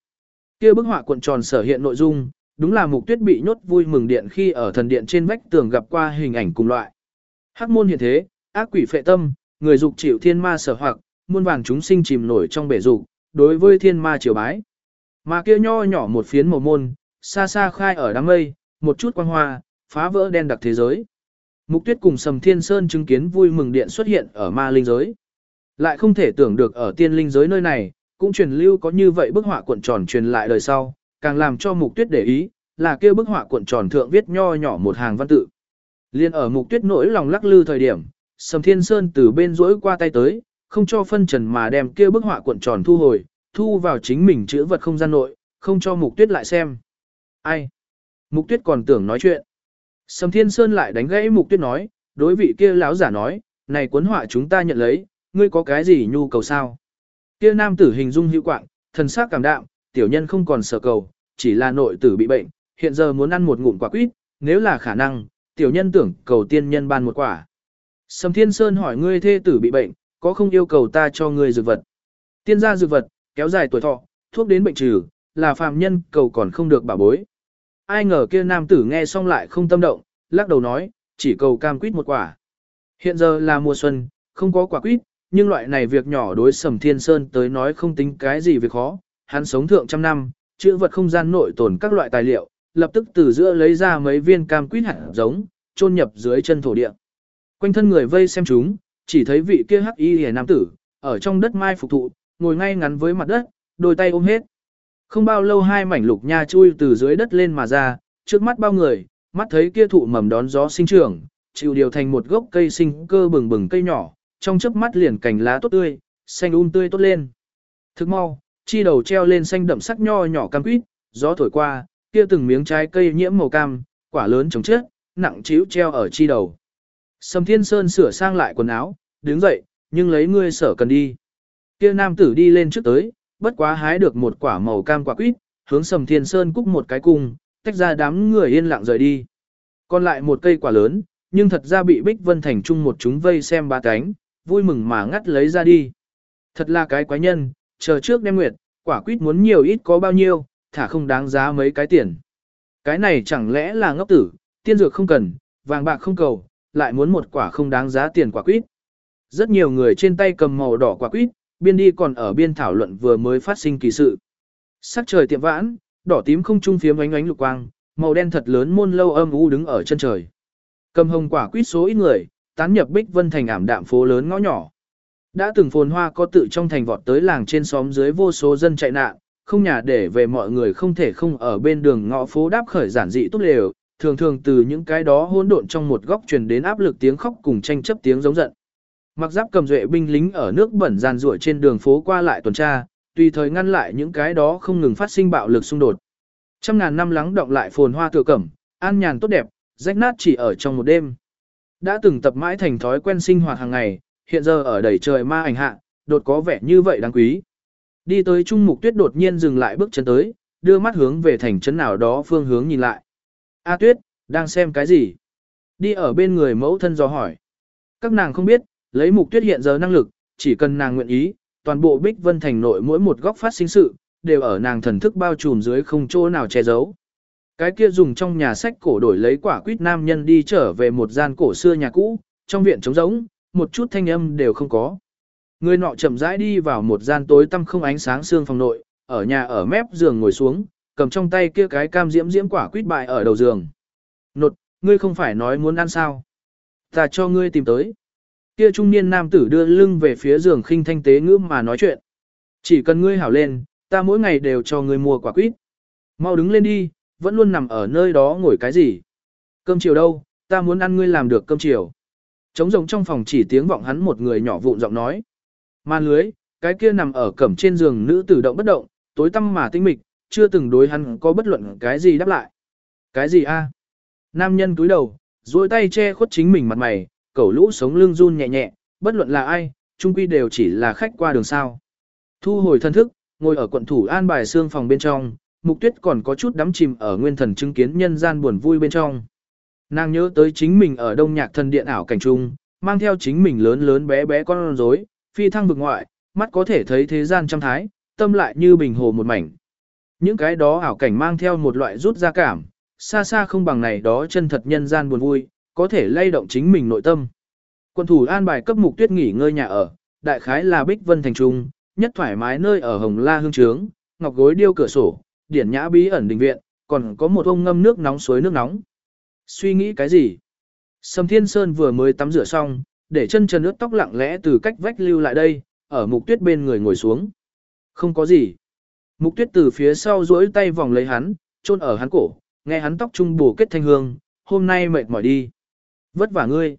Speaker 1: Kia bức họa cuộn tròn sở hiện nội dung, đúng là mục tuyết bị nhốt vui mừng điện khi ở thần điện trên vách tường gặp qua hình ảnh cùng loại. Hắc môn hiện thế, ác quỷ phệ tâm, người dục chịu thiên ma sở hoặc, muôn vàng chúng sinh chìm nổi trong bể dục, đối với thiên ma triều bái. Mà kia nho nhỏ một phiến màu môn, xa xa khai ở đám mây, một chút quang hoa, phá vỡ đen đặc thế giới. Mục tuyết cùng Sầm Thiên Sơn chứng kiến vui mừng điện xuất hiện ở ma linh giới. Lại không thể tưởng được ở tiên linh giới nơi này, cũng truyền lưu có như vậy bức họa cuộn tròn truyền lại đời sau, càng làm cho mục tuyết để ý, là kia bức họa cuộn tròn thượng viết nho nhỏ một hàng văn tự. Liên ở mục tuyết nỗi lòng lắc lư thời điểm, Sầm Thiên Sơn từ bên rỗi qua tay tới, không cho phân trần mà đem kia bức họa cuộn tròn thu hồi, thu vào chính mình chữ vật không gian nội, không cho mục tuyết lại xem. Ai? Mục tuyết còn tưởng nói chuyện. Sầm Thiên Sơn lại đánh gãy mục tuyết nói, đối vị kia lão giả nói, này cuốn họa chúng ta nhận lấy, ngươi có cái gì nhu cầu sao? Kia nam tử hình dung hữu quạng, thần sắc cảm đạm, tiểu nhân không còn sợ cầu, chỉ là nội tử bị bệnh, hiện giờ muốn ăn một ngụm quả quýt, nếu là khả năng, tiểu nhân tưởng cầu tiên nhân ban một quả. Sầm Thiên Sơn hỏi ngươi thê tử bị bệnh, có không yêu cầu ta cho ngươi dược vật? Tiên gia dược vật, kéo dài tuổi thọ, thuốc đến bệnh trừ, là phàm nhân cầu còn không được bảo bối. Ai ngờ kia nam tử nghe xong lại không tâm động, lắc đầu nói, chỉ cầu cam quýt một quả. Hiện giờ là mùa xuân, không có quả quýt, nhưng loại này việc nhỏ đối sầm thiên sơn tới nói không tính cái gì việc khó. Hắn sống thượng trăm năm, chữ vật không gian nội tồn các loại tài liệu, lập tức từ giữa lấy ra mấy viên cam quýt hạt giống, chôn nhập dưới chân thổ địa. Quanh thân người vây xem chúng, chỉ thấy vị kia hắc y hề nam tử, ở trong đất mai phục thụ, ngồi ngay ngắn với mặt đất, đôi tay ôm hết. Không bao lâu hai mảnh lục nha chui từ dưới đất lên mà ra, trước mắt bao người, mắt thấy kia thụ mầm đón gió sinh trưởng, chịu điều thành một gốc cây sinh cơ bừng bừng cây nhỏ, trong chớp mắt liền cành lá tốt tươi, xanh um tươi tốt lên. Thức mau, chi đầu treo lên xanh đậm sắc nho nhỏ cam quýt, gió thổi qua, kia từng miếng trái cây nhiễm màu cam, quả lớn trồng chết, nặng chiếu treo ở chi đầu. Sầm Thiên Sơn sửa sang lại quần áo, đứng dậy, nhưng lấy ngươi sở cần đi. Kia nam tử đi lên trước tới, bất quá hái được một quả màu cam quả quýt, hướng Sầm Thiên Sơn cúc một cái cung, tách ra đám người yên lặng rời đi. Còn lại một cây quả lớn, nhưng thật ra bị Bích Vân Thành chung một chúng vây xem ba cánh, vui mừng mà ngắt lấy ra đi. Thật là cái quái nhân, chờ trước đem nguyệt, quả quýt muốn nhiều ít có bao nhiêu, thả không đáng giá mấy cái tiền. Cái này chẳng lẽ là ngốc tử, tiên dược không cần, vàng bạc không cầu, lại muốn một quả không đáng giá tiền quả quýt. Rất nhiều người trên tay cầm màu đỏ quả quýt, biên đi còn ở biên thảo luận vừa mới phát sinh kỳ sự. Sắc trời tiệm vãn, đỏ tím không trung phiếm ánh ánh lục quang, màu đen thật lớn môn lâu âm u đứng ở chân trời. Cầm hồng quả quýt số ít người, tán nhập Bích Vân thành ảm đạm phố lớn ngõ nhỏ. Đã từng phồn hoa có tự trong thành vọt tới làng trên xóm dưới vô số dân chạy nạn, không nhà để về mọi người không thể không ở bên đường ngõ phố đáp khởi giản dị tốt lều, thường thường từ những cái đó hỗn độn trong một góc truyền đến áp lực tiếng khóc cùng tranh chấp tiếng giống giận. Mặc giáp cầm duệ binh lính ở nước bẩn gian ruội trên đường phố qua lại tuần tra, tùy thời ngăn lại những cái đó không ngừng phát sinh bạo lực xung đột. Trăm ngàn năm lắng động lại phồn hoa tựa cẩm, an nhàn tốt đẹp, rách nát chỉ ở trong một đêm. Đã từng tập mãi thành thói quen sinh hoạt hàng ngày, hiện giờ ở đầy trời ma ảnh hạ, đột có vẻ như vậy đáng quý. Đi tới trung mục tuyết đột nhiên dừng lại bước chân tới, đưa mắt hướng về thành trấn nào đó phương hướng nhìn lại. A tuyết, đang xem cái gì? Đi ở bên người mẫu thân do hỏi. Các nàng không biết, lấy mục tuyết hiện giờ năng lực, chỉ cần nàng nguyện ý, toàn bộ Bích Vân Thành nội mỗi một góc phát sinh sự, đều ở nàng thần thức bao trùm dưới không chỗ nào che giấu. Cái kia dùng trong nhà sách cổ đổi lấy quả quýt nam nhân đi trở về một gian cổ xưa nhà cũ, trong viện trống rỗng, một chút thanh âm đều không có. Người nọ chậm rãi đi vào một gian tối tăm không ánh sáng xương phòng nội, ở nhà ở mép giường ngồi xuống, cầm trong tay kia cái cam diễm diễm quả quýt bại ở đầu giường. Nột, ngươi không phải nói muốn ăn sao? Ta cho ngươi tìm tới. Kia trung niên nam tử đưa lưng về phía giường khinh thanh tế ngữ mà nói chuyện. Chỉ cần ngươi hảo lên, ta mỗi ngày đều cho ngươi mua quả quýt. Mau đứng lên đi, vẫn luôn nằm ở nơi đó ngồi cái gì. Cơm chiều đâu, ta muốn ăn ngươi làm được cơm chiều. Trống rồng trong phòng chỉ tiếng vọng hắn một người nhỏ vụn giọng nói. Màn lưới, cái kia nằm ở cẩm trên giường nữ tử động bất động, tối tăm mà tinh mịch, chưa từng đối hắn có bất luận cái gì đáp lại. Cái gì a? Nam nhân túi đầu, duỗi tay che khuất chính mình mặt mày, cẩu lũ sống lưng run nhẹ nhẹ, bất luận là ai, chung quy đều chỉ là khách qua đường sao. Thu hồi thân thức, ngồi ở quận thủ an bài xương phòng bên trong, mục tuyết còn có chút đắm chìm ở nguyên thần chứng kiến nhân gian buồn vui bên trong. Nàng nhớ tới chính mình ở đông nhạc thần điện ảo cảnh trung, mang theo chính mình lớn lớn bé bé con rối, phi thăng vực ngoại, mắt có thể thấy thế gian trăm thái, tâm lại như bình hồ một mảnh. Những cái đó ảo cảnh mang theo một loại rút ra cảm, xa xa không bằng này đó chân thật nhân gian buồn vui, có thể lay động chính mình nội tâm. Quân thủ an bài cấp mục tuyết nghỉ ngơi nhà ở, đại khái là Bích Vân Thành Trung, nhất thoải mái nơi ở Hồng La hương trướng, ngọc gối điêu cửa sổ, điển nhã bí ẩn đình viện, còn có một ông ngâm nước nóng suối nước nóng. Suy nghĩ cái gì? Sầm Thiên Sơn vừa mới tắm rửa xong, để chân trần ướt tóc lặng lẽ từ cách vách lưu lại đây, ở mục tuyết bên người ngồi xuống. Không có gì. Mục tuyết từ phía sau duỗi tay vòng lấy hắn, chôn ở hắn cổ, nghe hắn tóc trung bổ kết thanh hương, hôm nay mệt mỏi đi. Vất vả ngươi.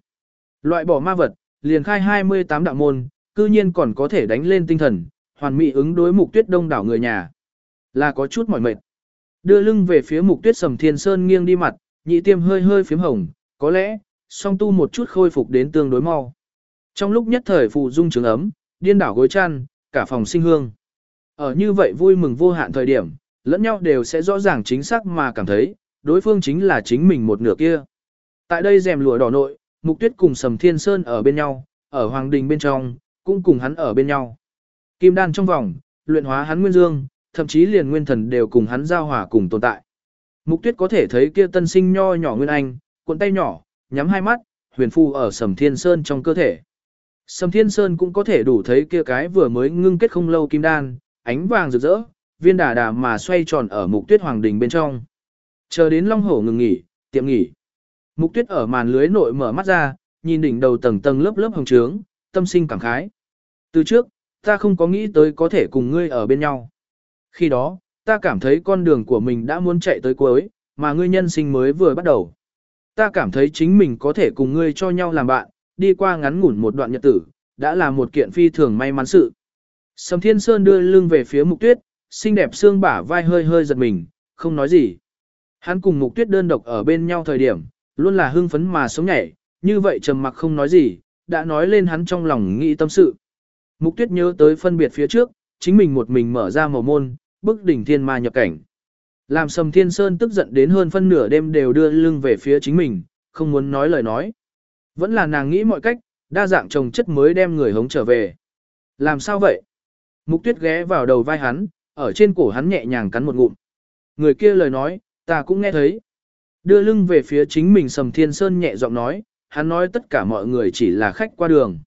Speaker 1: Loại bỏ ma vật, liền khai 28 đạo môn, cư nhiên còn có thể đánh lên tinh thần, hoàn mỹ ứng đối mục tuyết đông đảo người nhà. Là có chút mỏi mệt. Đưa lưng về phía mục tuyết sầm thiên sơn nghiêng đi mặt, nhị tiêm hơi hơi phím hồng, có lẽ, song tu một chút khôi phục đến tương đối mau. Trong lúc nhất thời phụ dung trường ấm, điên đảo gối chăn, cả phòng sinh hương. Ở như vậy vui mừng vô hạn thời điểm, lẫn nhau đều sẽ rõ ràng chính xác mà cảm thấy, đối phương chính là chính mình một nửa kia. Tại đây rèm lụa đỏ nội, Mục Tuyết cùng Sầm Thiên Sơn ở bên nhau, ở Hoàng Đình bên trong, cũng cùng hắn ở bên nhau. Kim đan trong vòng, luyện hóa hắn nguyên dương, thậm chí liền nguyên thần đều cùng hắn giao hòa cùng tồn tại. Mục Tuyết có thể thấy kia tân sinh nho nhỏ nguyên anh, cuộn tay nhỏ, nhắm hai mắt, huyền phu ở Sầm Thiên Sơn trong cơ thể. Sầm Thiên Sơn cũng có thể đủ thấy kia cái vừa mới ngưng kết không lâu kim đan, ánh vàng rực rỡ, viên đà đà mà xoay tròn ở Mục Tuyết Hoàng Đình bên trong. Chờ đến Long Hổ ngừng nghỉ, tiệm nghỉ. Mục Tuyết ở màn lưới nội mở mắt ra, nhìn đỉnh đầu tầng tầng lớp lớp hồng trướng, tâm sinh cảm khái. Từ trước, ta không có nghĩ tới có thể cùng ngươi ở bên nhau. Khi đó, ta cảm thấy con đường của mình đã muốn chạy tới cuối, mà ngươi nhân sinh mới vừa bắt đầu. Ta cảm thấy chính mình có thể cùng ngươi cho nhau làm bạn, đi qua ngắn ngủn một đoạn nhật tử, đã là một kiện phi thường may mắn sự. Sầm Thiên Sơn đưa lưng về phía Mục Tuyết, xinh đẹp xương bả vai hơi hơi giật mình, không nói gì. Hắn cùng Mục Tuyết đơn độc ở bên nhau thời điểm, luôn là hưng phấn mà sống nhảy, như vậy trầm mặc không nói gì, đã nói lên hắn trong lòng nghĩ tâm sự. Mục tuyết nhớ tới phân biệt phía trước, chính mình một mình mở ra màu môn, bức đỉnh thiên ma nhập cảnh. Làm sầm thiên sơn tức giận đến hơn phân nửa đêm đều đưa lưng về phía chính mình, không muốn nói lời nói. Vẫn là nàng nghĩ mọi cách, đa dạng trồng chất mới đem người hống trở về. Làm sao vậy? Mục tuyết ghé vào đầu vai hắn, ở trên cổ hắn nhẹ nhàng cắn một ngụm. Người kia lời nói, ta cũng nghe thấy. Đưa lưng về phía chính mình Sầm Thiên Sơn nhẹ giọng nói, hắn nói tất cả mọi người chỉ là khách qua đường.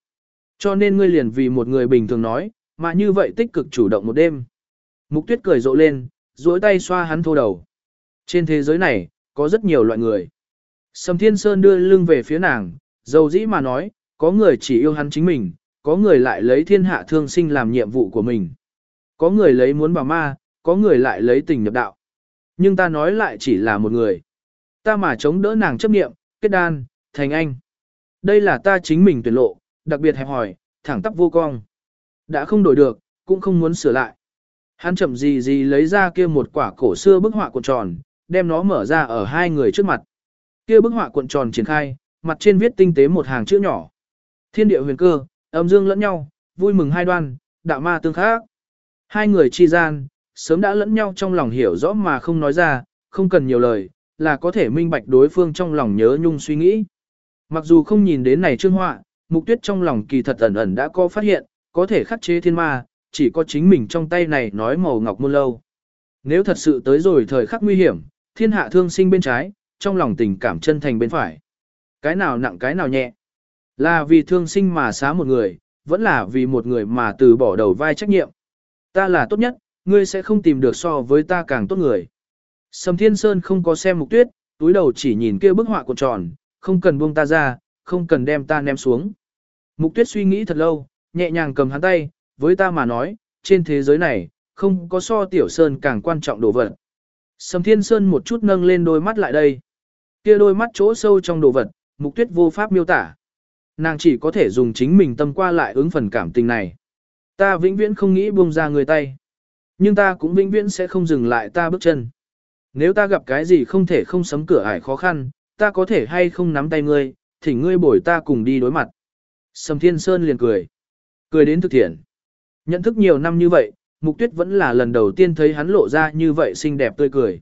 Speaker 1: Cho nên ngươi liền vì một người bình thường nói, mà như vậy tích cực chủ động một đêm. Mục tuyết cười rộ lên, duỗi tay xoa hắn thô đầu. Trên thế giới này, có rất nhiều loại người. Sầm Thiên Sơn đưa lưng về phía nàng, dầu dĩ mà nói, có người chỉ yêu hắn chính mình, có người lại lấy thiên hạ thương sinh làm nhiệm vụ của mình. Có người lấy muốn bảo ma, có người lại lấy tình nhập đạo. Nhưng ta nói lại chỉ là một người ta mà chống đỡ nàng chấp nghiệm, kết đan, thành anh. Đây là ta chính mình tuyển lộ, đặc biệt hẹp hỏi, thẳng tắp vô cong. Đã không đổi được, cũng không muốn sửa lại. Hắn chậm gì gì lấy ra kia một quả cổ xưa bức họa cuộn tròn, đem nó mở ra ở hai người trước mặt. Kia bức họa cuộn tròn triển khai, mặt trên viết tinh tế một hàng chữ nhỏ. Thiên địa huyền cơ, âm dương lẫn nhau, vui mừng hai đoan, đạo ma tương khác. Hai người chi gian, sớm đã lẫn nhau trong lòng hiểu rõ mà không nói ra, không cần nhiều lời, là có thể minh bạch đối phương trong lòng nhớ nhung suy nghĩ. Mặc dù không nhìn đến này trương họa, mục tuyết trong lòng kỳ thật ẩn ẩn đã có phát hiện, có thể khắc chế thiên ma, chỉ có chính mình trong tay này nói màu ngọc muôn lâu. Nếu thật sự tới rồi thời khắc nguy hiểm, thiên hạ thương sinh bên trái, trong lòng tình cảm chân thành bên phải. Cái nào nặng cái nào nhẹ. Là vì thương sinh mà xá một người, vẫn là vì một người mà từ bỏ đầu vai trách nhiệm. Ta là tốt nhất, ngươi sẽ không tìm được so với ta càng tốt người. Sầm Thiên Sơn không có xem mục tuyết, túi đầu chỉ nhìn kia bức họa cuộn tròn, không cần buông ta ra, không cần đem ta ném xuống. Mục tuyết suy nghĩ thật lâu, nhẹ nhàng cầm hắn tay, với ta mà nói, trên thế giới này, không có so tiểu sơn càng quan trọng đồ vật. Sầm Thiên Sơn một chút nâng lên đôi mắt lại đây. Kia đôi mắt chỗ sâu trong đồ vật, mục tuyết vô pháp miêu tả. Nàng chỉ có thể dùng chính mình tâm qua lại ứng phần cảm tình này. Ta vĩnh viễn không nghĩ buông ra người tay. Nhưng ta cũng vĩnh viễn sẽ không dừng lại ta bước chân. Nếu ta gặp cái gì không thể không sấm cửa ải khó khăn, ta có thể hay không nắm tay ngươi, thỉnh ngươi bồi ta cùng đi đối mặt. Sầm Thiên Sơn liền cười. Cười đến thực thiện. Nhận thức nhiều năm như vậy, Mục Tuyết vẫn là lần đầu tiên thấy hắn lộ ra như vậy xinh đẹp tươi cười.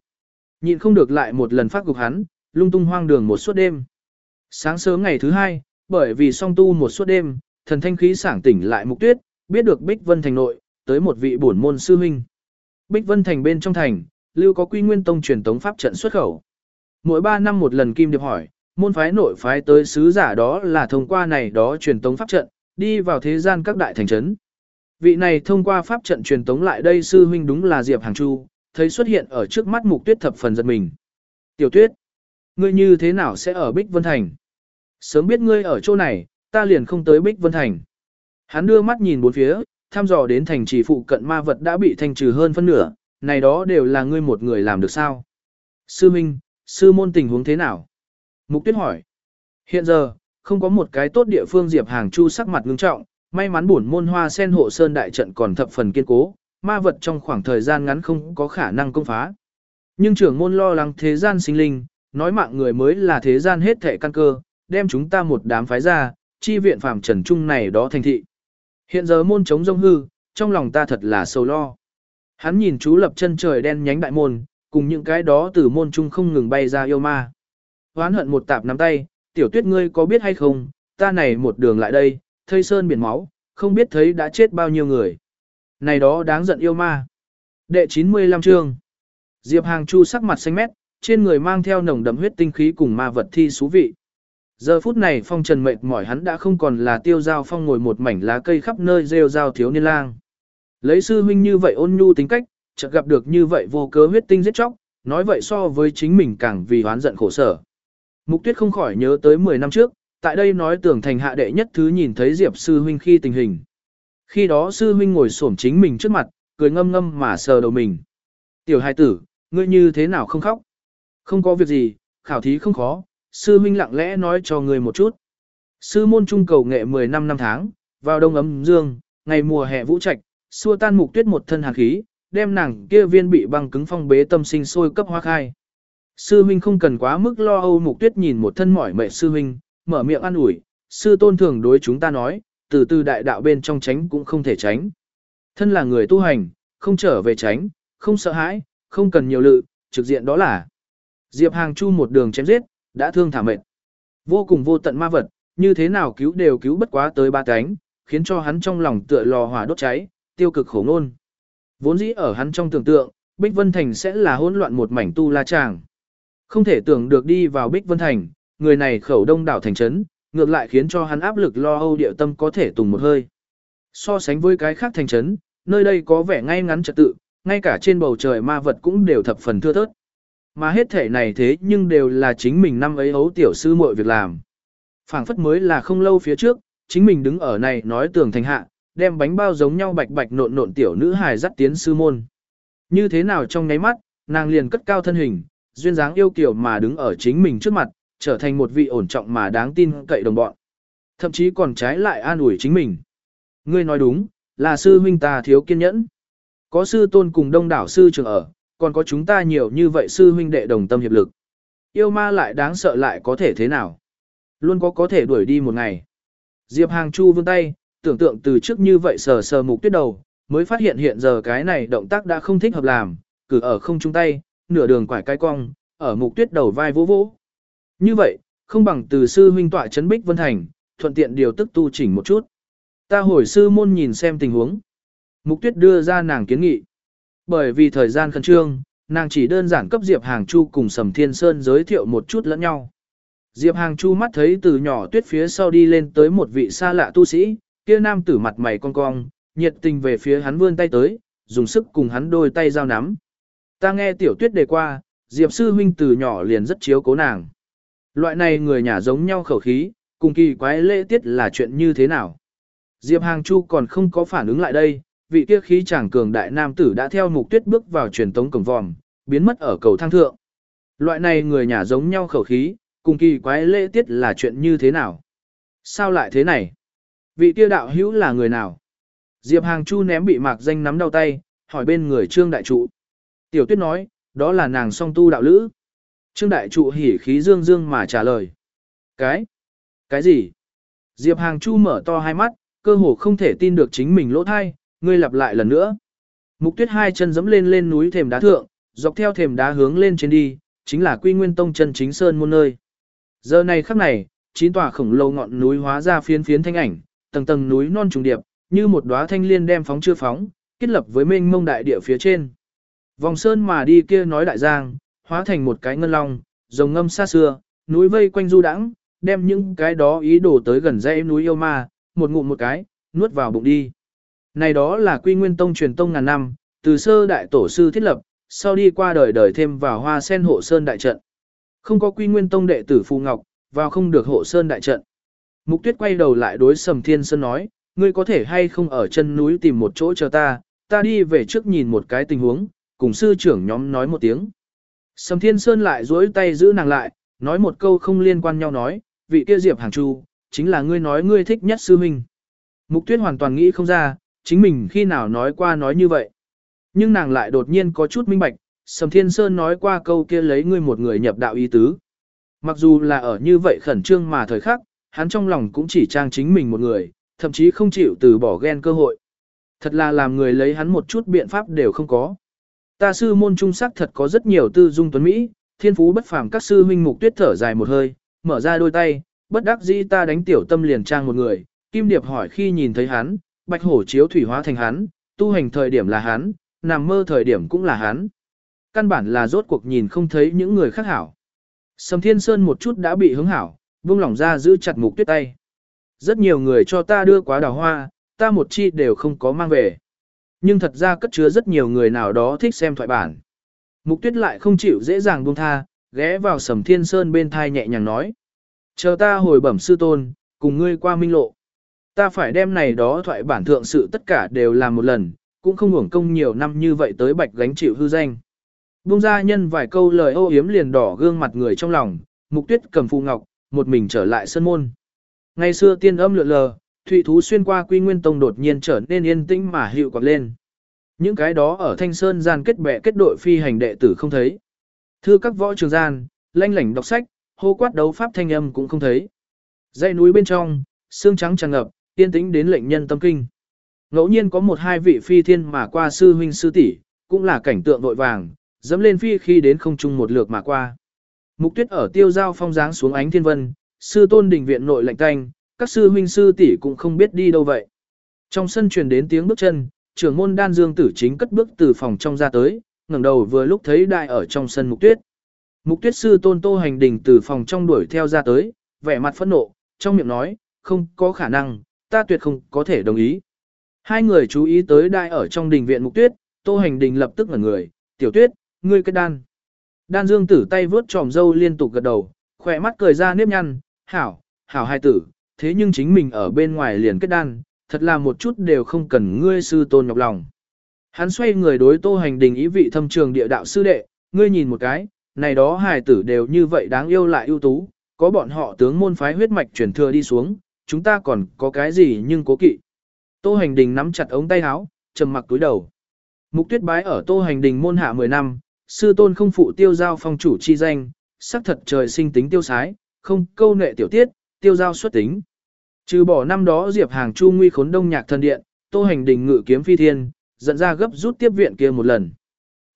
Speaker 1: Nhịn không được lại một lần phát gục hắn, lung tung hoang đường một suốt đêm. Sáng sớm ngày thứ hai, bởi vì song tu một suốt đêm, thần thanh khí sảng tỉnh lại Mục Tuyết, biết được Bích Vân Thành nội, tới một vị bổn môn sư huynh. Bích Vân Thành bên trong thành, lưu có quy nguyên tông truyền tống pháp trận xuất khẩu. Mỗi 3 năm một lần Kim Điệp hỏi, môn phái nội phái tới sứ giả đó là thông qua này đó truyền tống pháp trận, đi vào thế gian các đại thành trấn. Vị này thông qua pháp trận truyền tống lại đây sư huynh đúng là Diệp Hàng Chu, thấy xuất hiện ở trước mắt Mục Tuyết thập phần giật mình. Tiểu Tuyết, ngươi như thế nào sẽ ở Bích Vân Thành? Sớm biết ngươi ở chỗ này, ta liền không tới Bích Vân Thành. Hắn đưa mắt nhìn bốn phía, tham dò đến thành trì phụ cận ma vật đã bị thanh trừ hơn phân nửa, này đó đều là ngươi một người làm được sao? Sư Minh, sư môn tình huống thế nào? Mục Tuyết hỏi. Hiện giờ, không có một cái tốt địa phương Diệp Hàng Chu sắc mặt ngưng trọng, may mắn bổn môn hoa sen hộ sơn đại trận còn thập phần kiên cố, ma vật trong khoảng thời gian ngắn không có khả năng công phá. Nhưng trưởng môn lo lắng thế gian sinh linh, nói mạng người mới là thế gian hết thể căn cơ, đem chúng ta một đám phái ra, chi viện phàm trần trung này đó thành thị. Hiện giờ môn chống rông hư, trong lòng ta thật là sầu lo. Hắn nhìn chú lập chân trời đen nhánh đại môn, cùng những cái đó từ môn trung không ngừng bay ra yêu ma. Hoán hận một tạp nắm tay, tiểu tuyết ngươi có biết hay không, ta này một đường lại đây, thây sơn biển máu, không biết thấy đã chết bao nhiêu người. Này đó đáng giận yêu ma. Đệ 95 chương. Diệp Hàng Chu sắc mặt xanh mét, trên người mang theo nồng đậm huyết tinh khí cùng ma vật thi xú vị. Giờ phút này phong trần mệt mỏi hắn đã không còn là tiêu giao phong ngồi một mảnh lá cây khắp nơi rêu rao thiếu niên lang. Lấy sư huynh như vậy ôn nhu tính cách, chợt gặp được như vậy vô cớ huyết tinh giết chóc, nói vậy so với chính mình càng vì hoán giận khổ sở. Mục tuyết không khỏi nhớ tới 10 năm trước, tại đây nói tưởng thành hạ đệ nhất thứ nhìn thấy Diệp sư huynh khi tình hình. Khi đó sư huynh ngồi xổm chính mình trước mặt, cười ngâm ngâm mà sờ đầu mình. Tiểu hài tử, ngươi như thế nào không khóc? Không có việc gì, khảo thí không khó, sư huynh lặng lẽ nói cho ngươi một chút. Sư môn trung cầu nghệ 10 năm năm tháng, vào đông ấm dương, ngày mùa hè vũ trạch, xua tan mục tuyết một thân hàn khí, đem nàng kia viên bị băng cứng phong bế tâm sinh sôi cấp hoa khai. Sư huynh không cần quá mức lo âu mục tuyết nhìn một thân mỏi mệt sư huynh, mở miệng an ủi, sư tôn thường đối chúng ta nói, từ từ đại đạo bên trong tránh cũng không thể tránh. Thân là người tu hành, không trở về tránh, không sợ hãi, không cần nhiều lự, trực diện đó là. Diệp Hàng Chu một đường chém giết, đã thương thả mệt. Vô cùng vô tận ma vật, như thế nào cứu đều cứu bất quá tới ba cánh, khiến cho hắn trong lòng tựa lò hỏa đốt cháy, tiêu cực khổ ngôn. Vốn dĩ ở hắn trong tưởng tượng, Bích Vân Thành sẽ là hỗn loạn một mảnh tu la tràng. Không thể tưởng được đi vào Bích Vân Thành, người này khẩu đông đảo thành trấn, ngược lại khiến cho hắn áp lực lo âu địa tâm có thể tùng một hơi. So sánh với cái khác thành trấn, nơi đây có vẻ ngay ngắn trật tự, ngay cả trên bầu trời ma vật cũng đều thập phần thưa thớt. Mà hết thể này thế nhưng đều là chính mình năm ấy hấu tiểu sư muội việc làm. phảng phất mới là không lâu phía trước, chính mình đứng ở này nói tường thành hạ, đem bánh bao giống nhau bạch bạch nộn nộn tiểu nữ hài dắt tiến sư môn. Như thế nào trong nháy mắt, nàng liền cất cao thân hình, duyên dáng yêu kiều mà đứng ở chính mình trước mặt, trở thành một vị ổn trọng mà đáng tin cậy đồng bọn. Thậm chí còn trái lại an ủi chính mình. Ngươi nói đúng, là sư huynh ta thiếu kiên nhẫn. Có sư tôn cùng đông đảo sư trường ở, còn có chúng ta nhiều như vậy sư huynh đệ đồng tâm hiệp lực. Yêu ma lại đáng sợ lại có thể thế nào? Luôn có có thể đuổi đi một ngày. Diệp Hàng Chu vươn tay, tưởng tượng từ trước như vậy sờ sờ mục tuyết đầu, mới phát hiện hiện giờ cái này động tác đã không thích hợp làm, cử ở không chung tay, nửa đường quải cái cong, ở mục tuyết đầu vai vỗ vỗ. Như vậy, không bằng từ sư huynh tọa chấn bích vân thành, thuận tiện điều tức tu chỉnh một chút. Ta hồi sư môn nhìn xem tình huống. Mục tuyết đưa ra nàng kiến nghị. Bởi vì thời gian khẩn trương, nàng chỉ đơn giản cấp Diệp Hàng Chu cùng Sầm Thiên Sơn giới thiệu một chút lẫn nhau. Diệp Hàng Chu mắt thấy từ nhỏ tuyết phía sau đi lên tới một vị xa lạ tu sĩ, kia nam tử mặt mày cong cong, nhiệt tình về phía hắn vươn tay tới, dùng sức cùng hắn đôi tay giao nắm. Ta nghe tiểu tuyết đề qua, Diệp sư huynh từ nhỏ liền rất chiếu cố nàng. Loại này người nhà giống nhau khẩu khí, cùng kỳ quái lễ tiết là chuyện như thế nào? Diệp Hàng Chu còn không có phản ứng lại đây, vị kia khí chàng cường đại nam tử đã theo mục tuyết bước vào truyền tống cổng vòm, biến mất ở cầu thang thượng. Loại này người nhà giống nhau khẩu khí, cùng kỳ quái lễ tiết là chuyện như thế nào? Sao lại thế này? Vị kia đạo hữu là người nào? Diệp Hàng Chu ném bị mạc danh nắm đau tay, hỏi bên người trương đại trụ. Tiểu tuyết nói, đó là nàng song tu đạo lữ. Trương đại trụ hỉ khí dương dương mà trả lời. Cái? Cái gì? Diệp Hàng Chu mở to hai mắt, cơ hồ không thể tin được chính mình lỗ thai, ngươi lặp lại lần nữa. Mục tuyết hai chân dẫm lên lên núi thềm đá thượng, dọc theo thềm đá hướng lên trên đi, chính là quy nguyên tông chân chính sơn môn nơi. Giờ này khắc này, chín tòa khổng lồ ngọn núi hóa ra phiến phiến thanh ảnh, tầng tầng núi non trùng điệp, như một đóa thanh liên đem phóng chưa phóng, kết lập với mênh mông đại địa phía trên. Vòng sơn mà đi kia nói đại giang, hóa thành một cái ngân long, rồng ngâm xa xưa, núi vây quanh du đãng, đem những cái đó ý đồ tới gần dãy núi yêu ma, một ngụm một cái, nuốt vào bụng đi. Này đó là quy nguyên tông truyền tông ngàn năm, từ sơ đại tổ sư thiết lập, sau đi qua đời đời thêm vào hoa sen hộ sơn đại trận. Không có quy nguyên tông đệ tử Phù Ngọc, vào không được hộ sơn đại trận. Mục tuyết quay đầu lại đối Sầm Thiên Sơn nói, ngươi có thể hay không ở chân núi tìm một chỗ chờ ta, ta đi về trước nhìn một cái tình huống, cùng sư trưởng nhóm nói một tiếng. Sầm Thiên Sơn lại duỗi tay giữ nàng lại, nói một câu không liên quan nhau nói, vị kia Diệp Hàng Chu, chính là ngươi nói ngươi thích nhất sư huynh. Mục tuyết hoàn toàn nghĩ không ra, chính mình khi nào nói qua nói như vậy. Nhưng nàng lại đột nhiên có chút minh bạch, Sầm Thiên Sơn nói qua câu kia lấy ngươi một người nhập đạo ý tứ. Mặc dù là ở như vậy khẩn trương mà thời khắc, hắn trong lòng cũng chỉ trang chính mình một người, thậm chí không chịu từ bỏ ghen cơ hội. Thật là làm người lấy hắn một chút biện pháp đều không có. Ta sư môn trung sắc thật có rất nhiều tư dung tuấn Mỹ, thiên phú bất phàm các sư huynh mục tuyết thở dài một hơi, mở ra đôi tay, bất đắc dĩ ta đánh tiểu tâm liền trang một người, kim điệp hỏi khi nhìn thấy hắn, bạch hổ chiếu thủy hóa thành hắn, tu hành thời điểm là hắn, nằm mơ thời điểm cũng là hắn. Căn bản là rốt cuộc nhìn không thấy những người khác hảo. Sầm Thiên Sơn một chút đã bị hứng hảo, vung lỏng ra giữ chặt mục tuyết tay. Rất nhiều người cho ta đưa quá đào hoa, ta một chi đều không có mang về. Nhưng thật ra cất chứa rất nhiều người nào đó thích xem thoại bản. Mục tuyết lại không chịu dễ dàng buông tha, ghé vào sầm thiên sơn bên thai nhẹ nhàng nói. Chờ ta hồi bẩm sư tôn, cùng ngươi qua minh lộ. Ta phải đem này đó thoại bản thượng sự tất cả đều làm một lần, cũng không hưởng công nhiều năm như vậy tới bạch gánh chịu hư danh. buông ra nhân vài câu lời ô yếm liền đỏ gương mặt người trong lòng, mục tuyết cầm phù ngọc, một mình trở lại sân môn. Ngày xưa tiên âm lượn lờ, thụy thú xuyên qua quy nguyên tông đột nhiên trở nên yên tĩnh mà hiệu quạt lên. Những cái đó ở thanh sơn gian kết bè kết đội phi hành đệ tử không thấy. Thư các võ trường gian, lanh lảnh đọc sách, hô quát đấu pháp thanh âm cũng không thấy. Dãy núi bên trong, xương trắng tràn ngập, tiên tĩnh đến lệnh nhân tâm kinh. Ngẫu nhiên có một hai vị phi thiên mà qua sư huynh sư tỷ, cũng là cảnh tượng vội vàng, dẫm lên phi khi đến không trung một lượt mà qua. Mục tuyết ở tiêu giao phong dáng xuống ánh thiên vân, sư tôn đình viện nội lạnh canh, các sư huynh sư tỷ cũng không biết đi đâu vậy. Trong sân truyền đến tiếng bước chân, trưởng môn đan dương tử chính cất bước từ phòng trong ra tới, ngẩng đầu vừa lúc thấy đại ở trong sân mục tuyết. Mục tuyết sư tôn tô hành đình từ phòng trong đuổi theo ra tới, vẻ mặt phẫn nộ, trong miệng nói, không có khả năng, ta tuyệt không có thể đồng ý. Hai người chú ý tới đại ở trong đình viện mục tuyết, tô hành đình lập tức ngẩn người, tiểu tuyết, ngươi kết đan. Đan dương tử tay vướt tròm dâu liên tục gật đầu, khỏe mắt cười ra nếp nhăn, hảo, hảo hai tử, thế nhưng chính mình ở bên ngoài liền kết đan, thật là một chút đều không cần ngươi sư tôn nhọc lòng. Hắn xoay người đối tô hành đình ý vị thâm trường địa đạo sư đệ, ngươi nhìn một cái, này đó hài tử đều như vậy đáng yêu lại ưu tú, có bọn họ tướng môn phái huyết mạch chuyển thừa đi xuống, chúng ta còn có cái gì nhưng cố kỵ. Tô hành đình nắm chặt ống tay áo, trầm mặc túi đầu. Mục tuyết bái ở tô hành đình môn hạ 10 năm, sư tôn không phụ tiêu giao phong chủ chi danh, sắc thật trời sinh tính tiêu sái, không câu nệ tiểu tiết, tiêu giao xuất tính. Trừ bỏ năm đó Diệp Hàng Chu nguy khốn đông nhạc thần điện, Tô Hành Đình ngự kiếm phi thiên, dẫn ra gấp rút tiếp viện kia một lần.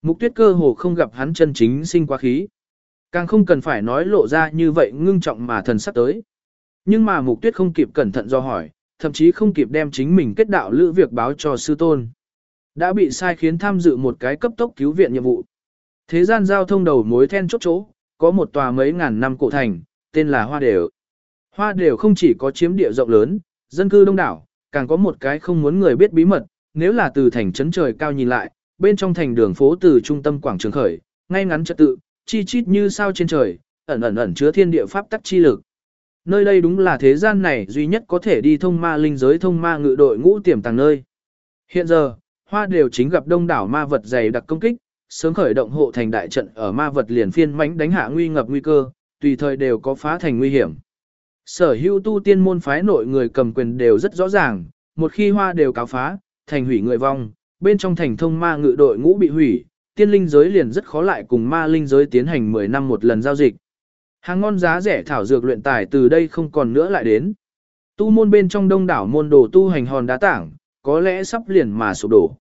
Speaker 1: Mục Tuyết cơ hồ không gặp hắn chân chính sinh quá khí. Càng không cần phải nói lộ ra như vậy ngưng trọng mà thần sắp tới. Nhưng mà Mục Tuyết không kịp cẩn thận do hỏi, thậm chí không kịp đem chính mình kết đạo lữ việc báo cho sư tôn. Đã bị sai khiến tham dự một cái cấp tốc cứu viện nhiệm vụ. Thế gian giao thông đầu mối then chốt chỗ, có một tòa mấy ngàn năm cổ thành, tên là Hoa Đều. Hoa Đều không chỉ có chiếm địa rộng lớn, dân cư đông đảo, càng có một cái không muốn người biết bí mật, nếu là từ thành trấn trời cao nhìn lại, bên trong thành đường phố từ trung tâm quảng trường khởi, ngay ngắn trật tự, chi chít như sao trên trời, ẩn ẩn ẩn chứa thiên địa pháp tắc chi lực. Nơi đây đúng là thế gian này duy nhất có thể đi thông ma linh giới thông ma ngự đội ngũ tiềm tàng nơi. Hiện giờ, hoa đều chính gặp đông đảo ma vật dày đặc công kích, sớm khởi động hộ thành đại trận ở ma vật liền phiên mãnh đánh hạ nguy ngập nguy cơ, tùy thời đều có phá thành nguy hiểm. Sở hữu tu tiên môn phái nội người cầm quyền đều rất rõ ràng, một khi hoa đều cáo phá, thành hủy người vong, bên trong thành thông ma ngự đội ngũ bị hủy, tiên linh giới liền rất khó lại cùng ma linh giới tiến hành 10 năm một lần giao dịch. Hàng ngon giá rẻ thảo dược luyện tài từ đây không còn nữa lại đến. Tu môn bên trong đông đảo môn đồ tu hành hòn đá tảng, có lẽ sắp liền mà sụp đổ.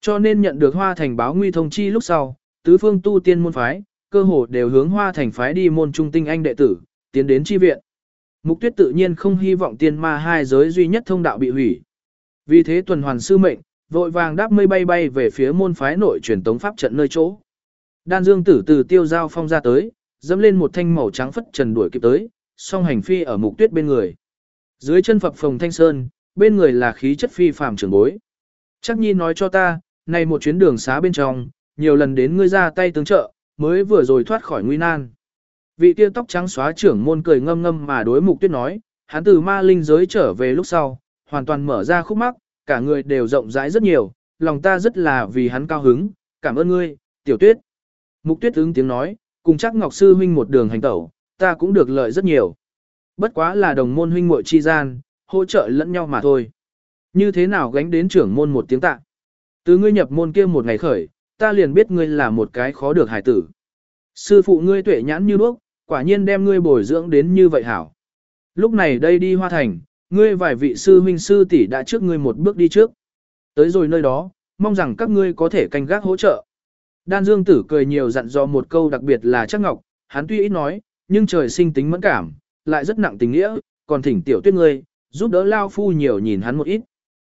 Speaker 1: Cho nên nhận được hoa thành báo nguy thông chi lúc sau, tứ phương tu tiên môn phái, cơ hồ đều hướng hoa thành phái đi môn trung tinh anh đệ tử, tiến đến chi viện. Mục tuyết tự nhiên không hy vọng tiên ma hai giới duy nhất thông đạo bị hủy. Vì thế tuần hoàn sư mệnh, vội vàng đáp mây bay bay về phía môn phái nội truyền tống pháp trận nơi chỗ. Đan dương tử từ tiêu giao phong ra tới, dẫm lên một thanh màu trắng phất trần đuổi kịp tới, song hành phi ở mục tuyết bên người. Dưới chân phập phồng thanh sơn, bên người là khí chất phi phàm trưởng bối. Chắc nhi nói cho ta, này một chuyến đường xá bên trong, nhiều lần đến ngươi ra tay tướng trợ, mới vừa rồi thoát khỏi nguy nan. Vị kia tóc trắng xóa trưởng môn cười ngâm ngâm mà đối mục tuyết nói, hắn từ ma linh giới trở về lúc sau, hoàn toàn mở ra khúc mắc, cả người đều rộng rãi rất nhiều, lòng ta rất là vì hắn cao hứng, cảm ơn ngươi, tiểu tuyết. Mục tuyết ứng tiếng nói, cùng chắc ngọc sư huynh một đường hành tẩu, ta cũng được lợi rất nhiều. Bất quá là đồng môn huynh muội chi gian, hỗ trợ lẫn nhau mà thôi. Như thế nào gánh đến trưởng môn một tiếng tạ. Từ ngươi nhập môn kia một ngày khởi, ta liền biết ngươi là một cái khó được hải tử. Sư phụ ngươi tuệ nhãn như đuốc, quả nhiên đem ngươi bồi dưỡng đến như vậy hảo. Lúc này đây đi hoa thành, ngươi vài vị sư huynh sư tỷ đã trước ngươi một bước đi trước. Tới rồi nơi đó, mong rằng các ngươi có thể canh gác hỗ trợ. Đan Dương Tử cười nhiều dặn dò một câu đặc biệt là chắc ngọc, hắn tuy ít nói, nhưng trời sinh tính mẫn cảm, lại rất nặng tình nghĩa, còn thỉnh tiểu tuyết ngươi, giúp đỡ lao phu nhiều nhìn hắn một ít.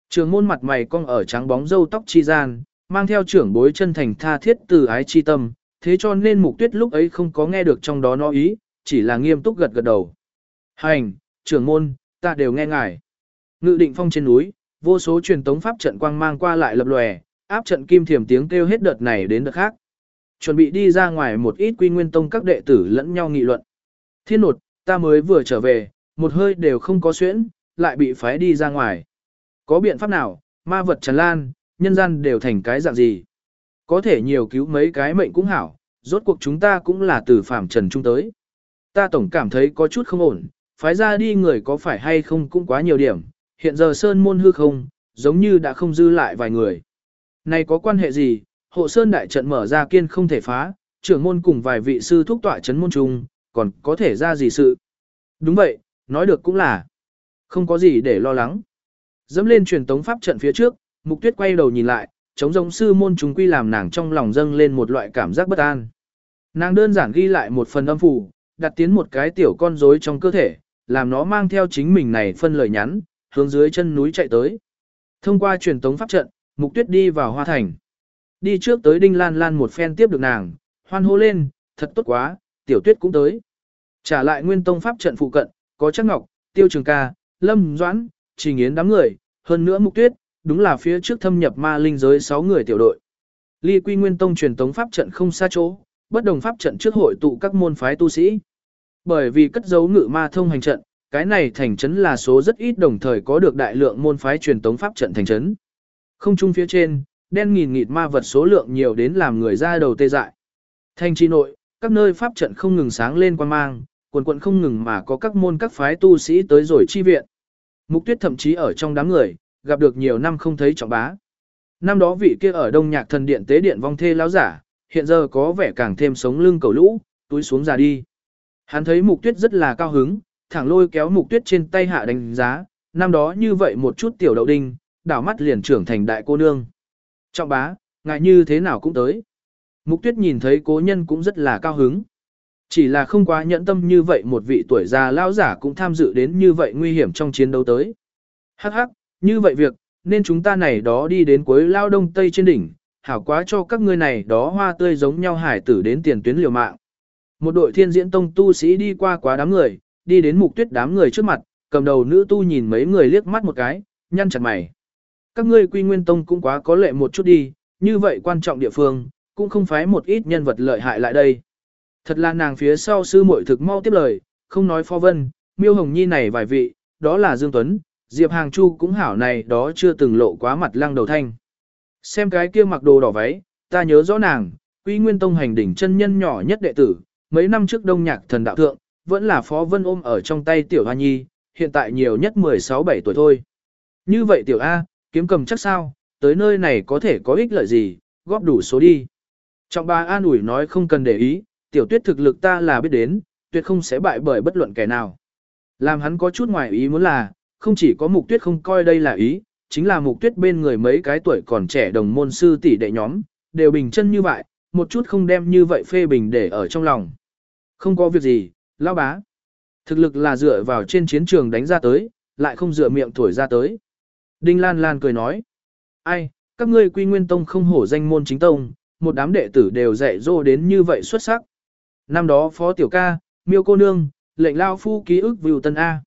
Speaker 1: Trường môn mặt mày cong ở trắng bóng râu tóc chi gian, mang theo trưởng bối chân thành tha thiết từ ái chi tâm, thế cho nên mục tuyết lúc ấy không có nghe được trong đó nó ý, chỉ là nghiêm túc gật gật đầu. Hành, trưởng môn, ta đều nghe ngài. Ngự định phong trên núi, vô số truyền tống pháp trận quang mang qua lại lập lòe, áp trận kim thiểm tiếng kêu hết đợt này đến đợt khác. Chuẩn bị đi ra ngoài một ít quy nguyên tông các đệ tử lẫn nhau nghị luận. Thiên nột, ta mới vừa trở về, một hơi đều không có xuyễn, lại bị phái đi ra ngoài. Có biện pháp nào, ma vật tràn lan, nhân gian đều thành cái dạng gì? Có thể nhiều cứu mấy cái mệnh cũng hảo, rốt cuộc chúng ta cũng là từ phạm trần trung tới. Ta tổng cảm thấy có chút không ổn, phái ra đi người có phải hay không cũng quá nhiều điểm, hiện giờ sơn môn hư không, giống như đã không dư lại vài người. Này có quan hệ gì, hộ sơn đại trận mở ra kiên không thể phá, trưởng môn cùng vài vị sư thúc tọa chấn môn trung, còn có thể ra gì sự. Đúng vậy, nói được cũng là, không có gì để lo lắng. Dẫm lên truyền tống pháp trận phía trước, mục tuyết quay đầu nhìn lại, chống giống sư môn chúng quy làm nàng trong lòng dâng lên một loại cảm giác bất an. Nàng đơn giản ghi lại một phần âm phủ, đặt tiến một cái tiểu con rối trong cơ thể, làm nó mang theo chính mình này phân lời nhắn, hướng dưới chân núi chạy tới. Thông qua truyền tống pháp trận, Mục Tuyết đi vào Hoa Thành. Đi trước tới Đinh Lan Lan một phen tiếp được nàng, hoan hô lên, thật tốt quá, Tiểu Tuyết cũng tới. Trả lại Nguyên Tông pháp trận phụ cận, có Chắc Ngọc, Tiêu Trường Ca, Lâm Doãn, Trình Yến đám người, hơn nữa Mục Tuyết, đúng là phía trước thâm nhập ma linh giới 6 người tiểu đội. Ly Quy Nguyên Tông truyền tống pháp trận không xa chỗ, bất đồng pháp trận trước hội tụ các môn phái tu sĩ. Bởi vì cất giấu ngự ma thông hành trận, cái này thành trấn là số rất ít đồng thời có được đại lượng môn phái truyền tống pháp trận thành trấn. Không Chung phía trên, đen nghìn nghịt ma vật số lượng nhiều đến làm người ra đầu tê dại. Thành trì nội, các nơi pháp trận không ngừng sáng lên quan mang, quần quận không ngừng mà có các môn các phái tu sĩ tới rồi chi viện. Mục tuyết thậm chí ở trong đám người, gặp được nhiều năm không thấy trọng bá. Năm đó vị kia ở đông nhạc thần điện tế điện vong thê lão giả, hiện giờ có vẻ càng thêm sống lưng cầu lũ, túi xuống ra đi. Hắn thấy mục tuyết rất là cao hứng, thẳng lôi kéo mục tuyết trên tay hạ đánh giá, năm đó như vậy một chút tiểu đậu đinh, đảo mắt liền trưởng thành đại cô nương. Trọng bá, ngại như thế nào cũng tới. Mục tuyết nhìn thấy cố nhân cũng rất là cao hứng. Chỉ là không quá nhẫn tâm như vậy một vị tuổi già lao giả cũng tham dự đến như vậy nguy hiểm trong chiến đấu tới. Hắc hắc, như vậy việc, nên chúng ta này đó đi đến cuối lao đông tây trên đỉnh, hảo quá cho các ngươi này đó hoa tươi giống nhau hải tử đến tiền tuyến liều mạng. Một đội thiên diễn tông tu sĩ đi qua quá đám người, đi đến mục tuyết đám người trước mặt, cầm đầu nữ tu nhìn mấy người liếc mắt một cái, nhăn chặt mày. Các ngươi quy nguyên tông cũng quá có lệ một chút đi, như vậy quan trọng địa phương, cũng không phái một ít nhân vật lợi hại lại đây. Thật là nàng phía sau sư muội thực mau tiếp lời, không nói phó vân, miêu hồng nhi này vài vị, đó là Dương Tuấn, Diệp Hàng Chu cũng hảo này đó chưa từng lộ quá mặt lăng đầu thanh. Xem cái kia mặc đồ đỏ váy, ta nhớ rõ nàng, quy nguyên tông hành đỉnh chân nhân nhỏ nhất đệ tử, mấy năm trước đông nhạc thần đạo thượng, vẫn là phó vân ôm ở trong tay tiểu hoa nhi, hiện tại nhiều nhất 16-17 tuổi thôi. Như vậy tiểu A, kiếm cầm chắc sao, tới nơi này có thể có ích lợi gì, góp đủ số đi. Trọng bà an ủi nói không cần để ý, tiểu tuyết thực lực ta là biết đến, tuyệt không sẽ bại bởi bất luận kẻ nào. Làm hắn có chút ngoài ý muốn là, không chỉ có mục tuyết không coi đây là ý, chính là mục tuyết bên người mấy cái tuổi còn trẻ đồng môn sư tỷ đệ nhóm, đều bình chân như vậy, một chút không đem như vậy phê bình để ở trong lòng. Không có việc gì, lao bá. Thực lực là dựa vào trên chiến trường đánh ra tới, lại không dựa miệng thổi ra tới. Đinh Lan Lan cười nói. Ai, các ngươi quy nguyên tông không hổ danh môn chính tông, một đám đệ tử đều dạy dỗ đến như vậy xuất sắc. Năm đó phó tiểu ca, miêu cô nương, lệnh lao phu ký ức vưu tân A.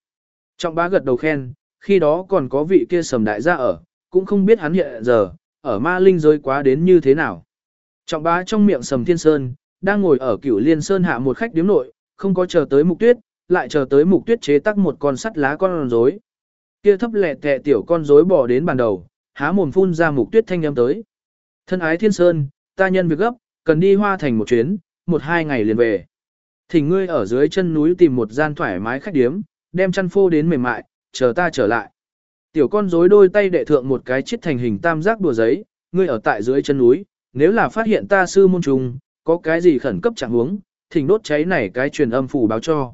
Speaker 1: Trọng bá gật đầu khen, khi đó còn có vị kia sầm đại gia ở, cũng không biết hắn hiện giờ, ở ma linh giới quá đến như thế nào. Trọng bá trong miệng sầm thiên sơn, đang ngồi ở cửu liên sơn hạ một khách điếm nội, không có chờ tới mục tuyết, lại chờ tới mục tuyết chế tắc một con sắt lá con rối. Kia thấp lẹ tẹ tiểu con rối bỏ đến bàn đầu, há mồm phun ra mục tuyết thanh âm tới. Thân ái thiên sơn, ta nhân việc gấp, cần đi hoa thành một chuyến, một hai ngày liền về. Thỉnh ngươi ở dưới chân núi tìm một gian thoải mái khách điếm, đem chăn phô đến mềm mại, chờ ta trở lại. Tiểu con rối đôi tay đệ thượng một cái chiếc thành hình tam giác đùa giấy, ngươi ở tại dưới chân núi, nếu là phát hiện ta sư môn trùng, có cái gì khẩn cấp chẳng huống, thỉnh đốt cháy này cái truyền âm phủ báo cho.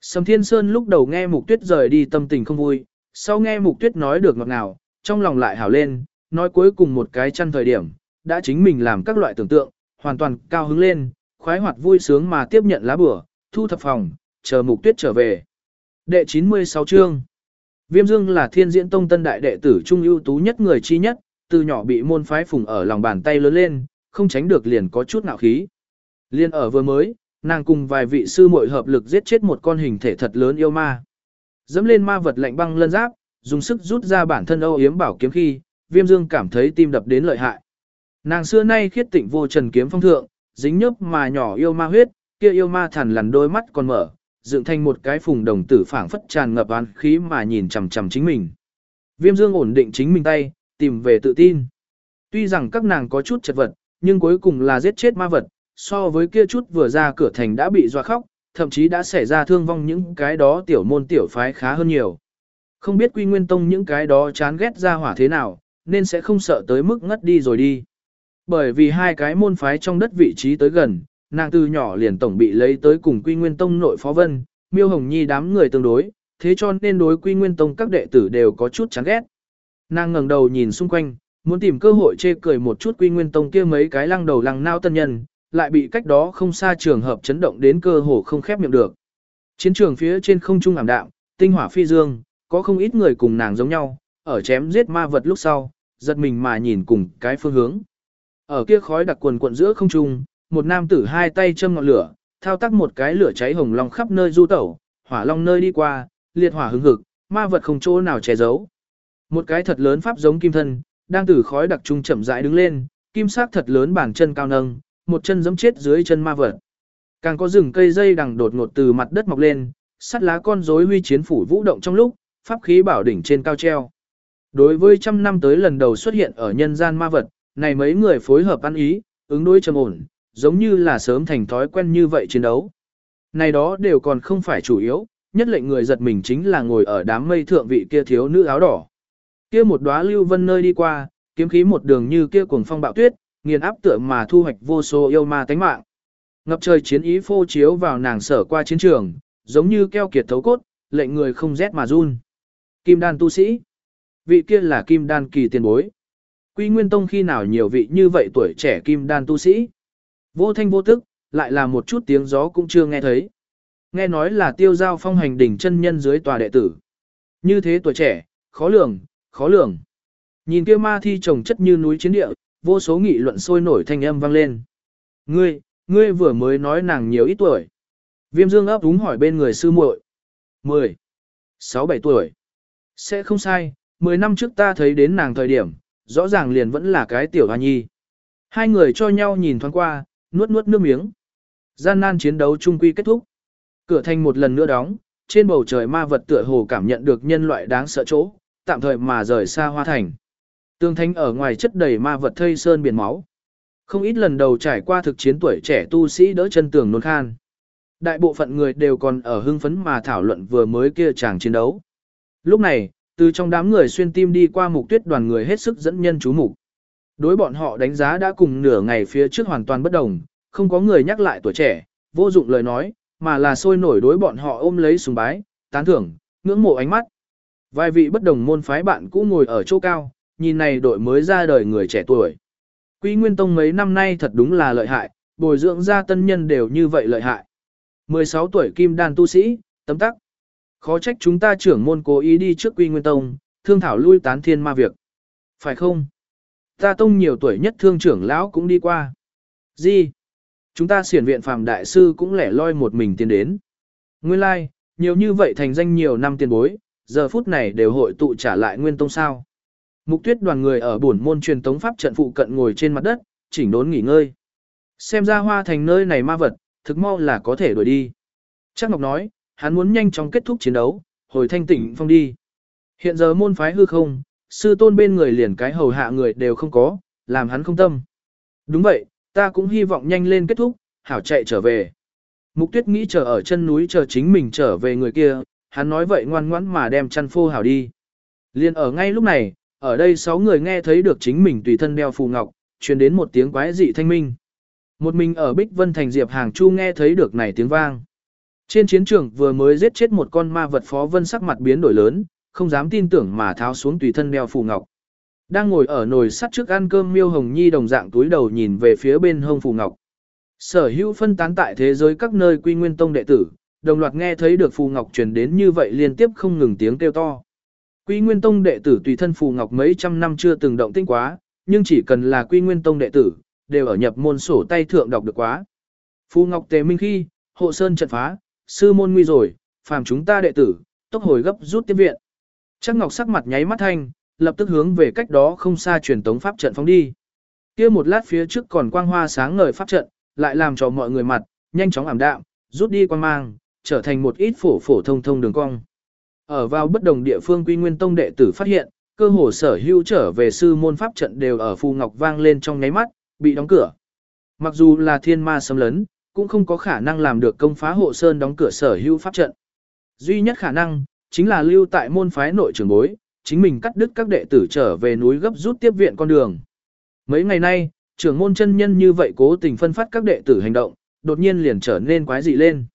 Speaker 1: Sầm Thiên Sơn lúc đầu nghe Mục Tuyết rời đi tâm tình không vui, sau nghe Mục Tuyết nói được ngọt ngào, trong lòng lại hảo lên, nói cuối cùng một cái chăn thời điểm, đã chính mình làm các loại tưởng tượng, hoàn toàn cao hứng lên, khoái hoạt vui sướng mà tiếp nhận lá bửa, thu thập phòng, chờ Mục Tuyết trở về. Đệ 96 chương Viêm Dương là thiên diễn tông tân đại đệ tử trung ưu tú nhất người chi nhất, từ nhỏ bị môn phái phùng ở lòng bàn tay lớn lên, không tránh được liền có chút ngạo khí. Liên ở vừa mới, nàng cùng vài vị sư muội hợp lực giết chết một con hình thể thật lớn yêu ma. Dẫm lên ma vật lạnh băng lân giáp, dùng sức rút ra bản thân âu yếm bảo kiếm khi, viêm dương cảm thấy tim đập đến lợi hại. Nàng xưa nay khiết tịnh vô trần kiếm phong thượng, dính nhấp mà nhỏ yêu ma huyết, kia yêu ma thần lằn đôi mắt còn mở, dựng thành một cái phùng đồng tử phảng phất tràn ngập án khí mà nhìn chằm chằm chính mình. Viêm dương ổn định chính mình tay, tìm về tự tin. Tuy rằng các nàng có chút chật vật, nhưng cuối cùng là giết chết ma vật, so với kia chút vừa ra cửa thành đã bị dọa khóc, thậm chí đã xảy ra thương vong những cái đó tiểu môn tiểu phái khá hơn nhiều. Không biết quy nguyên tông những cái đó chán ghét ra hỏa thế nào, nên sẽ không sợ tới mức ngất đi rồi đi. Bởi vì hai cái môn phái trong đất vị trí tới gần, nàng từ nhỏ liền tổng bị lấy tới cùng quy nguyên tông nội phó vân, miêu hồng nhi đám người tương đối, thế cho nên đối quy nguyên tông các đệ tử đều có chút chán ghét. Nàng ngẩng đầu nhìn xung quanh, muốn tìm cơ hội chê cười một chút quy nguyên tông kia mấy cái lăng đầu lăng nao tân nhân, lại bị cách đó không xa trường hợp chấn động đến cơ hồ không khép miệng được. Chiến trường phía trên không trung ảm đạm, tinh hỏa phi dương, có không ít người cùng nàng giống nhau, ở chém giết ma vật lúc sau, giật mình mà nhìn cùng cái phương hướng. Ở kia khói đặc quần quận giữa không trung, một nam tử hai tay châm ngọn lửa, thao tác một cái lửa cháy hồng long khắp nơi du tẩu, hỏa long nơi đi qua, liệt hỏa hứng hực, ma vật không chỗ nào che giấu. Một cái thật lớn pháp giống kim thân, đang từ khói đặc trung chậm rãi đứng lên, kim sắc thật lớn bàn chân cao nâng, một chân giẫm chết dưới chân ma vật. Càng có rừng cây dây đằng đột ngột từ mặt đất mọc lên, sắt lá con rối huy chiến phủ vũ động trong lúc, pháp khí bảo đỉnh trên cao treo. Đối với trăm năm tới lần đầu xuất hiện ở nhân gian ma vật, này mấy người phối hợp ăn ý, ứng đối trầm ổn, giống như là sớm thành thói quen như vậy chiến đấu. Này đó đều còn không phải chủ yếu, nhất lệnh người giật mình chính là ngồi ở đám mây thượng vị kia thiếu nữ áo đỏ. Kia một đóa lưu vân nơi đi qua, kiếm khí một đường như kia cuồng phong bạo tuyết, nghiền áp tựa mà thu hoạch vô số yêu ma tánh mạng. Ngập trời chiến ý phô chiếu vào nàng sở qua chiến trường, giống như keo kiệt thấu cốt, lệnh người không rét mà run. Kim đan tu sĩ. Vị kia là kim đan kỳ tiền bối. Quy Nguyên Tông khi nào nhiều vị như vậy tuổi trẻ kim đan tu sĩ. Vô thanh vô tức, lại là một chút tiếng gió cũng chưa nghe thấy. Nghe nói là tiêu giao phong hành đỉnh chân nhân dưới tòa đệ tử. Như thế tuổi trẻ, khó lường, khó lường. Nhìn kia ma thi trồng chất như núi chiến địa, vô số nghị luận sôi nổi thanh âm vang lên. Ngươi, ngươi vừa mới nói nàng nhiều ít tuổi. Viêm dương ấp đúng hỏi bên người sư muội. Mười, sáu bảy tuổi. Sẽ không sai, mười năm trước ta thấy đến nàng thời điểm, rõ ràng liền vẫn là cái tiểu hoa nhi. Hai người cho nhau nhìn thoáng qua, nuốt nuốt nước miếng. Gian nan chiến đấu chung quy kết thúc. Cửa thành một lần nữa đóng, trên bầu trời ma vật tựa hồ cảm nhận được nhân loại đáng sợ chỗ, tạm thời mà rời xa hoa thành. Tương thanh ở ngoài chất đầy ma vật thây sơn biển máu. Không ít lần đầu trải qua thực chiến tuổi trẻ tu sĩ đỡ chân tường nôn khan. Đại bộ phận người đều còn ở hưng phấn mà thảo luận vừa mới kia chàng chiến đấu. Lúc này, từ trong đám người xuyên tim đi qua mục tuyết đoàn người hết sức dẫn nhân chú mục. Đối bọn họ đánh giá đã cùng nửa ngày phía trước hoàn toàn bất đồng, không có người nhắc lại tuổi trẻ, vô dụng lời nói, mà là sôi nổi đối bọn họ ôm lấy sùng bái, tán thưởng, ngưỡng mộ ánh mắt. Vài vị bất đồng môn phái bạn cũ ngồi ở chỗ cao, nhìn này đội mới ra đời người trẻ tuổi. Quý Nguyên Tông mấy năm nay thật đúng là lợi hại, bồi dưỡng ra tân nhân đều như vậy lợi hại. 16 tuổi kim đan tu sĩ, tấm tắc. Khó trách chúng ta trưởng môn cố ý đi trước Quy Nguyên Tông, thương thảo lui tán thiên ma việc. Phải không? Ta tông nhiều tuổi nhất thương trưởng lão cũng đi qua. Gì? Chúng ta siển viện phàm đại sư cũng lẻ loi một mình tiến đến. Nguyên lai, like, nhiều như vậy thành danh nhiều năm tiền bối, giờ phút này đều hội tụ trả lại nguyên tông sao. Mục tuyết đoàn người ở buồn môn truyền tống pháp trận phụ cận ngồi trên mặt đất, chỉnh đốn nghỉ ngơi. Xem ra hoa thành nơi này ma vật, thực mau là có thể đuổi đi. Chắc Ngọc nói, hắn muốn nhanh chóng kết thúc chiến đấu, hồi thanh tỉnh phong đi. Hiện giờ môn phái hư không, sư tôn bên người liền cái hầu hạ người đều không có, làm hắn không tâm. Đúng vậy, ta cũng hy vọng nhanh lên kết thúc, hảo chạy trở về. Mục tuyết nghĩ chờ ở chân núi chờ chính mình trở về người kia, hắn nói vậy ngoan ngoãn mà đem chăn phô hảo đi. Liên ở ngay lúc này, ở đây sáu người nghe thấy được chính mình tùy thân đeo phù ngọc, truyền đến một tiếng quái dị thanh minh. Một mình ở Bích Vân Thành Diệp Hàng Chu nghe thấy được này tiếng vang. Trên chiến trường vừa mới giết chết một con ma vật phó vân sắc mặt biến đổi lớn, không dám tin tưởng mà tháo xuống tùy thân đeo phù ngọc. Đang ngồi ở nồi sắt trước ăn cơm miêu hồng nhi đồng dạng túi đầu nhìn về phía bên hông phù ngọc. Sở hữu phân tán tại thế giới các nơi quy nguyên tông đệ tử, đồng loạt nghe thấy được phù ngọc truyền đến như vậy liên tiếp không ngừng tiếng kêu to. Quy nguyên tông đệ tử tùy thân phù ngọc mấy trăm năm chưa từng động tinh quá, nhưng chỉ cần là quy nguyên tông đệ tử, đều ở nhập môn sổ tay thượng đọc được quá. Phù ngọc tề minh khi, hộ sơn trận phá, sư môn nguy rồi, phàm chúng ta đệ tử, tốc hồi gấp rút tiếp viện. Chắc ngọc sắc mặt nháy mắt thanh, lập tức hướng về cách đó không xa truyền tống pháp trận phóng đi. Kia một lát phía trước còn quang hoa sáng ngời pháp trận, lại làm cho mọi người mặt, nhanh chóng ảm đạm, rút đi quang mang, trở thành một ít phổ phổ thông thông đường cong. Ở vào bất đồng địa phương quy nguyên tông đệ tử phát hiện, cơ hồ sở hữu trở về sư môn pháp trận đều ở phù ngọc vang lên trong nháy mắt, bị đóng cửa. Mặc dù là thiên ma xâm lấn, cũng không có khả năng làm được công phá hộ sơn đóng cửa sở hữu pháp trận. Duy nhất khả năng, chính là lưu tại môn phái nội trường bối, chính mình cắt đứt các đệ tử trở về núi gấp rút tiếp viện con đường. Mấy ngày nay, trưởng môn chân nhân như vậy cố tình phân phát các đệ tử hành động, đột nhiên liền trở nên quái dị lên.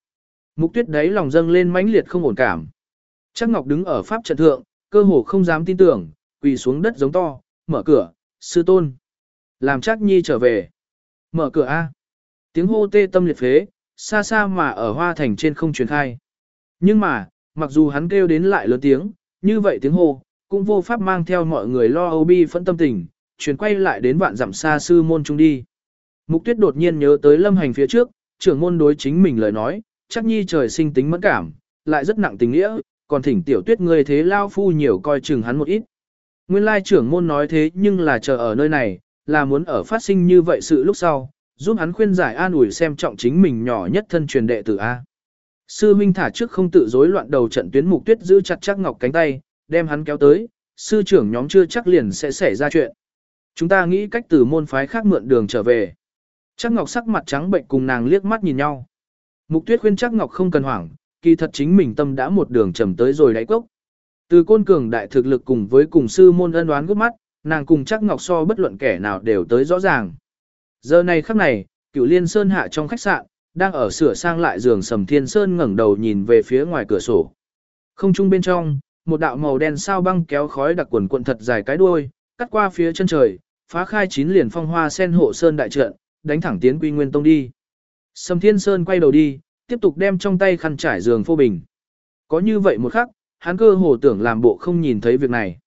Speaker 1: Mục tuyết đấy lòng dâng lên mãnh liệt không ổn cảm. Chắc Ngọc đứng ở pháp trận thượng, cơ hồ không dám tin tưởng, quỳ xuống đất giống to, mở cửa, sư tôn. Làm chắc nhi trở về. Mở cửa A. Tiếng hô tê tâm liệt phế, xa xa mà ở hoa thành trên không truyền khai. Nhưng mà, mặc dù hắn kêu đến lại lớn tiếng, như vậy tiếng hô, cũng vô pháp mang theo mọi người lo âu bi phẫn tâm tình, chuyển quay lại đến vạn dặm xa sư môn trung đi. Mục tuyết đột nhiên nhớ tới lâm hành phía trước, trưởng môn đối chính mình lời nói, chắc nhi trời sinh tính mẫn cảm, lại rất nặng tình nghĩa, còn thỉnh tiểu tuyết người thế lao phu nhiều coi chừng hắn một ít. Nguyên lai trưởng môn nói thế nhưng là chờ ở nơi này, là muốn ở phát sinh như vậy sự lúc sau, giúp hắn khuyên giải an ủi xem trọng chính mình nhỏ nhất thân truyền đệ tử A. Sư Minh thả trước không tự rối loạn đầu trận tuyến mục tuyết giữ chặt chắc ngọc cánh tay, đem hắn kéo tới, sư trưởng nhóm chưa chắc liền sẽ xảy ra chuyện. Chúng ta nghĩ cách từ môn phái khác mượn đường trở về. Chắc ngọc sắc mặt trắng bệnh cùng nàng liếc mắt nhìn nhau. Mục tuyết khuyên chắc ngọc không cần hoảng, kỳ thật chính mình tâm đã một đường trầm tới rồi đáy cốc. Từ côn cường đại thực lực cùng với cùng sư môn ân đoán gấp mắt, nàng cùng chắc ngọc so bất luận kẻ nào đều tới rõ ràng. Giờ này khắc này, cựu liên sơn hạ trong khách sạn, đang ở sửa sang lại giường sầm thiên sơn ngẩng đầu nhìn về phía ngoài cửa sổ. Không trung bên trong, một đạo màu đen sao băng kéo khói đặc quần quận thật dài cái đuôi, cắt qua phía chân trời, phá khai chín liền phong hoa sen hộ sơn đại trận, đánh thẳng tiến quy nguyên tông đi. Sầm thiên sơn quay đầu đi, tiếp tục đem trong tay khăn trải giường phô bình. Có như vậy một khắc, hắn cơ hồ tưởng làm bộ không nhìn thấy việc này.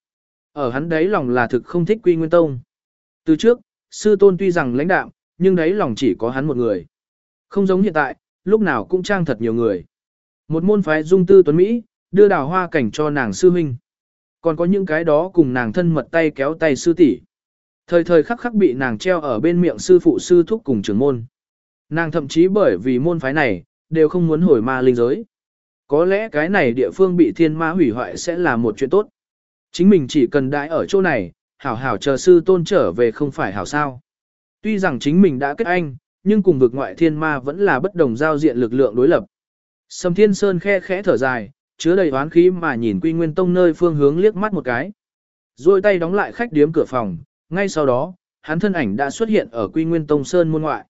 Speaker 1: Ở hắn đấy lòng là thực không thích quy nguyên tông. Từ trước, sư tôn tuy rằng lãnh đạm, nhưng đấy lòng chỉ có hắn một người. Không giống hiện tại, lúc nào cũng trang thật nhiều người. Một môn phái dung tư tuấn Mỹ, đưa đào hoa cảnh cho nàng sư huynh. Còn có những cái đó cùng nàng thân mật tay kéo tay sư tỷ. Thời thời khắc khắc bị nàng treo ở bên miệng sư phụ sư thúc cùng trưởng môn. Nàng thậm chí bởi vì môn phái này, đều không muốn hồi ma linh giới. Có lẽ cái này địa phương bị thiên ma hủy hoại sẽ là một chuyện tốt. Chính mình chỉ cần đãi ở chỗ này, hảo hảo chờ sư tôn trở về không phải hảo sao. Tuy rằng chính mình đã kết anh, nhưng cùng vực ngoại thiên ma vẫn là bất đồng giao diện lực lượng đối lập. Sầm thiên sơn khe khẽ thở dài, chứa đầy oán khí mà nhìn quy nguyên tông nơi phương hướng liếc mắt một cái. Rồi tay đóng lại khách điếm cửa phòng, ngay sau đó, hắn thân ảnh đã xuất hiện ở quy nguyên tông sơn môn ngoại.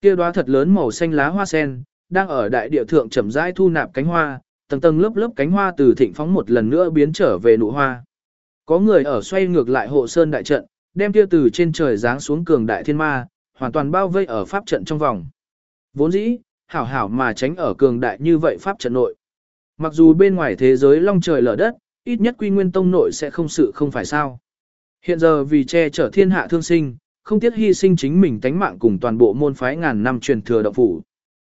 Speaker 1: kia đóa thật lớn màu xanh lá hoa sen, đang ở đại địa thượng chậm rãi thu nạp cánh hoa, tầng tầng lớp lớp cánh hoa từ thịnh phóng một lần nữa biến trở về nụ hoa. Có người ở xoay ngược lại hộ sơn đại trận, đem kia từ trên trời giáng xuống cường đại thiên ma, hoàn toàn bao vây ở pháp trận trong vòng. Vốn dĩ, hảo hảo mà tránh ở cường đại như vậy pháp trận nội. Mặc dù bên ngoài thế giới long trời lở đất, ít nhất quy nguyên tông nội sẽ không sự không phải sao. Hiện giờ vì che chở thiên hạ thương sinh, không tiếc hy sinh chính mình tánh mạng cùng toàn bộ môn phái ngàn năm truyền thừa động phủ.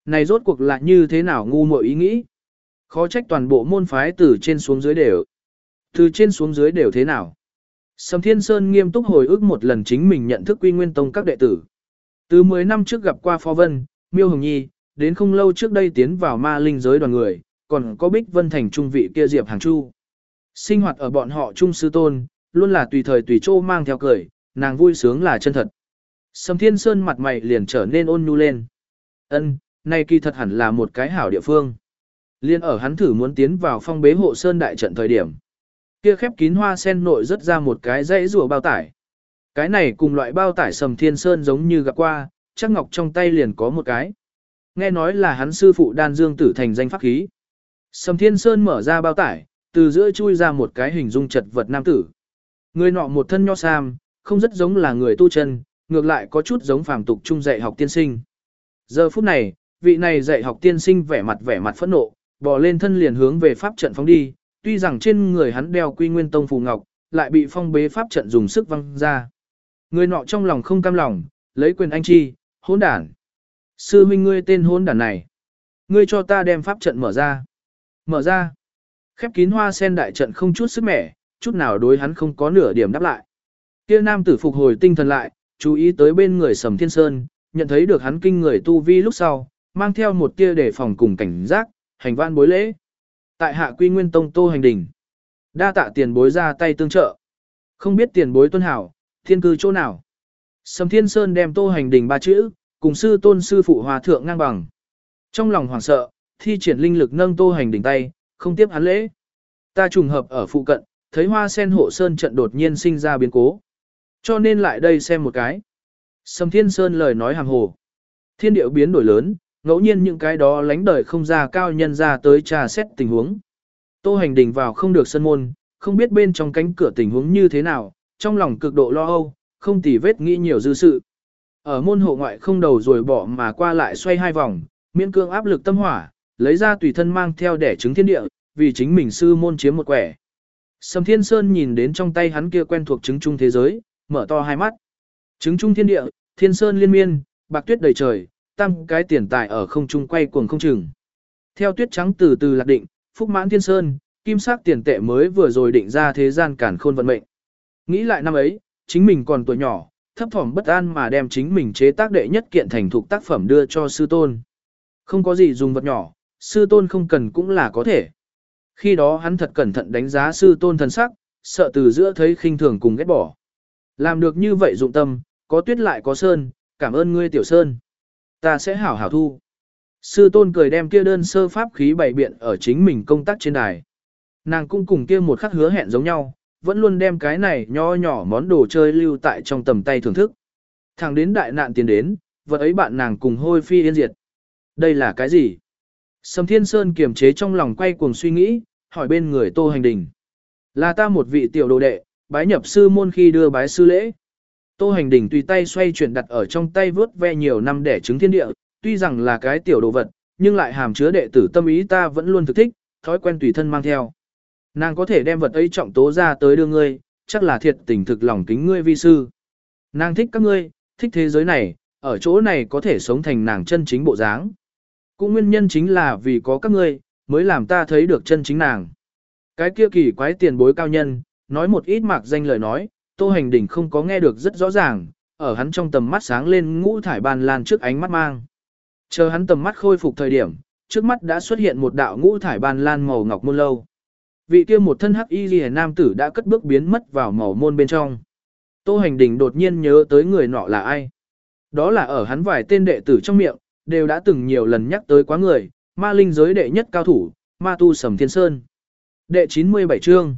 Speaker 1: Này rốt cuộc là như thế nào ngu muội ý nghĩ? Khó trách toàn bộ môn phái từ trên xuống dưới đều. Từ trên xuống dưới đều thế nào? Sầm Thiên Sơn nghiêm túc hồi ức một lần chính mình nhận thức Quy Nguyên Tông các đệ tử. Từ 10 năm trước gặp qua Phó Vân, Miêu Hồng Nhi, đến không lâu trước đây tiến vào ma linh giới đoàn người, còn có Bích Vân Thành trung vị kia Diệp Hàng Chu. Sinh hoạt ở bọn họ trung sư tôn, luôn là tùy thời tùy chỗ mang theo cười, nàng vui sướng là chân thật. Sầm Thiên Sơn mặt mày liền trở nên ôn nhu lên. Ân, nay kỳ thật hẳn là một cái hảo địa phương. Liên ở hắn thử muốn tiến vào phong bế hộ sơn đại trận thời điểm. Kia khép kín hoa sen nội rất ra một cái dãy rùa bao tải. Cái này cùng loại bao tải Sầm Thiên Sơn giống như gặp qua, chắc ngọc trong tay liền có một cái. Nghe nói là hắn sư phụ đan dương tử thành danh pháp khí. Sầm Thiên Sơn mở ra bao tải, từ giữa chui ra một cái hình dung chật vật nam tử. Người nọ một thân nho sam, không rất giống là người tu chân, ngược lại có chút giống phàm tục trung dạy học tiên sinh. Giờ phút này, vị này dạy học tiên sinh vẻ mặt vẻ mặt phẫn nộ, bò lên thân liền hướng về pháp trận phóng đi, tuy rằng trên người hắn đeo quy nguyên tông phù ngọc, lại bị phong bế pháp trận dùng sức văng ra. Người nọ trong lòng không cam lòng, lấy quyền anh chi, hỗn đản. Sư huynh ngươi tên hỗn đản này. Ngươi cho ta đem pháp trận mở ra. Mở ra. Khép kín hoa sen đại trận không chút sức mẻ, chút nào đối hắn không có nửa điểm đáp lại. Kia nam tử phục hồi tinh thần lại, chú ý tới bên người Sầm Thiên Sơn, nhận thấy được hắn kinh người tu vi lúc sau, mang theo một tia để phòng cùng cảnh giác, hành văn bối lễ. Tại hạ quy nguyên tông tô hành đình. Đa tạ tiền bối ra tay tương trợ. Không biết tiền bối tuân hảo, thiên cư chỗ nào. Sầm Thiên Sơn đem tô hành đình ba chữ, cùng sư tôn sư phụ hòa thượng ngang bằng. Trong lòng hoảng sợ, thi triển linh lực nâng tô hành đình tay, không tiếp hắn lễ. Ta trùng hợp ở phụ cận, thấy hoa sen hộ sơn trận đột nhiên sinh ra biến cố. Cho nên lại đây xem một cái. Sầm Thiên Sơn lời nói hàng hồ. Thiên điệu biến đổi lớn, ngẫu nhiên những cái đó lánh đời không ra cao nhân ra tới trà xét tình huống. Tô hành đình vào không được sân môn, không biết bên trong cánh cửa tình huống như thế nào, trong lòng cực độ lo âu, không tỉ vết nghĩ nhiều dư sự. Ở môn hộ ngoại không đầu rồi bỏ mà qua lại xoay hai vòng, miễn cương áp lực tâm hỏa, lấy ra tùy thân mang theo để chứng thiên địa, vì chính mình sư môn chiếm một quẻ. Sầm Thiên Sơn nhìn đến trong tay hắn kia quen thuộc chứng trung thế giới, mở to hai mắt. Chứng trung thiên địa, thiên sơn liên miên, bạc tuyết đầy trời, tăng cái tiền tài ở không trung quay cuồng không chừng. Theo tuyết trắng từ từ lạc định, phúc mãn thiên sơn, kim sắc tiền tệ mới vừa rồi định ra thế gian cản khôn vận mệnh. Nghĩ lại năm ấy, chính mình còn tuổi nhỏ, thấp thỏm bất an mà đem chính mình chế tác đệ nhất kiện thành thục tác phẩm đưa cho sư tôn. Không có gì dùng vật nhỏ, sư tôn không cần cũng là có thể. Khi đó hắn thật cẩn thận đánh giá sư tôn thần sắc, sợ từ giữa thấy khinh thường cùng ghét bỏ. Làm được như vậy dụng tâm, có tuyết lại có sơn, cảm ơn ngươi tiểu sơn. Ta sẽ hảo hảo thu. Sư tôn cười đem kia đơn sơ pháp khí bày biện ở chính mình công tác trên đài. Nàng cũng cùng kia một khắc hứa hẹn giống nhau, vẫn luôn đem cái này nho nhỏ món đồ chơi lưu tại trong tầm tay thưởng thức. Thẳng đến đại nạn tiến đến, vật ấy bạn nàng cùng hôi phi yên diệt. Đây là cái gì? Sầm Thiên Sơn kiềm chế trong lòng quay cuồng suy nghĩ, hỏi bên người Tô Hành Đình. Là ta một vị tiểu đồ đệ, bái nhập sư môn khi đưa bái sư lễ. Tô Hành Đình tùy tay xoay chuyển đặt ở trong tay vớt ve nhiều năm để chứng thiên địa, tuy rằng là cái tiểu đồ vật, nhưng lại hàm chứa đệ tử tâm ý ta vẫn luôn thực thích, thói quen tùy thân mang theo. Nàng có thể đem vật ấy trọng tố ra tới đưa ngươi, chắc là thiệt tình thực lòng kính ngươi vi sư. Nàng thích các ngươi, thích thế giới này, ở chỗ này có thể sống thành nàng chân chính bộ dáng. Cũng nguyên nhân chính là vì có các ngươi, mới làm ta thấy được chân chính nàng. Cái kia kỳ quái tiền bối cao nhân, nói một ít mạc danh lời nói, tô hành đỉnh không có nghe được rất rõ ràng, ở hắn trong tầm mắt sáng lên ngũ thải ban lan trước ánh mắt mang. Chờ hắn tầm mắt khôi phục thời điểm, trước mắt đã xuất hiện một đạo ngũ thải ban lan màu ngọc muôn lâu. Vị kia một thân hắc y ghi nam tử đã cất bước biến mất vào màu môn bên trong. Tô hành đỉnh đột nhiên nhớ tới người nọ là ai. Đó là ở hắn vài tên đệ tử trong miệng, đều đã từng nhiều lần nhắc tới quá người, ma linh giới đệ nhất cao thủ, ma tu sầm thiên sơn. Đệ 97 chương.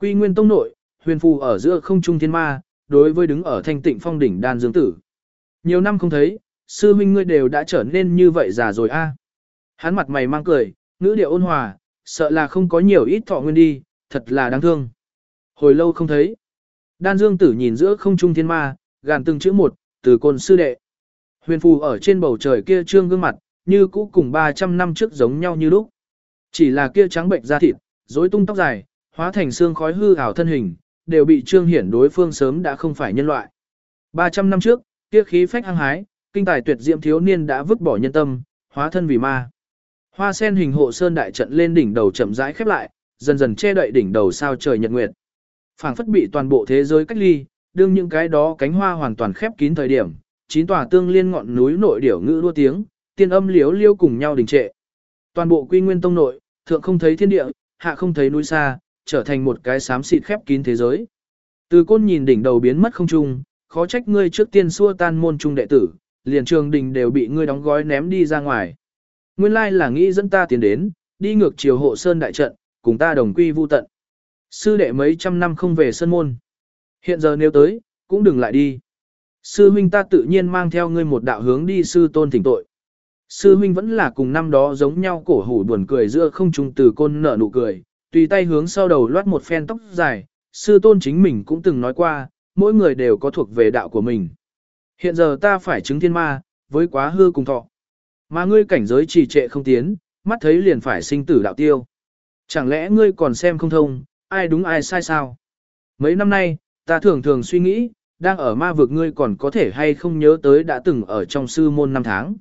Speaker 1: Quy nguyên tông nội, huyền phù ở giữa không trung thiên ma, đối với đứng ở thanh tịnh phong đỉnh đan dương tử. Nhiều năm không thấy, sư minh ngươi đều đã trở nên như vậy già rồi a. Hắn mặt mày mang cười, ngữ điệu ôn hòa, sợ là không có nhiều ít thọ nguyên đi, thật là đáng thương. Hồi lâu không thấy. Đan dương tử nhìn giữa không trung thiên ma, gàn từng chữ một, từ côn sư đệ. Huyền phù ở trên bầu trời kia trương gương mặt, như cũ cùng 300 năm trước giống nhau như lúc. Chỉ là kia trắng bệnh da thịt, rối tung tóc dài, hóa thành xương khói hư ảo thân hình, đều bị trương hiển đối phương sớm đã không phải nhân loại. 300 năm trước, kia khí phách hăng hái, kinh tài tuyệt diệm thiếu niên đã vứt bỏ nhân tâm, hóa thân vì ma. Hoa sen hình hộ sơn đại trận lên đỉnh đầu chậm rãi khép lại, dần dần che đậy đỉnh đầu sao trời nhật nguyệt. phảng phất bị toàn bộ thế giới cách ly, đương những cái đó cánh hoa hoàn toàn khép kín thời điểm, chín tòa tương liên ngọn núi nội điểu ngữ đua tiếng, tiên âm liếu liêu cùng nhau đình trệ. Toàn bộ quy nguyên tông nội, thượng không thấy thiên địa, hạ không thấy núi xa, trở thành một cái xám xịt khép kín thế giới. Từ côn nhìn đỉnh đầu biến mất không trung, khó trách ngươi trước tiên xua tan môn trung đệ tử, liền trường đình đều bị ngươi đóng gói ném đi ra ngoài. Nguyên lai là nghĩ dẫn ta tiến đến, đi ngược chiều hộ sơn đại trận, cùng ta đồng quy vu tận. Sư đệ mấy trăm năm không về sơn môn. Hiện giờ nếu tới, cũng đừng lại đi. Sư huynh ta tự nhiên mang theo ngươi một đạo hướng đi sư tôn thỉnh tội. Sư huynh vẫn là cùng năm đó giống nhau cổ hủ buồn cười giữa không trung từ côn nở nụ cười, tùy tay hướng sau đầu loát một phen tóc dài, sư tôn chính mình cũng từng nói qua, mỗi người đều có thuộc về đạo của mình. Hiện giờ ta phải chứng thiên ma, với quá hư cùng thọ. Mà ngươi cảnh giới trì trệ không tiến, mắt thấy liền phải sinh tử đạo tiêu. Chẳng lẽ ngươi còn xem không thông, ai đúng ai sai sao? Mấy năm nay, ta thường thường suy nghĩ, đang ở ma vực ngươi còn có thể hay không nhớ tới đã từng ở trong sư môn năm tháng.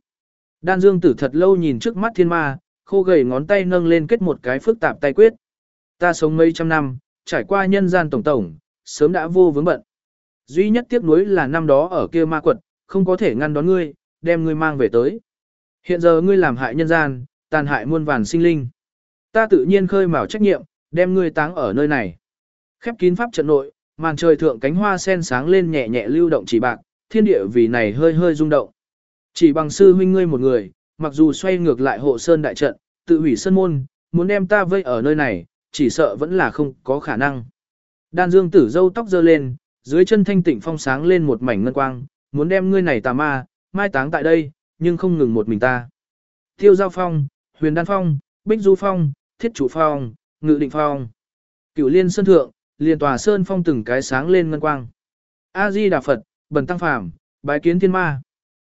Speaker 1: Đan Dương tử thật lâu nhìn trước mắt thiên ma, khô gầy ngón tay nâng lên kết một cái phức tạp tay quyết. Ta sống mấy trăm năm, trải qua nhân gian tổng tổng, sớm đã vô vướng bận. Duy nhất tiếc nuối là năm đó ở kia ma quật, không có thể ngăn đón ngươi, đem ngươi mang về tới. Hiện giờ ngươi làm hại nhân gian, tàn hại muôn vàn sinh linh. Ta tự nhiên khơi mào trách nhiệm, đem ngươi táng ở nơi này. Khép kín pháp trận nội, màn trời thượng cánh hoa sen sáng lên nhẹ nhẹ lưu động chỉ bạc, thiên địa vì này hơi hơi rung động. Chỉ bằng sư huynh ngươi một người, mặc dù xoay ngược lại hộ sơn đại trận, tự hủy sơn môn, muốn đem ta vây ở nơi này, chỉ sợ vẫn là không có khả năng. Đan dương tử dâu tóc dơ lên, dưới chân thanh tịnh phong sáng lên một mảnh ngân quang, muốn đem ngươi này tà ma, mai táng tại đây, nhưng không ngừng một mình ta. Tiêu giao phong, huyền đan phong, bích du phong, thiết chủ phong, ngự định phong. Cửu liên sơn thượng, liền tòa sơn phong từng cái sáng lên ngân quang. A-di Đà Phật, bần tăng phàm, bái kiến thiên ma.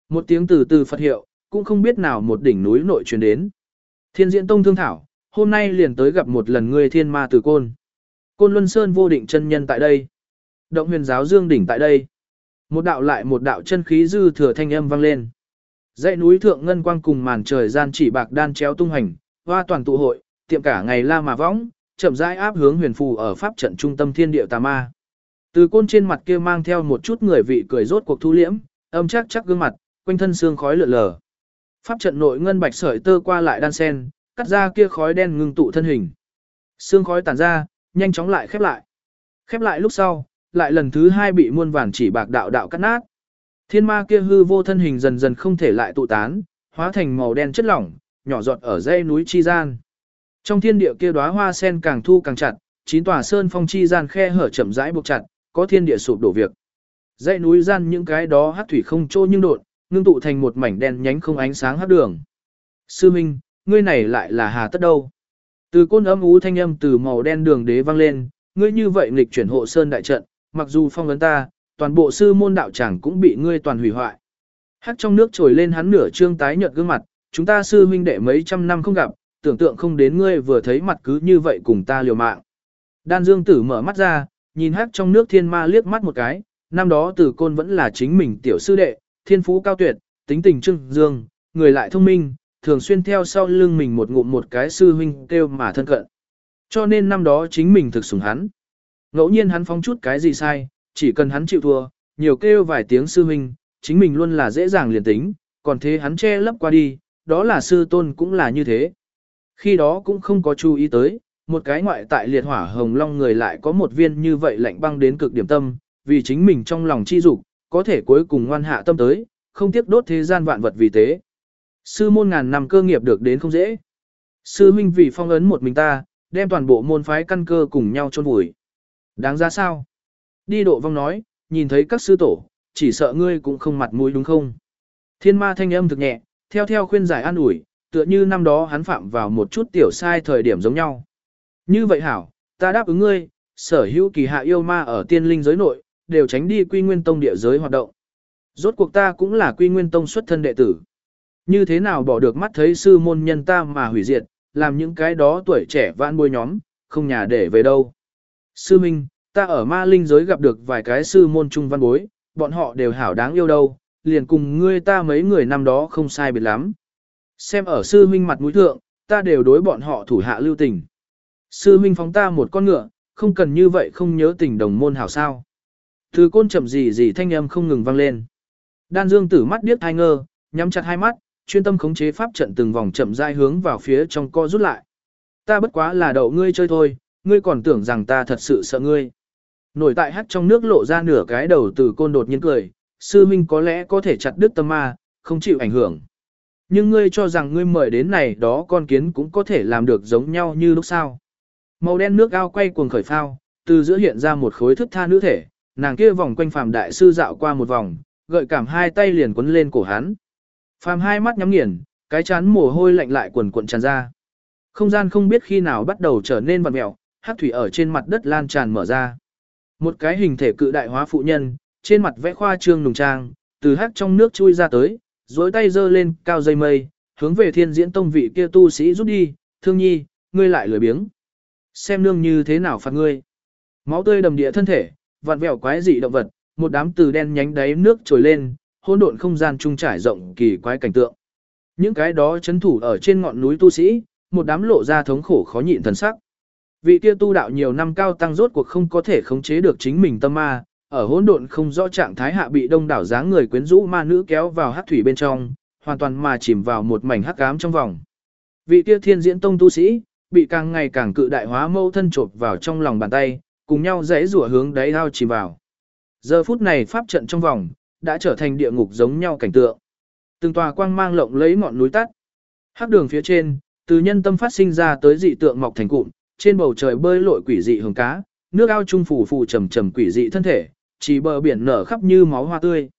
Speaker 1: Một tiếng từ từ Phật hiệu, cũng không biết nào một đỉnh núi nội truyền đến. Thiên diễn tông thương thảo, hôm nay liền tới gặp một lần ngươi thiên ma tử côn. Côn Luân Sơn vô định chân nhân tại đây. Động huyền giáo dương đỉnh tại đây. Một đạo lại một đạo chân khí dư thừa thanh âm vang lên. Dãy núi thượng ngân quang cùng màn trời gian chỉ bạc đan chéo tung hành, hoa toàn tụ hội, tiệm cả ngày la mà võng, chậm rãi áp hướng huyền phù ở pháp trận trung tâm thiên địa tà ma. Từ côn trên mặt kia mang theo một chút người vị cười rốt cuộc thu liễm, âm chắc chắc gương mặt, quanh thân xương khói lượn lờ. Pháp trận nội ngân bạch sợi tơ qua lại đan sen, cắt ra kia khói đen ngưng tụ thân hình. Xương khói tản ra, nhanh chóng lại khép lại. Khép lại lúc sau, lại lần thứ hai bị muôn vàn chỉ bạc đạo đạo cắt nát. Thiên ma kia hư vô thân hình dần dần không thể lại tụ tán, hóa thành màu đen chất lỏng, nhỏ giọt ở dãy núi chi gian. Trong thiên địa kia đóa hoa sen càng thu càng chặt, chín tòa sơn phong chi gian khe hở chậm rãi buộc chặt, có thiên địa sụp đổ việc. Dãy núi gian những cái đó hắc thủy không trôi nhưng đột, ngưng tụ thành một mảnh đen nhánh không ánh sáng hắc đường. Sư Minh, ngươi này lại là hà tất đâu? Từ côn âm ú thanh âm từ màu đen đường đế vang lên, ngươi như vậy nghịch chuyển hộ sơn đại trận, mặc dù phong ấn ta, toàn bộ sư môn đạo chẳng cũng bị ngươi toàn hủy hoại. Hắc trong nước trồi lên hắn nửa trương tái nhợt gương mặt, chúng ta sư huynh đệ mấy trăm năm không gặp, tưởng tượng không đến ngươi vừa thấy mặt cứ như vậy cùng ta liều mạng. Đan Dương Tử mở mắt ra, nhìn hắc trong nước thiên ma liếc mắt một cái, năm đó tử côn vẫn là chính mình tiểu sư đệ, thiên phú cao tuyệt, tính tình trưng dương, người lại thông minh, thường xuyên theo sau lưng mình một ngụm một cái sư huynh kêu mà thân cận. Cho nên năm đó chính mình thực sủng hắn. Ngẫu nhiên hắn phóng chút cái gì sai, chỉ cần hắn chịu thua, nhiều kêu vài tiếng sư huynh, chính mình luôn là dễ dàng liền tính, còn thế hắn che lấp qua đi, đó là sư tôn cũng là như thế. Khi đó cũng không có chú ý tới, một cái ngoại tại liệt hỏa hồng long người lại có một viên như vậy lạnh băng đến cực điểm tâm, vì chính mình trong lòng chi dục, có thể cuối cùng ngoan hạ tâm tới, không tiếc đốt thế gian vạn vật vì thế. Sư môn ngàn năm cơ nghiệp được đến không dễ. Sư huynh vì phong ấn một mình ta, đem toàn bộ môn phái căn cơ cùng nhau chôn vùi. Đáng ra sao? Đi độ vong nói, nhìn thấy các sư tổ, chỉ sợ ngươi cũng không mặt mũi đúng không? Thiên ma thanh âm thực nhẹ, theo theo khuyên giải an ủi, tựa như năm đó hắn phạm vào một chút tiểu sai thời điểm giống nhau. Như vậy hảo, ta đáp ứng ngươi, sở hữu kỳ hạ yêu ma ở tiên linh giới nội, đều tránh đi quy nguyên tông địa giới hoạt động. Rốt cuộc ta cũng là quy nguyên tông xuất thân đệ tử. Như thế nào bỏ được mắt thấy sư môn nhân ta mà hủy diệt, làm những cái đó tuổi trẻ vãn bôi nhóm, không nhà để về đâu. Sư Minh, ta ở ma linh giới gặp được vài cái sư môn trung văn bối, bọn họ đều hảo đáng yêu đâu, liền cùng ngươi ta mấy người năm đó không sai biệt lắm. Xem ở sư huynh mặt mũi thượng, ta đều đối bọn họ thủ hạ lưu tình. Sư huynh phóng ta một con ngựa, không cần như vậy không nhớ tình đồng môn hảo sao. Từ côn chậm gì gì thanh âm không ngừng vang lên. Đan Dương tử mắt điếc thai ngơ, nhắm chặt hai mắt, chuyên tâm khống chế pháp trận từng vòng chậm rãi hướng vào phía trong co rút lại. Ta bất quá là đậu ngươi chơi thôi, ngươi còn tưởng rằng ta thật sự sợ ngươi. Nổi tại hắt trong nước lộ ra nửa cái đầu từ côn đột nhiên cười, sư minh có lẽ có thể chặt đứt tâm ma, không chịu ảnh hưởng. Nhưng ngươi cho rằng ngươi mời đến này đó con kiến cũng có thể làm được giống nhau như lúc sau. Màu đen nước ao quay cuồng khởi phao, từ giữa hiện ra một khối thức tha nữ thể, nàng kia vòng quanh phàm đại sư dạo qua một vòng, gợi cảm hai tay liền quấn lên cổ hắn. Phàm hai mắt nhắm nghiền, cái chán mồ hôi lạnh lại quần cuộn tràn ra. Không gian không biết khi nào bắt đầu trở nên vặn mẹo, hát thủy ở trên mặt đất lan tràn mở ra. Một cái hình thể cự đại hóa phụ nhân, trên mặt vẽ khoa trương nùng trang, từ hắc trong nước chui ra tới, duỗi tay giơ lên, cao dây mây, hướng về thiên diễn tông vị kia tu sĩ rút đi, thương nhi, ngươi lại lười biếng. Xem nương như thế nào phạt ngươi. Máu tươi đầm địa thân thể, vặn vẹo quái dị động vật, một đám từ đen nhánh đáy nước trồi lên, hỗn độn không gian trung trải rộng kỳ quái cảnh tượng. Những cái đó chấn thủ ở trên ngọn núi tu sĩ, một đám lộ ra thống khổ khó nhịn thần sắc. Vị kia tu đạo nhiều năm cao tăng rốt cuộc không có thể khống chế được chính mình tâm ma, ở hỗn độn không rõ trạng thái hạ bị đông đảo dáng người quyến rũ ma nữ kéo vào hắc thủy bên trong, hoàn toàn mà chìm vào một mảnh hắc ám trong vòng. Vị kia thiên diễn tông tu sĩ, bị càng ngày càng cự đại hóa mâu thân chộp vào trong lòng bàn tay, cùng nhau rẽ rủa hướng đáy ao chìm vào. Giờ phút này pháp trận trong vòng, đã trở thành địa ngục giống nhau cảnh tượng. Từng tòa quang mang lộng lấy ngọn núi tắt. Hắc đường phía trên, từ nhân tâm phát sinh ra tới dị tượng mọc thành cụm, trên bầu trời bơi lội quỷ dị hồng cá, nước ao trung phủ phủ trầm trầm quỷ dị thân thể, chỉ bờ biển nở khắp như máu hoa tươi.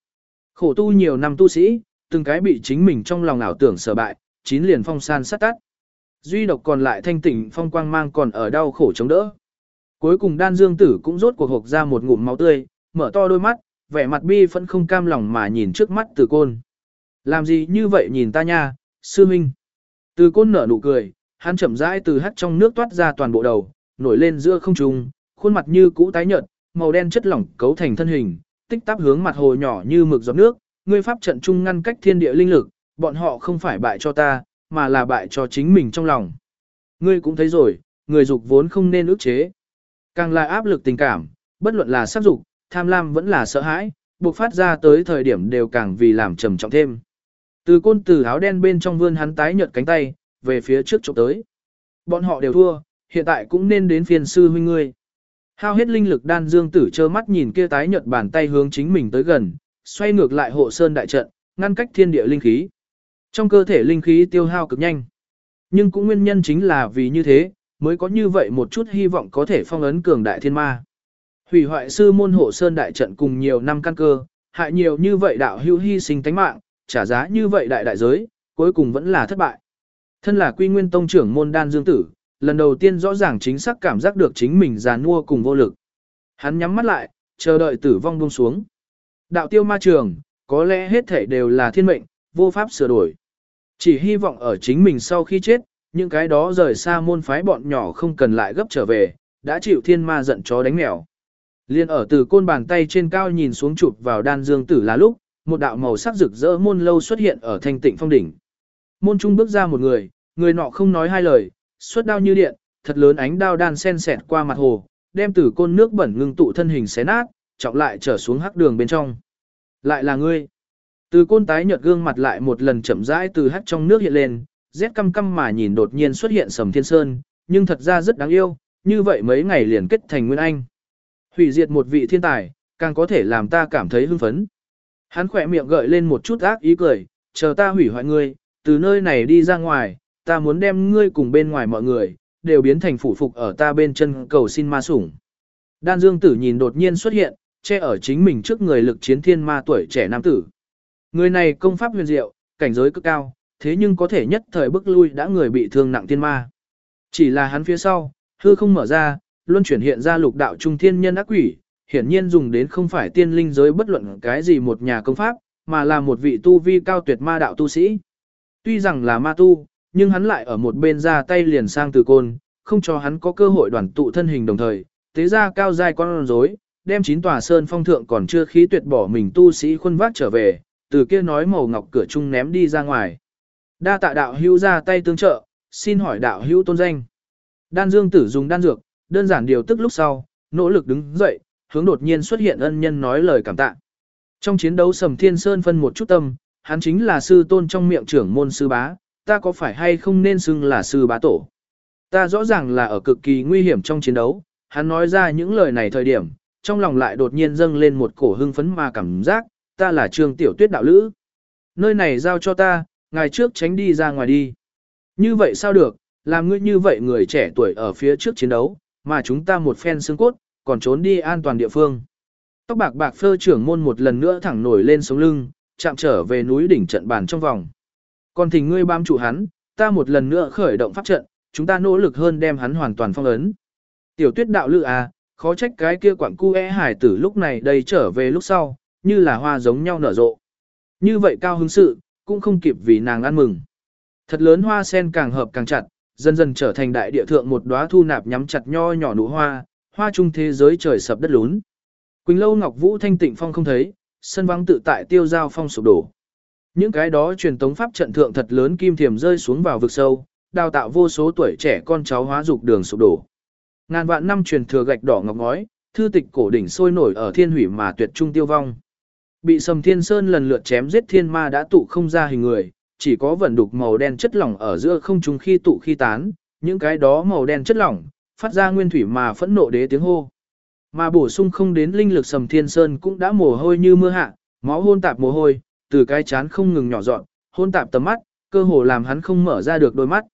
Speaker 1: Khổ tu nhiều năm tu sĩ, từng cái bị chính mình trong lòng ảo tưởng sở bại, chín liền phong san sát tắt. Duy độc còn lại thanh tỉnh phong quang mang còn ở đau khổ chống đỡ. Cuối cùng đan dương tử cũng rốt cuộc hộp ra một ngụm máu tươi, mở to đôi mắt, vẻ mặt bi vẫn không cam lòng mà nhìn trước mắt từ côn. Làm gì như vậy nhìn ta nha, sư minh. Từ côn nở nụ cười, hắn chậm rãi từ hắt trong nước toát ra toàn bộ đầu, nổi lên giữa không trung, khuôn mặt như cũ tái nhợt, màu đen chất lỏng cấu thành thân hình, tích tắp hướng mặt hồ nhỏ như mực giọt nước, ngươi pháp trận trung ngăn cách thiên địa linh lực, bọn họ không phải bại cho ta, mà là bại cho chính mình trong lòng. Ngươi cũng thấy rồi, người dục vốn không nên ức chế. Càng là áp lực tình cảm, bất luận là sắc dục, tham lam vẫn là sợ hãi, buộc phát ra tới thời điểm đều càng vì làm trầm trọng thêm. Từ côn từ áo đen bên trong vươn hắn tái nhợt cánh tay, về phía trước chụp tới. Bọn họ đều thua, hiện tại cũng nên đến phiền sư huynh ngươi. Hao hết linh lực đan dương tử trơ mắt nhìn kia tái nhợt bàn tay hướng chính mình tới gần, xoay ngược lại hộ sơn đại trận, ngăn cách thiên địa linh khí. Trong cơ thể linh khí tiêu hao cực nhanh. Nhưng cũng nguyên nhân chính là vì như thế, mới có như vậy một chút hy vọng có thể phong ấn cường đại thiên ma. Hủy hoại sư môn hộ sơn đại trận cùng nhiều năm căn cơ, hại nhiều như vậy đạo hữu hy sinh tánh mạng, trả giá như vậy đại đại giới, cuối cùng vẫn là thất bại. Thân là quy nguyên tông trưởng môn đan dương tử, lần đầu tiên rõ ràng chính xác cảm giác được chính mình già nua cùng vô lực. Hắn nhắm mắt lại, chờ đợi tử vong buông xuống. Đạo tiêu ma trường, có lẽ hết thể đều là thiên mệnh, vô pháp sửa đổi. Chỉ hy vọng ở chính mình sau khi chết, những cái đó rời xa môn phái bọn nhỏ không cần lại gấp trở về, đã chịu thiên ma giận chó đánh mèo. Liên ở từ côn bàn tay trên cao nhìn xuống chụp vào đan dương tử là lúc, một đạo màu sắc rực rỡ môn lâu xuất hiện ở thanh tịnh phong đỉnh. Môn trung bước ra một người, người nọ không nói hai lời, xuất đao như điện, thật lớn ánh đao đan sen sẹt qua mặt hồ, đem tử côn nước bẩn ngưng tụ thân hình xé nát, trọng lại trở xuống hắc đường bên trong. Lại là ngươi. Từ côn tái nhợt gương mặt lại một lần chậm rãi từ hắc trong nước hiện lên, rét căm căm mà nhìn đột nhiên xuất hiện sầm thiên sơn, nhưng thật ra rất đáng yêu, như vậy mấy ngày liền kết thành nguyên anh. Hủy diệt một vị thiên tài, càng có thể làm ta cảm thấy hưng phấn. Hắn khỏe miệng gợi lên một chút ác ý cười, chờ ta hủy hoại ngươi, từ nơi này đi ra ngoài, ta muốn đem ngươi cùng bên ngoài mọi người, đều biến thành phủ phục ở ta bên chân cầu xin ma sủng. Đan Dương Tử nhìn đột nhiên xuất hiện, che ở chính mình trước người lực chiến thiên ma tuổi trẻ nam tử. Người này công pháp huyền diệu, cảnh giới cực cao, thế nhưng có thể nhất thời bức lui đã người bị thương nặng thiên ma. Chỉ là hắn phía sau, hư không mở ra, luôn chuyển hiện ra lục đạo trung thiên nhân ác quỷ, hiển nhiên dùng đến không phải tiên linh giới bất luận cái gì một nhà công pháp, mà là một vị tu vi cao tuyệt ma đạo tu sĩ. Tuy rằng là ma tu, nhưng hắn lại ở một bên ra tay liền sang từ côn, không cho hắn có cơ hội đoàn tụ thân hình đồng thời, tế ra cao dài con rối, đem chín tòa sơn phong thượng còn chưa khí tuyệt bỏ mình tu sĩ khuân vác trở về, từ kia nói màu ngọc cửa trung ném đi ra ngoài. Đa tạ đạo hữu ra tay tương trợ, xin hỏi đạo hữu tôn danh. Đan dương tử dùng đan dược, đơn giản điều tức lúc sau, nỗ lực đứng dậy, hướng đột nhiên xuất hiện ân nhân nói lời cảm tạ. Trong chiến đấu Sầm Thiên Sơn phân một chút tâm, hắn chính là sư tôn trong miệng trưởng môn sư bá, ta có phải hay không nên xưng là sư bá tổ. Ta rõ ràng là ở cực kỳ nguy hiểm trong chiến đấu, hắn nói ra những lời này thời điểm, trong lòng lại đột nhiên dâng lên một cổ hưng phấn mà cảm giác, ta là trường tiểu tuyết đạo lữ. Nơi này giao cho ta, ngày trước tránh đi ra ngoài đi. Như vậy sao được, làm ngươi như vậy người trẻ tuổi ở phía trước chiến đấu, mà chúng ta một phen xương cốt, còn trốn đi an toàn địa phương. Tóc bạc bạc phơ trưởng môn một lần nữa thẳng nổi lên sống lưng, chạm trở về núi đỉnh trận bàn trong vòng. Còn thỉnh ngươi bám trụ hắn, ta một lần nữa khởi động pháp trận, chúng ta nỗ lực hơn đem hắn hoàn toàn phong ấn. Tiểu tuyết đạo lự à, khó trách cái kia quảng cu e hải tử lúc này đây trở về lúc sau, như là hoa giống nhau nở rộ. Như vậy cao hứng sự, cũng không kịp vì nàng ăn mừng. Thật lớn hoa sen càng hợp càng chặt, dần dần trở thành đại địa thượng một đóa thu nạp nhắm chặt nho nhỏ nụ hoa, hoa trung thế giới trời sập đất lún. Quỳnh lâu ngọc vũ thanh tịnh phong không thấy, sân vắng tự tại tiêu giao phong sụp đổ. Những cái đó truyền tống pháp trận thượng thật lớn kim thiềm rơi xuống vào vực sâu, đào tạo vô số tuổi trẻ con cháu hóa dục đường sụp đổ. Ngàn vạn năm truyền thừa gạch đỏ ngọc ngói, thư tịch cổ đỉnh sôi nổi ở thiên hủy mà tuyệt trung tiêu vong. Bị Sầm Thiên Sơn lần lượt chém giết thiên ma đã tụ không ra hình người, chỉ có vẩn đục màu đen chất lỏng ở giữa không trung khi tụ khi tán, những cái đó màu đen chất lỏng, phát ra nguyên thủy mà phẫn nộ đế tiếng hô. Mà bổ sung không đến linh lực Sầm Thiên Sơn cũng đã mồ hôi như mưa hạ, máu hôn tạp mồ hôi, từ cái chán không ngừng nhỏ dọn, hôn tạp tầm mắt, cơ hồ làm hắn không mở ra được đôi mắt.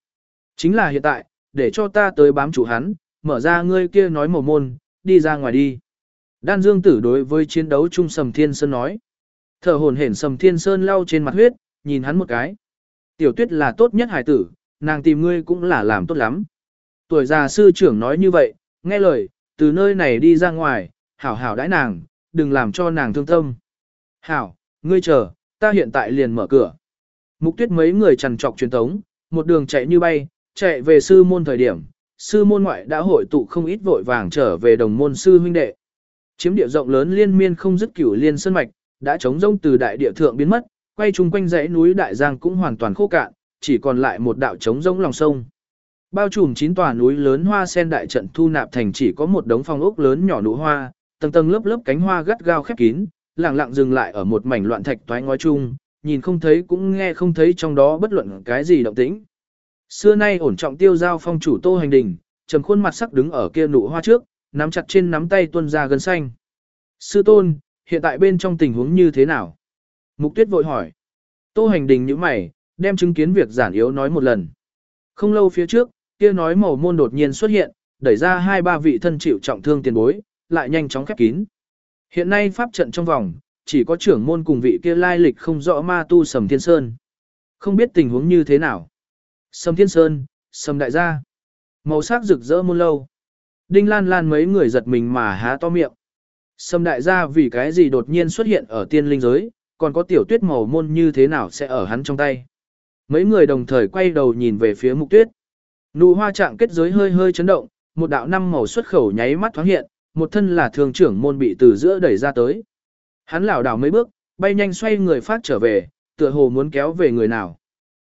Speaker 1: Chính là hiện tại, để cho ta tới bám chủ hắn, mở ra ngươi kia nói mồm môn, đi ra ngoài đi. Đan Dương Tử đối với chiến đấu chung Sầm Thiên Sơn nói. Thở hồn hển Sầm Thiên Sơn lau trên mặt huyết, nhìn hắn một cái. Tiểu tuyết là tốt nhất hải tử, nàng tìm ngươi cũng là làm tốt lắm. Tuổi già sư trưởng nói như vậy, nghe lời, từ nơi này đi ra ngoài, hảo hảo đãi nàng, đừng làm cho nàng thương tâm. Hảo, ngươi chờ, ta hiện tại liền mở cửa. Mục tuyết mấy người trằn trọc truyền tống, một đường chạy như bay, chạy về sư môn thời điểm, sư môn ngoại đã hội tụ không ít vội vàng trở về đồng môn sư huynh đệ. Chiếm địa rộng lớn liên miên không dứt cửu liên sơn mạch, đã trống rông từ đại địa thượng biến mất, quay chung quanh dãy núi đại giang cũng hoàn toàn khô cạn, chỉ còn lại một đạo trống rông lòng sông. Bao trùm chín tòa núi lớn hoa sen đại trận thu nạp thành chỉ có một đống phong ốc lớn nhỏ nụ hoa, tầng tầng lớp lớp cánh hoa gắt gao khép kín, lặng lặng dừng lại ở một mảnh loạn thạch toái ngói chung, nhìn không thấy cũng nghe không thấy trong đó bất luận cái gì động tĩnh. Xưa nay ổn trọng tiêu giao phong chủ Tô Hành Đình, trầm khuôn mặt sắc đứng ở kia nụ hoa trước, nắm chặt trên nắm tay tuân ra gần xanh. Sư tôn, hiện tại bên trong tình huống như thế nào? Mục tuyết vội hỏi. Tô Hành Đình như mày, đem chứng kiến việc giản yếu nói một lần. Không lâu phía trước, kia nói màu môn đột nhiên xuất hiện, đẩy ra hai ba vị thân chịu trọng thương tiền bối, lại nhanh chóng khép kín. Hiện nay pháp trận trong vòng, chỉ có trưởng môn cùng vị kia lai lịch không rõ ma tu Sầm Thiên Sơn. Không biết tình huống như thế nào. Sầm Thiên Sơn, Sầm Đại Gia. Màu sắc rực rỡ muôn lâu. Đinh Lan Lan mấy người giật mình mà há to miệng. Sầm Đại Gia vì cái gì đột nhiên xuất hiện ở tiên linh giới, còn có tiểu tuyết màu môn như thế nào sẽ ở hắn trong tay. Mấy người đồng thời quay đầu nhìn về phía mục tuyết. Nụ hoa trạng kết giới hơi hơi chấn động, một đạo năm màu xuất khẩu nháy mắt thoáng hiện, một thân là thường trưởng môn bị từ giữa đẩy ra tới. Hắn lảo đảo mấy bước, bay nhanh xoay người phát trở về, tựa hồ muốn kéo về người nào.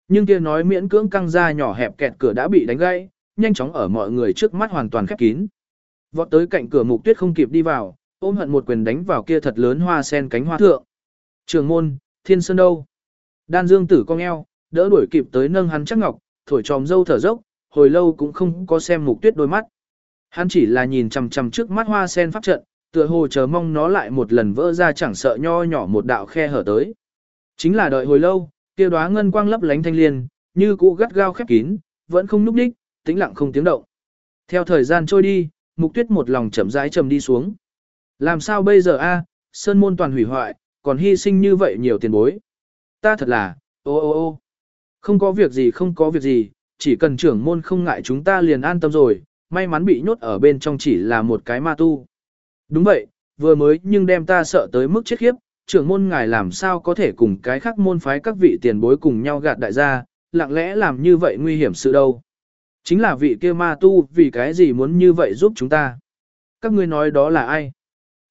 Speaker 1: Nhưng kia nói miễn cưỡng căng ra nhỏ hẹp kẹt cửa đã bị đánh gãy, nhanh chóng ở mọi người trước mắt hoàn toàn khép kín. Vọt tới cạnh cửa mục tuyết không kịp đi vào, ôm hận một quyền đánh vào kia thật lớn hoa sen cánh hoa thượng. Trường môn, thiên sơn đâu? Đan dương tử cong eo, đỡ đuổi kịp tới nâng hắn chắc ngọc, thổi tròm dâu thở dốc, hồi lâu cũng không có xem mục tuyết đôi mắt. Hắn chỉ là nhìn chằm chằm trước mắt hoa sen pháp trận, tựa hồ chờ mong nó lại một lần vỡ ra chẳng sợ nho nhỏ một đạo khe hở tới. Chính là đợi hồi lâu, kia đóa ngân quang lấp lánh thanh liên, như cũ gắt gao khép kín, vẫn không núp đích, tĩnh lặng không tiếng động. Theo thời gian trôi đi, mục tuyết một lòng chậm rãi trầm đi xuống. Làm sao bây giờ a? sơn môn toàn hủy hoại, còn hy sinh như vậy nhiều tiền bối. Ta thật là, ô ô ô. Không có việc gì không có việc gì, chỉ cần trưởng môn không ngại chúng ta liền an tâm rồi, may mắn bị nhốt ở bên trong chỉ là một cái ma tu. Đúng vậy, vừa mới nhưng đem ta sợ tới mức chết khiếp, trưởng môn ngài làm sao có thể cùng cái khác môn phái các vị tiền bối cùng nhau gạt đại gia, lặng lẽ làm như vậy nguy hiểm sự đâu. Chính là vị kia ma tu vì cái gì muốn như vậy giúp chúng ta. Các ngươi nói đó là ai?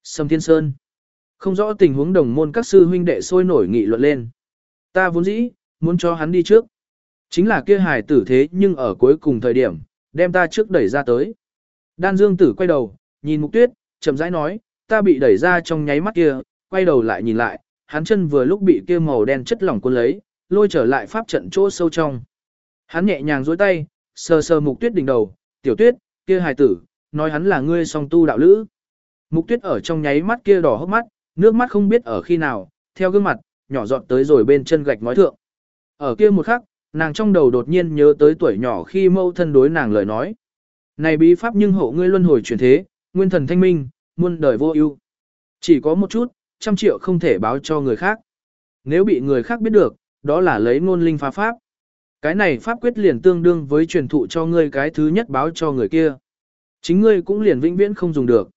Speaker 1: Sâm Thiên Sơn. Không rõ tình huống đồng môn các sư huynh đệ sôi nổi nghị luận lên. Ta vốn dĩ, muốn cho hắn đi trước. Chính là kia hài tử thế nhưng ở cuối cùng thời điểm, đem ta trước đẩy ra tới. Đan Dương Tử quay đầu, nhìn Mục Tuyết, chậm rãi nói, ta bị đẩy ra trong nháy mắt kia, quay đầu lại nhìn lại, hắn chân vừa lúc bị kia màu đen chất lỏng cuốn lấy, lôi trở lại pháp trận chỗ sâu trong. Hắn nhẹ nhàng duỗi tay, sờ sờ Mục Tuyết đỉnh đầu, "Tiểu Tuyết, kia hài tử, nói hắn là ngươi song tu đạo lữ." Mục Tuyết ở trong nháy mắt kia đỏ hốc mắt, nước mắt không biết ở khi nào, theo gương mặt, nhỏ giọt tới rồi bên chân gạch ngói thượng. Ở kia một khắc, nàng trong đầu đột nhiên nhớ tới tuổi nhỏ khi mâu thân đối nàng lời nói. Này bí pháp nhưng hộ ngươi luân hồi chuyển thế, nguyên thần thanh minh, muôn đời vô ưu. Chỉ có một chút, trăm triệu không thể báo cho người khác. Nếu bị người khác biết được, đó là lấy ngôn linh phá pháp. Cái này pháp quyết liền tương đương với truyền thụ cho ngươi cái thứ nhất báo cho người kia. Chính ngươi cũng liền vĩnh viễn không dùng được.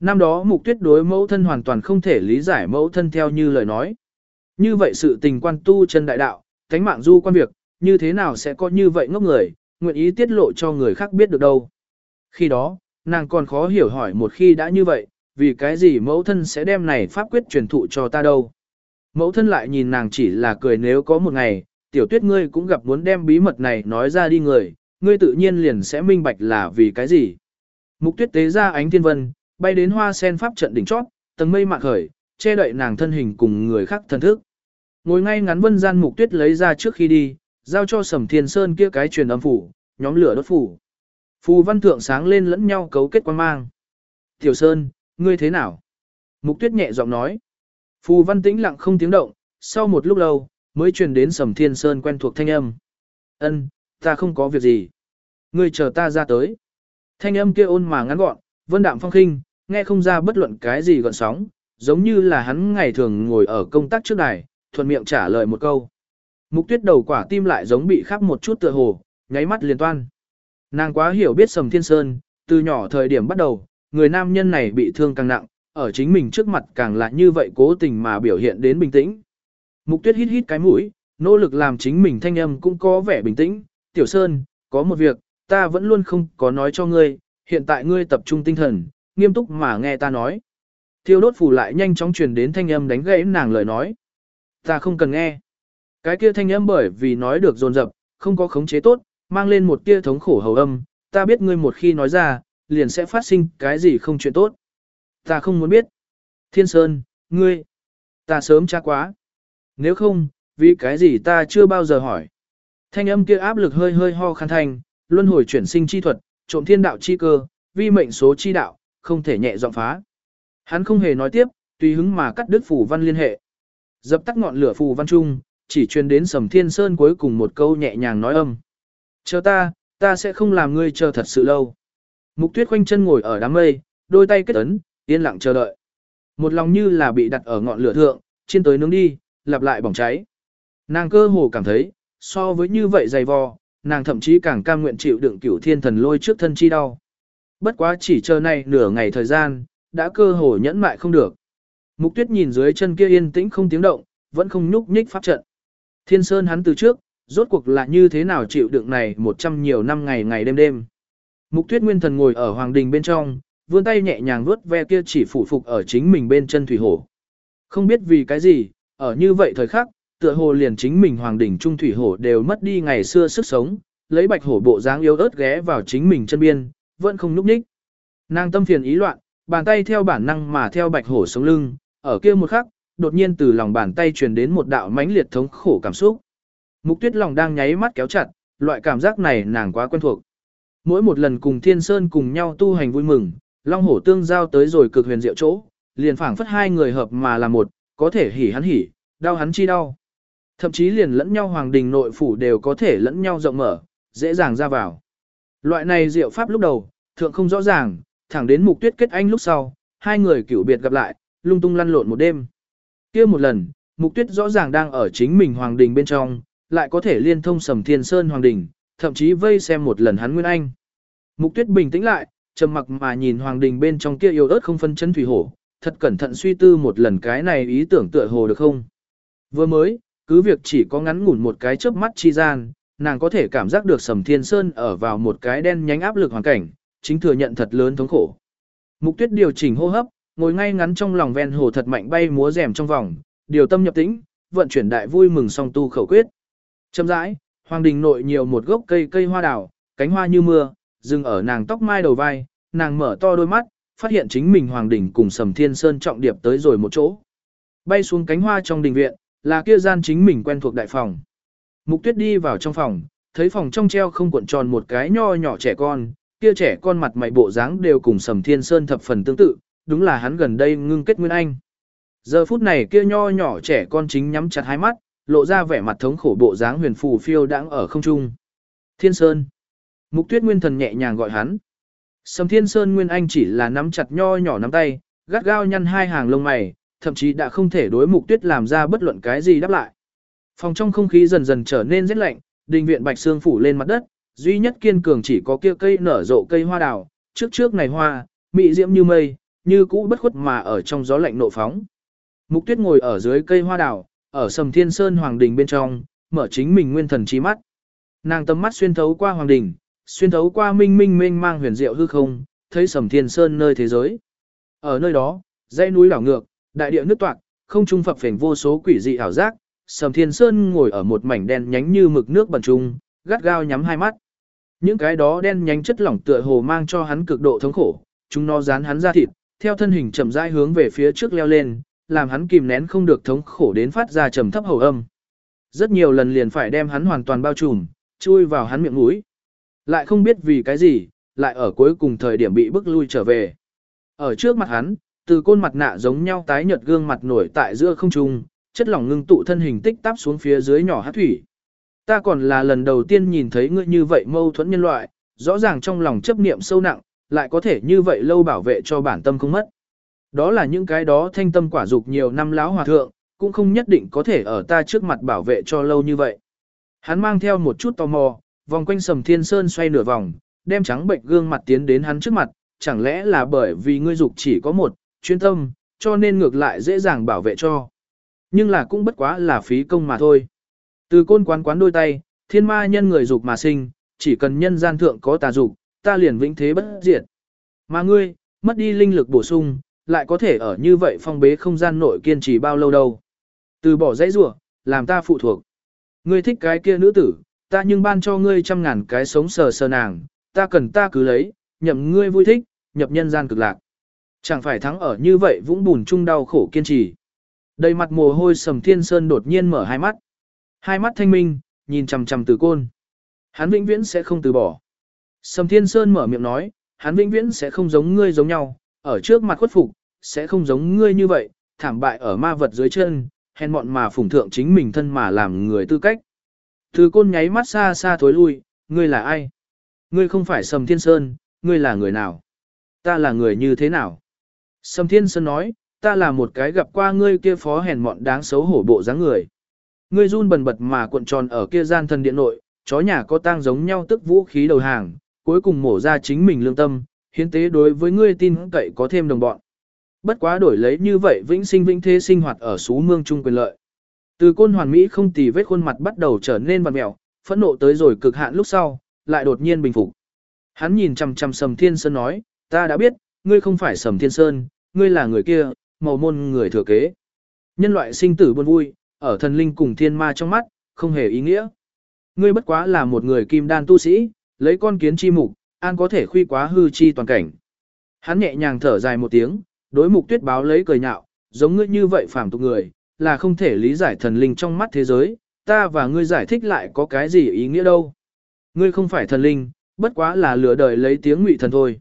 Speaker 1: Năm đó mục tuyết đối mẫu thân hoàn toàn không thể lý giải mẫu thân theo như lời nói. Như vậy sự tình quan tu chân đại đạo, thánh mạng du quan việc, như thế nào sẽ có như vậy ngốc người, nguyện ý tiết lộ cho người khác biết được đâu. Khi đó, nàng còn khó hiểu hỏi một khi đã như vậy, vì cái gì mẫu thân sẽ đem này pháp quyết truyền thụ cho ta đâu. Mẫu thân lại nhìn nàng chỉ là cười nếu có một ngày, tiểu tuyết ngươi cũng gặp muốn đem bí mật này nói ra đi người, ngươi tự nhiên liền sẽ minh bạch là vì cái gì. Mục tuyết tế ra ánh thiên vân, bay đến hoa sen pháp trận đỉnh chót, tầng mây mạn khởi, che đậy nàng thân hình cùng người khác thân thức. Ngồi ngay ngắn vân gian mục tuyết lấy ra trước khi đi, giao cho sầm thiên sơn kia cái truyền âm phủ, nhóm lửa đốt phủ. Phù văn thượng sáng lên lẫn nhau cấu kết quan mang. Tiểu sơn, ngươi thế nào? Mục tuyết nhẹ giọng nói. Phù văn tĩnh lặng không tiếng động, sau một lúc lâu, mới truyền đến sầm thiên sơn quen thuộc thanh âm. Ân, ta không có việc gì. Ngươi chờ ta ra tới. Thanh âm kia ôn mà ngắn gọn, vân đạm phong khinh, nghe không ra bất luận cái gì gọn sóng, giống như là hắn ngày thường ngồi ở công tác trước đài, thuận miệng trả lời một câu. Mục tuyết đầu quả tim lại giống bị khắp một chút tựa hồ, nháy mắt liền toan. Nàng quá hiểu biết Sầm Thiên Sơn, từ nhỏ thời điểm bắt đầu, người nam nhân này bị thương càng nặng, ở chính mình trước mặt càng là như vậy cố tình mà biểu hiện đến bình tĩnh. Mục tuyết hít hít cái mũi, nỗ lực làm chính mình thanh âm cũng có vẻ bình tĩnh. Tiểu Sơn, có một việc, ta vẫn luôn không có nói cho ngươi, hiện tại ngươi tập trung tinh thần, nghiêm túc mà nghe ta nói. Thiêu đốt phủ lại nhanh chóng truyền đến thanh âm đánh gãy nàng lời nói. Ta không cần nghe. Cái kia thanh âm bởi vì nói được dồn dập, không có khống chế tốt, mang lên một tia thống khổ hầu âm, ta biết ngươi một khi nói ra, liền sẽ phát sinh cái gì không chuyện tốt. Ta không muốn biết. Thiên Sơn, ngươi, ta sớm tra quá. Nếu không, vì cái gì ta chưa bao giờ hỏi. Thanh âm kia áp lực hơi hơi ho khăn thành, luân hồi chuyển sinh chi thuật, trộm thiên đạo chi cơ, vi mệnh số chi đạo, không thể nhẹ giọng phá. Hắn không hề nói tiếp, tùy hứng mà cắt đứt phù văn liên hệ. Dập tắt ngọn lửa phù văn trung, chỉ truyền đến Sầm Thiên Sơn cuối cùng một câu nhẹ nhàng nói âm. Chờ ta, ta sẽ không làm ngươi chờ thật sự lâu. Mục tuyết khoanh chân ngồi ở đám mây, đôi tay kết ấn, yên lặng chờ đợi. Một lòng như là bị đặt ở ngọn lửa thượng, chiên tới nướng đi, lặp lại bỏng cháy. Nàng cơ hồ cảm thấy, so với như vậy dày vò, nàng thậm chí càng cam nguyện chịu đựng cửu thiên thần lôi trước thân chi đau. Bất quá chỉ chờ này nửa ngày thời gian, đã cơ hồ nhẫn mại không được. Mục tuyết nhìn dưới chân kia yên tĩnh không tiếng động, vẫn không nhúc nhích pháp trận. Thiên Sơn hắn từ trước, rốt cuộc là như thế nào chịu đựng này một trăm nhiều năm ngày ngày đêm đêm. Mục tuyết nguyên thần ngồi ở hoàng đình bên trong, vươn tay nhẹ nhàng vuốt ve kia chỉ phủ phục ở chính mình bên chân thủy hổ. Không biết vì cái gì, ở như vậy thời khắc, tựa hồ liền chính mình hoàng đỉnh trung thủy hổ đều mất đi ngày xưa sức sống, lấy bạch hổ bộ dáng yếu ớt ghé vào chính mình chân biên, vẫn không núp ních. Nàng tâm phiền ý loạn, bàn tay theo bản năng mà theo bạch hổ sống lưng, ở kia một khắc, đột nhiên từ lòng bàn tay truyền đến một đạo mãnh liệt thống khổ cảm xúc. Mục tuyết lòng đang nháy mắt kéo chặt, loại cảm giác này nàng quá quen thuộc. Mỗi một lần cùng thiên sơn cùng nhau tu hành vui mừng, long hổ tương giao tới rồi cực huyền diệu chỗ, liền phảng phất hai người hợp mà là một, có thể hỉ hắn hỉ, đau hắn chi đau. Thậm chí liền lẫn nhau hoàng đình nội phủ đều có thể lẫn nhau rộng mở, dễ dàng ra vào. Loại này diệu pháp lúc đầu, thượng không rõ ràng, thẳng đến mục tuyết kết anh lúc sau, hai người cửu biệt gặp lại, lung tung lăn lộn một đêm kia một lần, mục tuyết rõ ràng đang ở chính mình hoàng đình bên trong, lại có thể liên thông sầm thiên sơn hoàng đình, thậm chí vây xem một lần hắn nguyên anh. Mục tuyết bình tĩnh lại, trầm mặc mà nhìn hoàng đình bên trong kia yêu ớt không phân chân thủy hổ, thật cẩn thận suy tư một lần cái này ý tưởng tựa hồ được không. Vừa mới, cứ việc chỉ có ngắn ngủn một cái chớp mắt chi gian, nàng có thể cảm giác được sầm thiên sơn ở vào một cái đen nhánh áp lực hoàn cảnh, chính thừa nhận thật lớn thống khổ. Mục tuyết điều chỉnh hô hấp, ngồi ngay ngắn trong lòng ven hồ thật mạnh bay múa rèm trong vòng, điều tâm nhập tĩnh, vận chuyển đại vui mừng song tu khẩu quyết. Chậm rãi, hoàng đình nội nhiều một gốc cây cây hoa đào, cánh hoa như mưa, dừng ở nàng tóc mai đầu vai, nàng mở to đôi mắt, phát hiện chính mình Hoàng Đình cùng Sầm Thiên Sơn trọng điệp tới rồi một chỗ. Bay xuống cánh hoa trong đình viện, là kia gian chính mình quen thuộc đại phòng. Mục tuyết đi vào trong phòng, thấy phòng trong treo không cuộn tròn một cái nho nhỏ trẻ con, kia trẻ con mặt mày bộ dáng đều cùng Sầm Thiên Sơn thập phần tương tự, đúng là hắn gần đây ngưng kết nguyên anh. Giờ phút này kia nho nhỏ trẻ con chính nhắm chặt hai mắt, lộ ra vẻ mặt thống khổ bộ dáng huyền phù phiêu đang ở không trung. Thiên Sơn. Mục tuyết nguyên thần nhẹ nhàng gọi hắn. Sầm Thiên Sơn Nguyên Anh chỉ là nắm chặt nho nhỏ nắm tay, gắt gao nhăn hai hàng lông mày, thậm chí đã không thể đối mục tuyết làm ra bất luận cái gì đáp lại. Phòng trong không khí dần dần trở nên rất lạnh, đình viện bạch xương phủ lên mặt đất, duy nhất kiên cường chỉ có kia cây nở rộ cây hoa đào, trước trước này hoa, mị diễm như mây, như cũ bất khuất mà ở trong gió lạnh nộ phóng. Mục tuyết ngồi ở dưới cây hoa đào, ở sầm thiên sơn hoàng đình bên trong, mở chính mình nguyên thần trí mắt. Nàng tầm mắt xuyên thấu qua hoàng đình, xuyên thấu qua minh minh mênh mang huyền diệu hư không, thấy sầm thiên sơn nơi thế giới. Ở nơi đó, dãy núi đảo ngược, đại địa nước toạc, không trung phập phền vô số quỷ dị ảo giác, sầm thiên sơn ngồi ở một mảnh đen nhánh như mực nước bẩn trung, gắt gao nhắm hai mắt. Những cái đó đen nhánh chất lỏng tựa hồ mang cho hắn cực độ thống khổ, chúng nó dán hắn ra thịt, theo thân hình chậm rãi hướng về phía trước leo lên, làm hắn kìm nén không được thống khổ đến phát ra trầm thấp hầu âm. Rất nhiều lần liền phải đem hắn hoàn toàn bao trùm, chui vào hắn miệng mũi. Lại không biết vì cái gì, lại ở cuối cùng thời điểm bị bức lui trở về. Ở trước mặt hắn, từ côn mặt nạ giống nhau tái nhợt gương mặt nổi tại giữa không trung, chất lỏng ngưng tụ thân hình tích tắp xuống phía dưới nhỏ hát thủy. Ta còn là lần đầu tiên nhìn thấy ngươi như vậy mâu thuẫn nhân loại, rõ ràng trong lòng chấp niệm sâu nặng, lại có thể như vậy lâu bảo vệ cho bản tâm không mất. Đó là những cái đó thanh tâm quả dục nhiều năm láo hòa thượng, cũng không nhất định có thể ở ta trước mặt bảo vệ cho lâu như vậy. Hắn mang theo một chút tò mò, vòng quanh sầm thiên sơn xoay nửa vòng, đem trắng bệnh gương mặt tiến đến hắn trước mặt, chẳng lẽ là bởi vì ngươi dục chỉ có một, chuyên tâm, cho nên ngược lại dễ dàng bảo vệ cho. Nhưng là cũng bất quá là phí công mà thôi. Từ côn quán quán đôi tay, thiên ma nhân người dục mà sinh, chỉ cần nhân gian thượng có tà dục, ta liền vĩnh thế bất diệt. Mà ngươi, mất đi linh lực bổ sung, lại có thể ở như vậy phong bế không gian nội kiên trì bao lâu đâu. Từ bỏ dãy rủa, làm ta phụ thuộc. Ngươi thích cái kia nữ tử, ta nhưng ban cho ngươi trăm ngàn cái sống sờ sờ nàng, ta cần ta cứ lấy, nhậm ngươi vui thích, nhập nhân gian cực lạc. Chẳng phải thắng ở như vậy vũng bùn chung đau khổ kiên trì. Đầy mặt mồ hôi sầm thiên sơn đột nhiên mở hai mắt. Hai mắt thanh minh, nhìn chằm chằm từ côn. Hắn vĩnh viễn sẽ không từ bỏ. Sầm thiên sơn mở miệng nói, hắn vĩnh viễn sẽ không giống ngươi giống nhau, ở trước mặt khuất phục, sẽ không giống ngươi như vậy, thảm bại ở ma vật dưới chân, hèn mọn mà phủng thượng chính mình thân mà làm người tư cách. Thứ côn nháy mắt xa xa thối lui, ngươi là ai? Ngươi không phải Sầm Thiên Sơn, ngươi là người nào? Ta là người như thế nào? Sầm Thiên Sơn nói, ta là một cái gặp qua ngươi kia phó hèn mọn đáng xấu hổ bộ dáng người. Ngươi run bần bật mà cuộn tròn ở kia gian thần điện nội, chó nhà có tang giống nhau tức vũ khí đầu hàng, cuối cùng mổ ra chính mình lương tâm, hiến tế đối với ngươi tin cậy có thêm đồng bọn. Bất quá đổi lấy như vậy vĩnh sinh vĩnh thế sinh hoạt ở xú mương trung quyền lợi. Từ côn hoàn mỹ không tì vết khuôn mặt bắt đầu trở nên vằn mẹo, phẫn nộ tới rồi cực hạn lúc sau, lại đột nhiên bình phục. Hắn nhìn chằm chằm Sầm Thiên Sơn nói, ta đã biết, ngươi không phải Sầm Thiên Sơn, ngươi là người kia, màu môn người thừa kế. Nhân loại sinh tử buồn vui, ở thần linh cùng thiên ma trong mắt, không hề ý nghĩa. Ngươi bất quá là một người kim đan tu sĩ, lấy con kiến chi mục, an có thể khuy quá hư chi toàn cảnh. Hắn nhẹ nhàng thở dài một tiếng, đối mục tuyết báo lấy cười nhạo, giống ngươi như vậy phàm tục người, là không thể lý giải thần linh trong mắt thế giới, ta và ngươi giải thích lại có cái gì ý nghĩa đâu. Ngươi không phải thần linh, bất quá là lừa đời lấy tiếng ngụy thần thôi.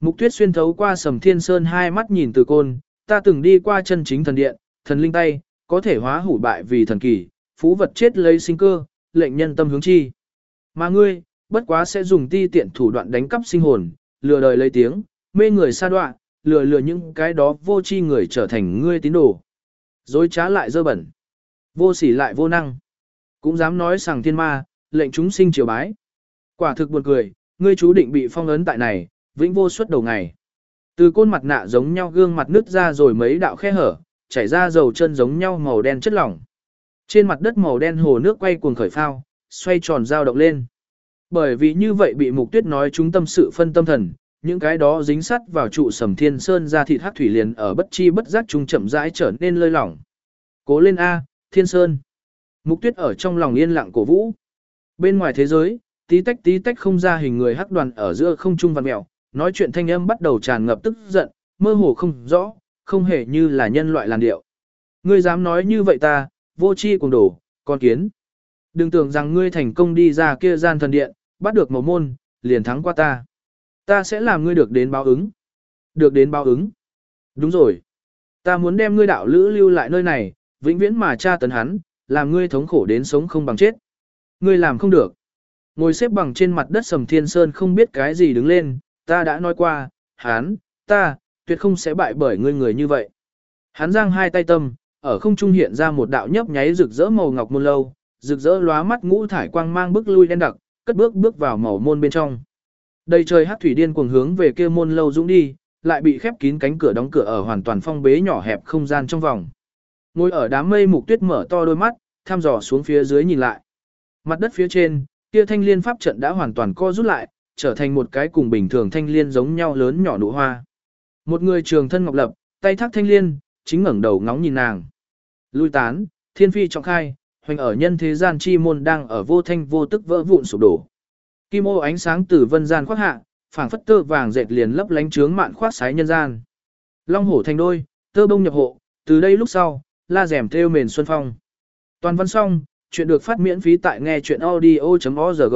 Speaker 1: Mục tuyết xuyên thấu qua sầm thiên sơn hai mắt nhìn từ côn, ta từng đi qua chân chính thần điện, thần linh tay, có thể hóa hủ bại vì thần kỳ, phú vật chết lấy sinh cơ, lệnh nhân tâm hướng chi. Mà ngươi, bất quá sẽ dùng ti tiện thủ đoạn đánh cắp sinh hồn, lừa đời lấy tiếng, mê người xa đoạn, lừa lừa những cái đó vô tri người trở thành ngươi tín đồ. Dối trá lại dơ bẩn. Vô sỉ lại vô năng. Cũng dám nói rằng thiên ma, lệnh chúng sinh triều bái. Quả thực buồn cười, ngươi chú định bị phong ấn tại này, vĩnh vô suốt đầu ngày. Từ côn mặt nạ giống nhau gương mặt nứt ra rồi mấy đạo khe hở, chảy ra dầu chân giống nhau màu đen chất lỏng. Trên mặt đất màu đen hồ nước quay cuồng khởi phao, xoay tròn dao động lên. Bởi vì như vậy bị mục tuyết nói chúng tâm sự phân tâm thần, những cái đó dính sắt vào trụ sầm thiên sơn ra thịt hát thủy liền ở bất chi bất giác trung chậm rãi trở nên lơi lỏng. Cố lên A, thiên sơn. Mục tuyết ở trong lòng yên lặng cổ vũ. Bên ngoài thế giới, tí tách tí tách không ra hình người hắc đoàn ở giữa không trung văn mèo, nói chuyện thanh âm bắt đầu tràn ngập tức giận, mơ hồ không rõ, không hề như là nhân loại làn điệu. Ngươi dám nói như vậy ta, vô chi cùng đổ, con kiến. Đừng tưởng rằng ngươi thành công đi ra kia gian thần điện, bắt được màu môn, liền thắng qua ta. Ta sẽ làm ngươi được đến báo ứng. Được đến báo ứng. Đúng rồi. Ta muốn đem ngươi đạo lữ lưu lại nơi này, vĩnh viễn mà tra tấn hắn, làm ngươi thống khổ đến sống không bằng chết. Ngươi làm không được. Ngồi xếp bằng trên mặt đất sầm thiên sơn không biết cái gì đứng lên, ta đã nói qua, hắn, ta, tuyệt không sẽ bại bởi ngươi người như vậy. Hắn giang hai tay tâm, ở không trung hiện ra một đạo nhấp nháy rực rỡ màu ngọc môn lâu, rực rỡ lóa mắt ngũ thải quang mang bước lui đen đặc, cất bước bước vào màu môn bên trong. Đầy trời hắc thủy điên cuồng hướng về kia môn lâu dũng đi, lại bị khép kín cánh cửa đóng cửa ở hoàn toàn phong bế nhỏ hẹp không gian trong vòng. Ngồi ở đám mây mục tuyết mở to đôi mắt, thăm dò xuống phía dưới nhìn lại. Mặt đất phía trên, kia thanh liên pháp trận đã hoàn toàn co rút lại, trở thành một cái cùng bình thường thanh liên giống nhau lớn nhỏ nụ hoa. Một người trường thân ngọc lập, tay thác thanh liên, chính ngẩng đầu ngóng nhìn nàng. Lui tán, thiên phi trọng khai, hoành ở nhân thế gian chi môn đang ở vô thanh vô tức vỡ vụn sụp đổ. Kim ô ánh sáng từ vân gian khoác hạ, phảng phất tơ vàng dệt liền lấp lánh trướng mạn khoác sái nhân gian. Long hổ thành đôi, tơ bông nhập hộ, từ đây lúc sau, la rèm theo mền xuân phong. Toàn văn xong, chuyện được phát miễn phí tại nghe chuyện audio.org.